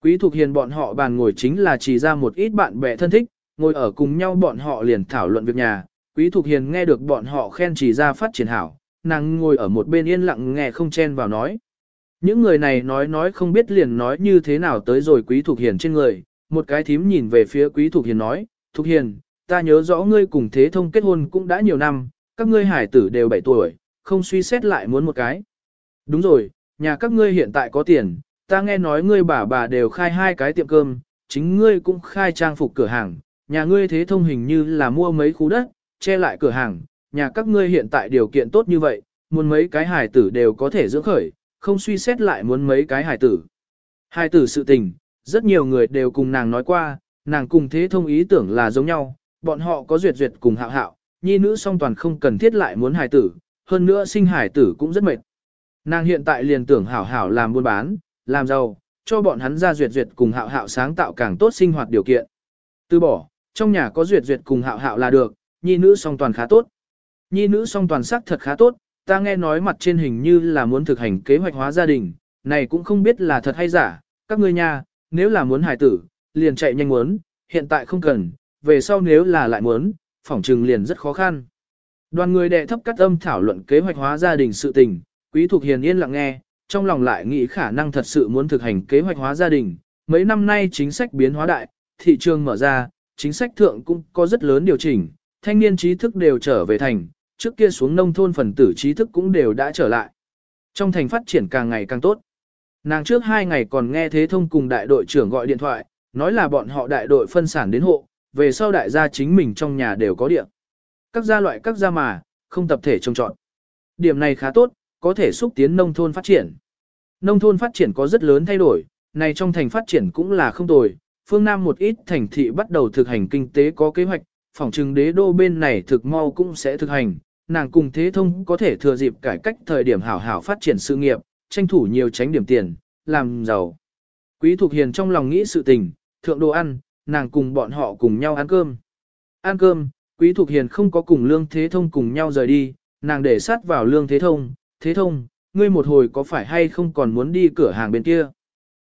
Quý thuộc hiền bọn họ bàn ngồi chính là chỉ ra một ít bạn bè thân thích, ngồi ở cùng nhau bọn họ liền thảo luận việc nhà. Quý thuộc hiền nghe được bọn họ khen chỉ ra phát triển hảo, nàng ngồi ở một bên yên lặng nghe không chen vào nói. Những người này nói nói không biết liền nói như thế nào tới rồi quý thuộc hiền trên người, một cái thím nhìn về phía quý thuộc hiền nói, Thục hiền, ta nhớ rõ ngươi cùng thế thông kết hôn cũng đã nhiều năm, các ngươi hải tử đều 7 tuổi, không suy xét lại muốn một cái. Đúng rồi, nhà các ngươi hiện tại có tiền, ta nghe nói ngươi bà bà đều khai hai cái tiệm cơm, chính ngươi cũng khai trang phục cửa hàng, nhà ngươi thế thông hình như là mua mấy khu đất, che lại cửa hàng, nhà các ngươi hiện tại điều kiện tốt như vậy, muốn mấy cái hài tử đều có thể dưỡng khởi, không suy xét lại muốn mấy cái hài tử. Hài tử sự tình, rất nhiều người đều cùng nàng nói qua, nàng cùng thế thông ý tưởng là giống nhau, bọn họ có duyệt duyệt cùng hạo hạo, nhi nữ song toàn không cần thiết lại muốn hài tử, hơn nữa sinh hài tử cũng rất mệt. Nàng hiện tại liền tưởng hảo hảo làm buôn bán, làm giàu, cho bọn hắn ra duyệt duyệt cùng hạo hạo sáng tạo càng tốt sinh hoạt điều kiện. Từ bỏ, trong nhà có duyệt duyệt cùng hạo hạo là được, nhi nữ song toàn khá tốt. Nhi nữ song toàn sắc thật khá tốt, ta nghe nói mặt trên hình như là muốn thực hành kế hoạch hóa gia đình, này cũng không biết là thật hay giả, các ngươi nha, nếu là muốn hài tử, liền chạy nhanh muốn, hiện tại không cần, về sau nếu là lại muốn, phỏng trừng liền rất khó khăn. Đoàn người đệ thấp cắt âm thảo luận kế hoạch hóa gia đình sự tình, quý thuộc hiền yên lặng nghe, trong lòng lại nghĩ khả năng thật sự muốn thực hành kế hoạch hóa gia đình. Mấy năm nay chính sách biến hóa đại, thị trường mở ra, chính sách thượng cũng có rất lớn điều chỉnh, thanh niên trí thức đều trở về thành, trước kia xuống nông thôn phần tử trí thức cũng đều đã trở lại. Trong thành phát triển càng ngày càng tốt. Nàng trước hai ngày còn nghe thế thông cùng đại đội trưởng gọi điện thoại, nói là bọn họ đại đội phân sản đến hộ, về sau đại gia chính mình trong nhà đều có điện. Các gia loại các gia mà, không tập thể trông trọn. Điểm này khá tốt, có thể xúc tiến nông thôn phát triển. Nông thôn phát triển có rất lớn thay đổi, này trong thành phát triển cũng là không tồi. Phương Nam một ít thành thị bắt đầu thực hành kinh tế có kế hoạch, phòng trừng đế đô bên này thực mau cũng sẽ thực hành. Nàng cùng thế thông có thể thừa dịp cải cách thời điểm hảo hảo phát triển sự nghiệp, tranh thủ nhiều tránh điểm tiền, làm giàu. Quý Thục Hiền trong lòng nghĩ sự tình, thượng đồ ăn, nàng cùng bọn họ cùng nhau ăn cơm. Ăn cơm, Quý Thục Hiền không có cùng Lương Thế Thông cùng nhau rời đi, nàng để sát vào Lương Thế Thông, Thế Thông, ngươi một hồi có phải hay không còn muốn đi cửa hàng bên kia?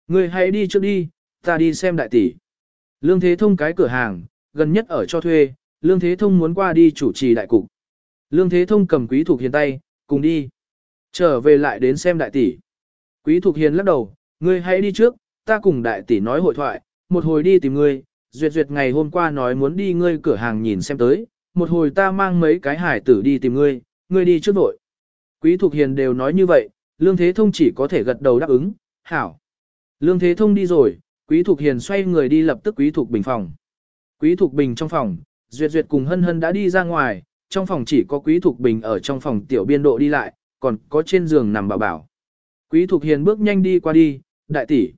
Ngươi hãy đi trước đi, ta đi xem đại tỷ. Lương Thế Thông cái cửa hàng, gần nhất ở cho thuê, Lương Thế Thông muốn qua đi chủ trì đại cục. Lương Thế Thông cầm Quý Thục Hiền tay, cùng đi. Trở về lại đến xem đại tỷ. Quý Thục Hiền lắc đầu, ngươi hãy đi trước, ta cùng đại tỷ nói hội thoại, một hồi đi tìm ngươi, duyệt duyệt ngày hôm qua nói muốn đi ngươi cửa hàng nhìn xem tới, một hồi ta mang mấy cái hải tử đi tìm ngươi, ngươi đi trước vội. Quý Thục Hiền đều nói như vậy, Lương Thế Thông chỉ có thể gật đầu đáp ứng, hảo. Lương Thế Thông đi rồi, Quý Thục Hiền xoay người đi lập tức Quý Thục Bình phòng. Quý Thục Bình trong phòng, Duyệt Duyệt cùng Hân Hân đã đi ra ngoài, trong phòng chỉ có Quý Thục Bình ở trong phòng tiểu biên độ đi lại, còn có trên giường nằm bảo bảo. Quý Thục Hiền bước nhanh đi qua đi, đại tỷ.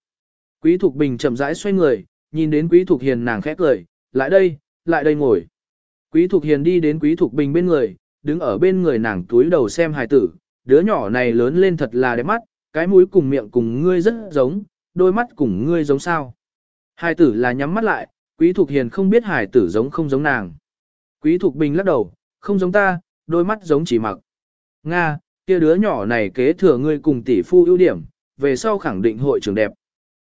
Quý Thục Bình chậm rãi xoay người, nhìn đến Quý Thục Hiền nàng khẽ cười, lại đây, lại đây ngồi. Quý Thục Hiền đi đến Quý Thục Bình bên người, đứng ở bên người nàng túi đầu xem hài tử, đứa nhỏ này lớn lên thật là đẹp mắt, cái mũi cùng miệng cùng ngươi rất giống, đôi mắt cùng ngươi giống sao. Hài tử là nhắm mắt lại, Quý Thục Hiền không biết hài tử giống không giống nàng. Quý Thục Bình lắc đầu, không giống ta, đôi mắt giống chỉ mặc. Nga, kia đứa nhỏ này kế thừa ngươi cùng tỷ phu ưu điểm, về sau khẳng định hội trưởng đẹp.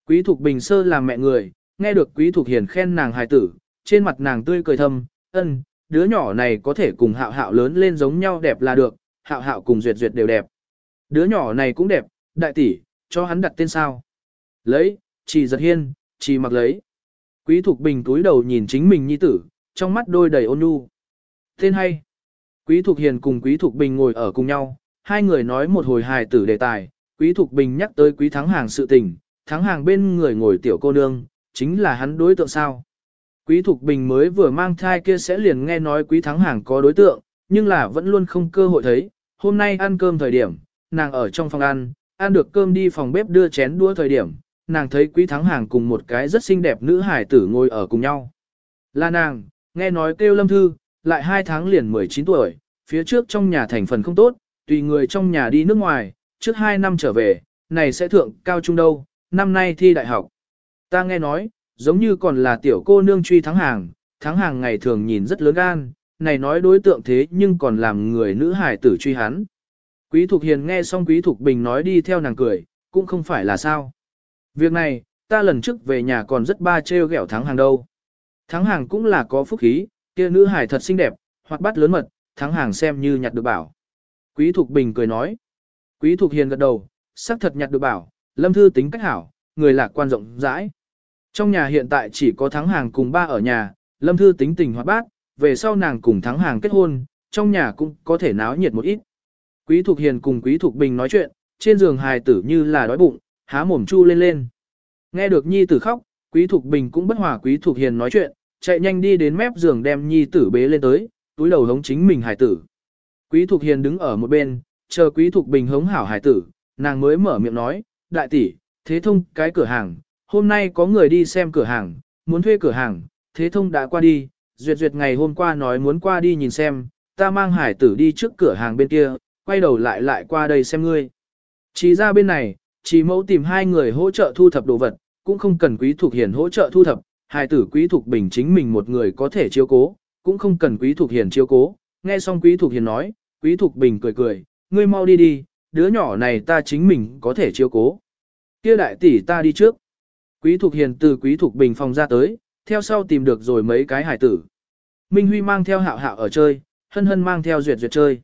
Quý Thục Bình sơ làm mẹ người, nghe được Quý Thục Hiền khen nàng hài tử, trên mặt nàng tươi cười thầm, ân, đứa nhỏ này có thể cùng hạo hạo lớn lên giống nhau đẹp là được, hạo hạo cùng duyệt duyệt đều đẹp. Đứa nhỏ này cũng đẹp, đại tỷ, cho hắn đặt tên sao. Lấy, chỉ giật hiên, chỉ mặc lấy. Quý Thục Bình túi đầu nhìn chính mình nhi tử, trong mắt đôi đầy ôn nhu. Tên hay. Quý Thục Hiền cùng Quý Thục Bình ngồi ở cùng nhau, hai người nói một hồi hài tử đề tài, Quý Thục Bình nhắc tới Quý Thắng Hàng sự tình, Thắng Hàng bên người ngồi tiểu cô nương, chính là hắn đối tượng sao. Quý Thục Bình mới vừa mang thai kia sẽ liền nghe nói Quý Thắng Hàng có đối tượng, nhưng là vẫn luôn không cơ hội thấy. Hôm nay ăn cơm thời điểm, nàng ở trong phòng ăn, ăn được cơm đi phòng bếp đưa chén đũa thời điểm, nàng thấy Quý Thắng Hàng cùng một cái rất xinh đẹp nữ hải tử ngồi ở cùng nhau. Là nàng, nghe nói kêu Lâm Thư, lại hai tháng liền 19 tuổi, phía trước trong nhà thành phần không tốt, tùy người trong nhà đi nước ngoài, trước hai năm trở về, này sẽ thượng cao trung đâu, năm nay thi đại học. Ta nghe nói, giống như còn là tiểu cô nương truy thắng hàng, thắng hàng ngày thường nhìn rất lớn gan, này nói đối tượng thế nhưng còn làm người nữ hải tử truy hắn. Quý Thục Hiền nghe xong Quý Thục Bình nói đi theo nàng cười, cũng không phải là sao. Việc này, ta lần trước về nhà còn rất ba trêu ghẹo thắng hàng đâu. Thắng hàng cũng là có phúc khí, kia nữ hải thật xinh đẹp, hoặc bắt lớn mật, thắng hàng xem như nhặt được bảo. Quý Thục Bình cười nói. Quý Thục Hiền gật đầu, sắc thật nhặt được bảo, lâm thư tính cách hảo, người lạc quan rộng rãi. Trong nhà hiện tại chỉ có thắng hàng cùng ba ở nhà, lâm thư tính tình hoạt bát, về sau nàng cùng thắng hàng kết hôn, trong nhà cũng có thể náo nhiệt một ít. Quý Thục Hiền cùng Quý Thục Bình nói chuyện, trên giường hài tử như là đói bụng, há mồm chu lên lên. Nghe được nhi tử khóc, Quý Thục Bình cũng bất hòa Quý Thục Hiền nói chuyện, chạy nhanh đi đến mép giường đem nhi tử bế lên tới, túi đầu hống chính mình hải tử. Quý Thục Hiền đứng ở một bên, chờ Quý Thục Bình hống hảo hải tử, nàng mới mở miệng nói, đại tỷ, thế thông cái cửa hàng, hôm nay có người đi xem cửa hàng, muốn thuê cửa hàng, thế thông đã qua đi, duyệt duyệt ngày hôm qua nói muốn qua đi nhìn xem, ta mang hải tử đi trước cửa hàng bên kia, quay đầu lại lại qua đây xem ngươi. Chỉ ra bên này, chỉ mẫu tìm hai người hỗ trợ thu thập đồ vật, cũng không cần quý thuộc hiền hỗ trợ thu thập, hải tử quý thuộc bình chính mình một người có thể chiếu cố, cũng không cần quý thuộc hiền chiếu cố. Nghe xong quý thuộc hiền nói, quý thuộc bình cười cười, ngươi mau đi đi, đứa nhỏ này ta chính mình có thể chiếu cố. Kia đại tỷ ta đi trước. Quý thuộc hiền từ quý thuộc bình phòng ra tới, theo sau tìm được rồi mấy cái hải tử. Minh Huy mang theo hạo hạo ở chơi, hân hân mang theo duyệt duyệt chơi.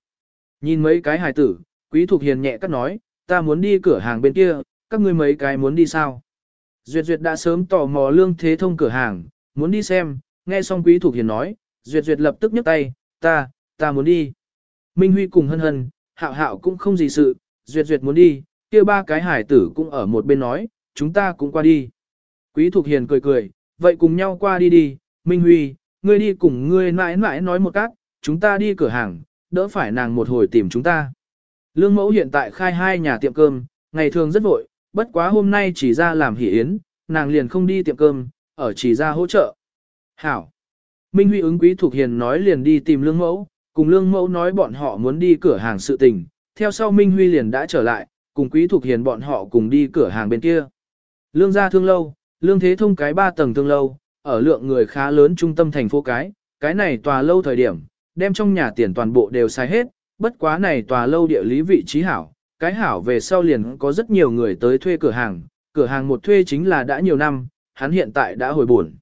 Nhìn mấy cái hải tử, quý thuộc hiền nhẹ cắt nói, ta muốn đi cửa hàng bên kia, các ngươi mấy cái muốn đi sao? Duyệt duyệt đã sớm tò mò lương thế thông cửa hàng, muốn đi xem, nghe xong quý thuộc hiền nói, duyệt duyệt lập tức nhấc tay, ta, ta muốn đi. Minh Huy cùng hân hân, hạo hạo cũng không gì sự, duyệt duyệt muốn đi, kia ba cái hải tử cũng ở một bên nói, chúng ta cũng qua đi. Quý thuộc Hiền cười cười, vậy cùng nhau qua đi đi, Minh Huy, ngươi đi cùng ngươi mãi mãi nói một cát, chúng ta đi cửa hàng, đỡ phải nàng một hồi tìm chúng ta. Lương mẫu hiện tại khai hai nhà tiệm cơm, ngày thường rất vội, bất quá hôm nay chỉ ra làm hỷ yến, nàng liền không đi tiệm cơm, ở chỉ ra hỗ trợ. Hảo. Minh Huy ứng quý thuộc Hiền nói liền đi tìm lương mẫu, cùng lương mẫu nói bọn họ muốn đi cửa hàng sự tình, theo sau Minh Huy liền đã trở lại, cùng quý thuộc Hiền bọn họ cùng đi cửa hàng bên kia. Lương gia thương lâu, lương thế thông cái ba tầng thương lâu, ở lượng người khá lớn trung tâm thành phố cái, cái này tòa lâu thời điểm, đem trong nhà tiền toàn bộ đều xài hết, bất quá này tòa lâu địa lý vị trí hảo, cái hảo về sau liền có rất nhiều người tới thuê cửa hàng, cửa hàng một thuê chính là đã nhiều năm, hắn hiện tại đã hồi buồn.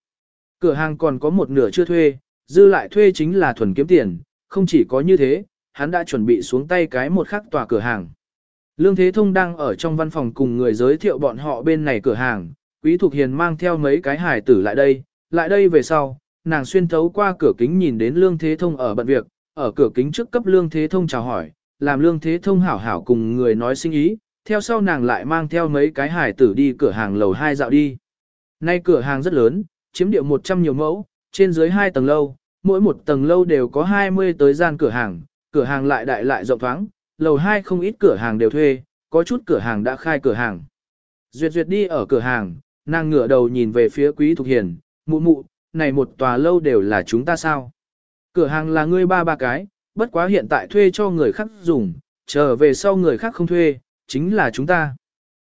Cửa hàng còn có một nửa chưa thuê, dư lại thuê chính là thuần kiếm tiền, không chỉ có như thế, hắn đã chuẩn bị xuống tay cái một khắc tòa cửa hàng. Lương Thế Thông đang ở trong văn phòng cùng người giới thiệu bọn họ bên này cửa hàng, Quý Thục Hiền mang theo mấy cái hải tử lại đây, lại đây về sau, nàng xuyên thấu qua cửa kính nhìn đến Lương Thế Thông ở bận việc, ở cửa kính trước cấp Lương Thế Thông chào hỏi, làm Lương Thế Thông hảo hảo cùng người nói sinh ý, theo sau nàng lại mang theo mấy cái hải tử đi cửa hàng lầu 2 dạo đi. Nay cửa hàng rất lớn, chiếm địa 100 nhiều mẫu, trên dưới 2 tầng lâu, mỗi một tầng lâu đều có 20 tới gian cửa hàng, cửa hàng lại đại lại rộng thoáng, lầu 2 không ít cửa hàng đều thuê, có chút cửa hàng đã khai cửa hàng. Duyệt duyệt đi ở cửa hàng, nàng ngửa đầu nhìn về phía quý thục hiền, mụ mụ, này một tòa lâu đều là chúng ta sao? Cửa hàng là ngươi ba ba cái, bất quá hiện tại thuê cho người khác dùng, trở về sau người khác không thuê, chính là chúng ta.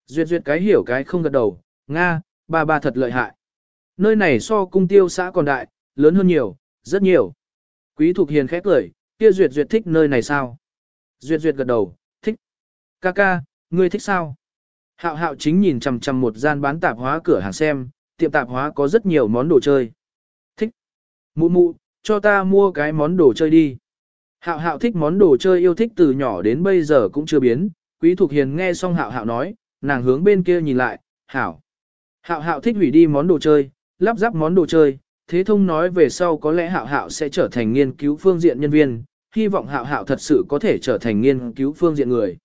Duyệt duyệt cái hiểu cái không gật đầu, Nga, ba ba thật lợi hại. Nơi này so cung tiêu xã còn đại, lớn hơn nhiều, rất nhiều. Quý Thục Hiền khẽ cười, kia Duyệt Duyệt thích nơi này sao? Duyệt Duyệt gật đầu, thích. Ca ca, ngươi thích sao? Hạo hạo chính nhìn chằm chằm một gian bán tạp hóa cửa hàng xem, tiệm tạp hóa có rất nhiều món đồ chơi. Thích. Mụ mụ, cho ta mua cái món đồ chơi đi. Hạo hạo thích món đồ chơi yêu thích từ nhỏ đến bây giờ cũng chưa biến. Quý thuộc Hiền nghe xong hạo hạo nói, nàng hướng bên kia nhìn lại, hảo. Hạo hạo thích hủy đi món đồ chơi, lắp ráp món đồ chơi, thế thông nói về sau có lẽ hạo hạo sẽ trở thành nghiên cứu phương diện nhân viên, hy vọng hạo hạo thật sự có thể trở thành nghiên cứu phương diện người.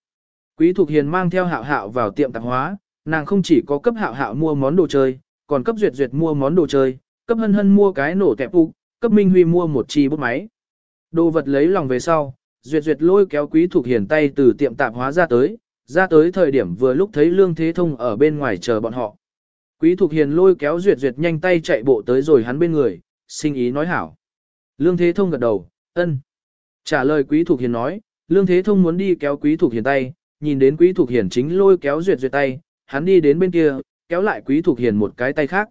Quý Thục Hiền mang theo hạo hạo vào tiệm tạp hóa, nàng không chỉ có cấp hạo hạo mua món đồ chơi, còn cấp duyệt duyệt mua món đồ chơi, cấp hân hân mua cái nổ tẹp ụ, cấp Minh Huy mua một chi bút máy. Đồ vật lấy lòng về sau, duyệt duyệt lôi kéo Quý thuộc Hiền tay từ tiệm tạp hóa ra tới, ra tới thời điểm vừa lúc thấy Lương Thế Thông ở bên ngoài chờ bọn họ. Quý Thục Hiền lôi kéo Duyệt Duyệt nhanh tay chạy bộ tới rồi hắn bên người, sinh ý nói hảo. Lương Thế Thông gật đầu, ân. Trả lời Quý Thục Hiền nói, Lương Thế Thông muốn đi kéo Quý Thục Hiền tay, nhìn đến Quý Thục Hiền chính lôi kéo Duyệt Duyệt tay, hắn đi đến bên kia, kéo lại Quý Thục Hiền một cái tay khác.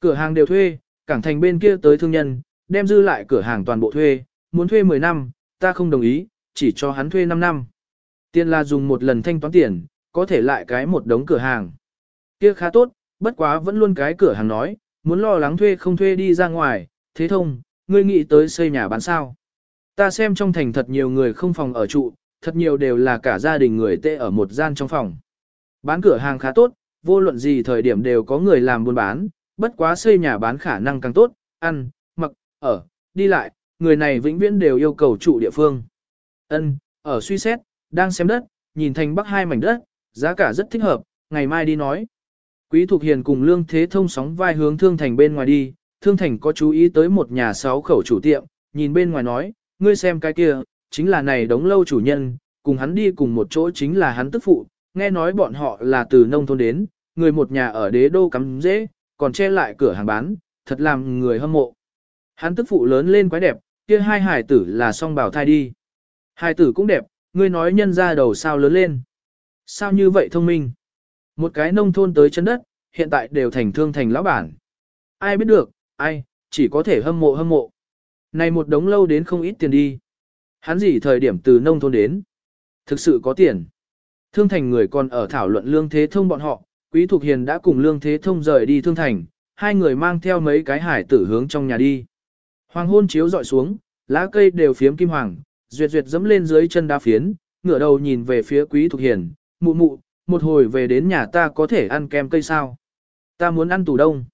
Cửa hàng đều thuê, cảng thành bên kia tới thương nhân, đem dư lại cửa hàng toàn bộ thuê, muốn thuê 10 năm, ta không đồng ý, chỉ cho hắn thuê 5 năm. Tiền là dùng một lần thanh toán tiền, có thể lại cái một đống cửa hàng. Kia khá tốt, bất quá vẫn luôn cái cửa hàng nói, muốn lo lắng thuê không thuê đi ra ngoài, thế thông, ngươi nghĩ tới xây nhà bán sao. Ta xem trong thành thật nhiều người không phòng ở trụ, thật nhiều đều là cả gia đình người tê ở một gian trong phòng. Bán cửa hàng khá tốt, vô luận gì thời điểm đều có người làm buôn bán, bất quá xây nhà bán khả năng càng tốt, ăn, mặc, ở, đi lại, người này vĩnh viễn đều yêu cầu trụ địa phương. Ân, ở suy xét, đang xem đất, nhìn thành bắc hai mảnh đất, giá cả rất thích hợp, ngày mai đi nói. Quý Thục Hiền cùng Lương Thế Thông sóng vai hướng Thương Thành bên ngoài đi, Thương Thành có chú ý tới một nhà sáu khẩu chủ tiệm, nhìn bên ngoài nói, ngươi xem cái kia, chính là này đống lâu chủ nhân, cùng hắn đi cùng một chỗ chính là hắn tức phụ, nghe nói bọn họ là từ nông thôn đến, người một nhà ở đế đô cắm dễ, còn che lại cửa hàng bán, thật làm người hâm mộ. Hắn tức phụ lớn lên quái đẹp, kia hai hải tử là song bảo thai đi. Hải tử cũng đẹp, ngươi nói nhân ra đầu sao lớn lên. Sao như vậy thông minh? Một cái nông thôn tới chân đất, hiện tại đều thành thương thành lão bản. Ai biết được, ai, chỉ có thể hâm mộ hâm mộ. Này một đống lâu đến không ít tiền đi. Hắn gì thời điểm từ nông thôn đến. Thực sự có tiền. Thương thành người còn ở thảo luận lương thế thông bọn họ, Quý Thục Hiền đã cùng lương thế thông rời đi thương thành, hai người mang theo mấy cái hải tử hướng trong nhà đi. Hoàng hôn chiếu dọi xuống, lá cây đều phiếm kim hoàng, duyệt duyệt dẫm lên dưới chân đá phiến, ngửa đầu nhìn về phía Quý Thục Hiền, mụ mụ, một hồi về đến nhà ta có thể ăn kem cây sao? Ta muốn ăn tủ đông.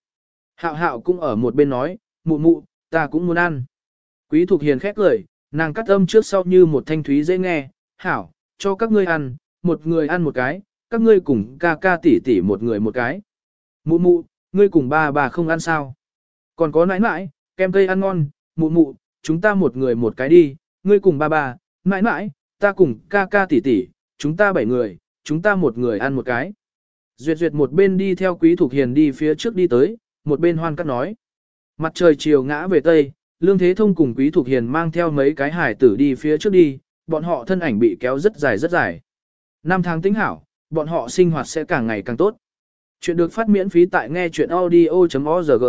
Hạo hạo cũng ở một bên nói, mụ mụ, ta cũng muốn ăn. Quý Thục Hiền khét cười, nàng cắt âm trước sau như một thanh thúy dễ nghe, hảo, cho các ngươi ăn, một người ăn một cái, các ngươi cùng ca ca tỷ tỷ một người một cái. Mụ mụ, ngươi cùng ba bà không ăn sao? Còn có nãi nãi, kem cây ăn ngon, mụ mụ, chúng ta một người một cái đi, ngươi cùng ba ba mãi mãi ta cùng ca ca tỷ tỷ, chúng ta bảy người, chúng ta một người ăn một cái. Duyệt duyệt một bên đi theo quý thuộc hiền đi phía trước đi tới, một bên hoan cắt nói. Mặt trời chiều ngã về tây, lương thế thông cùng quý thuộc hiền mang theo mấy cái hải tử đi phía trước đi, bọn họ thân ảnh bị kéo rất dài rất dài. Năm tháng tính hảo, bọn họ sinh hoạt sẽ càng ngày càng tốt. Chuyện được phát miễn phí tại nghe chuyện audio.org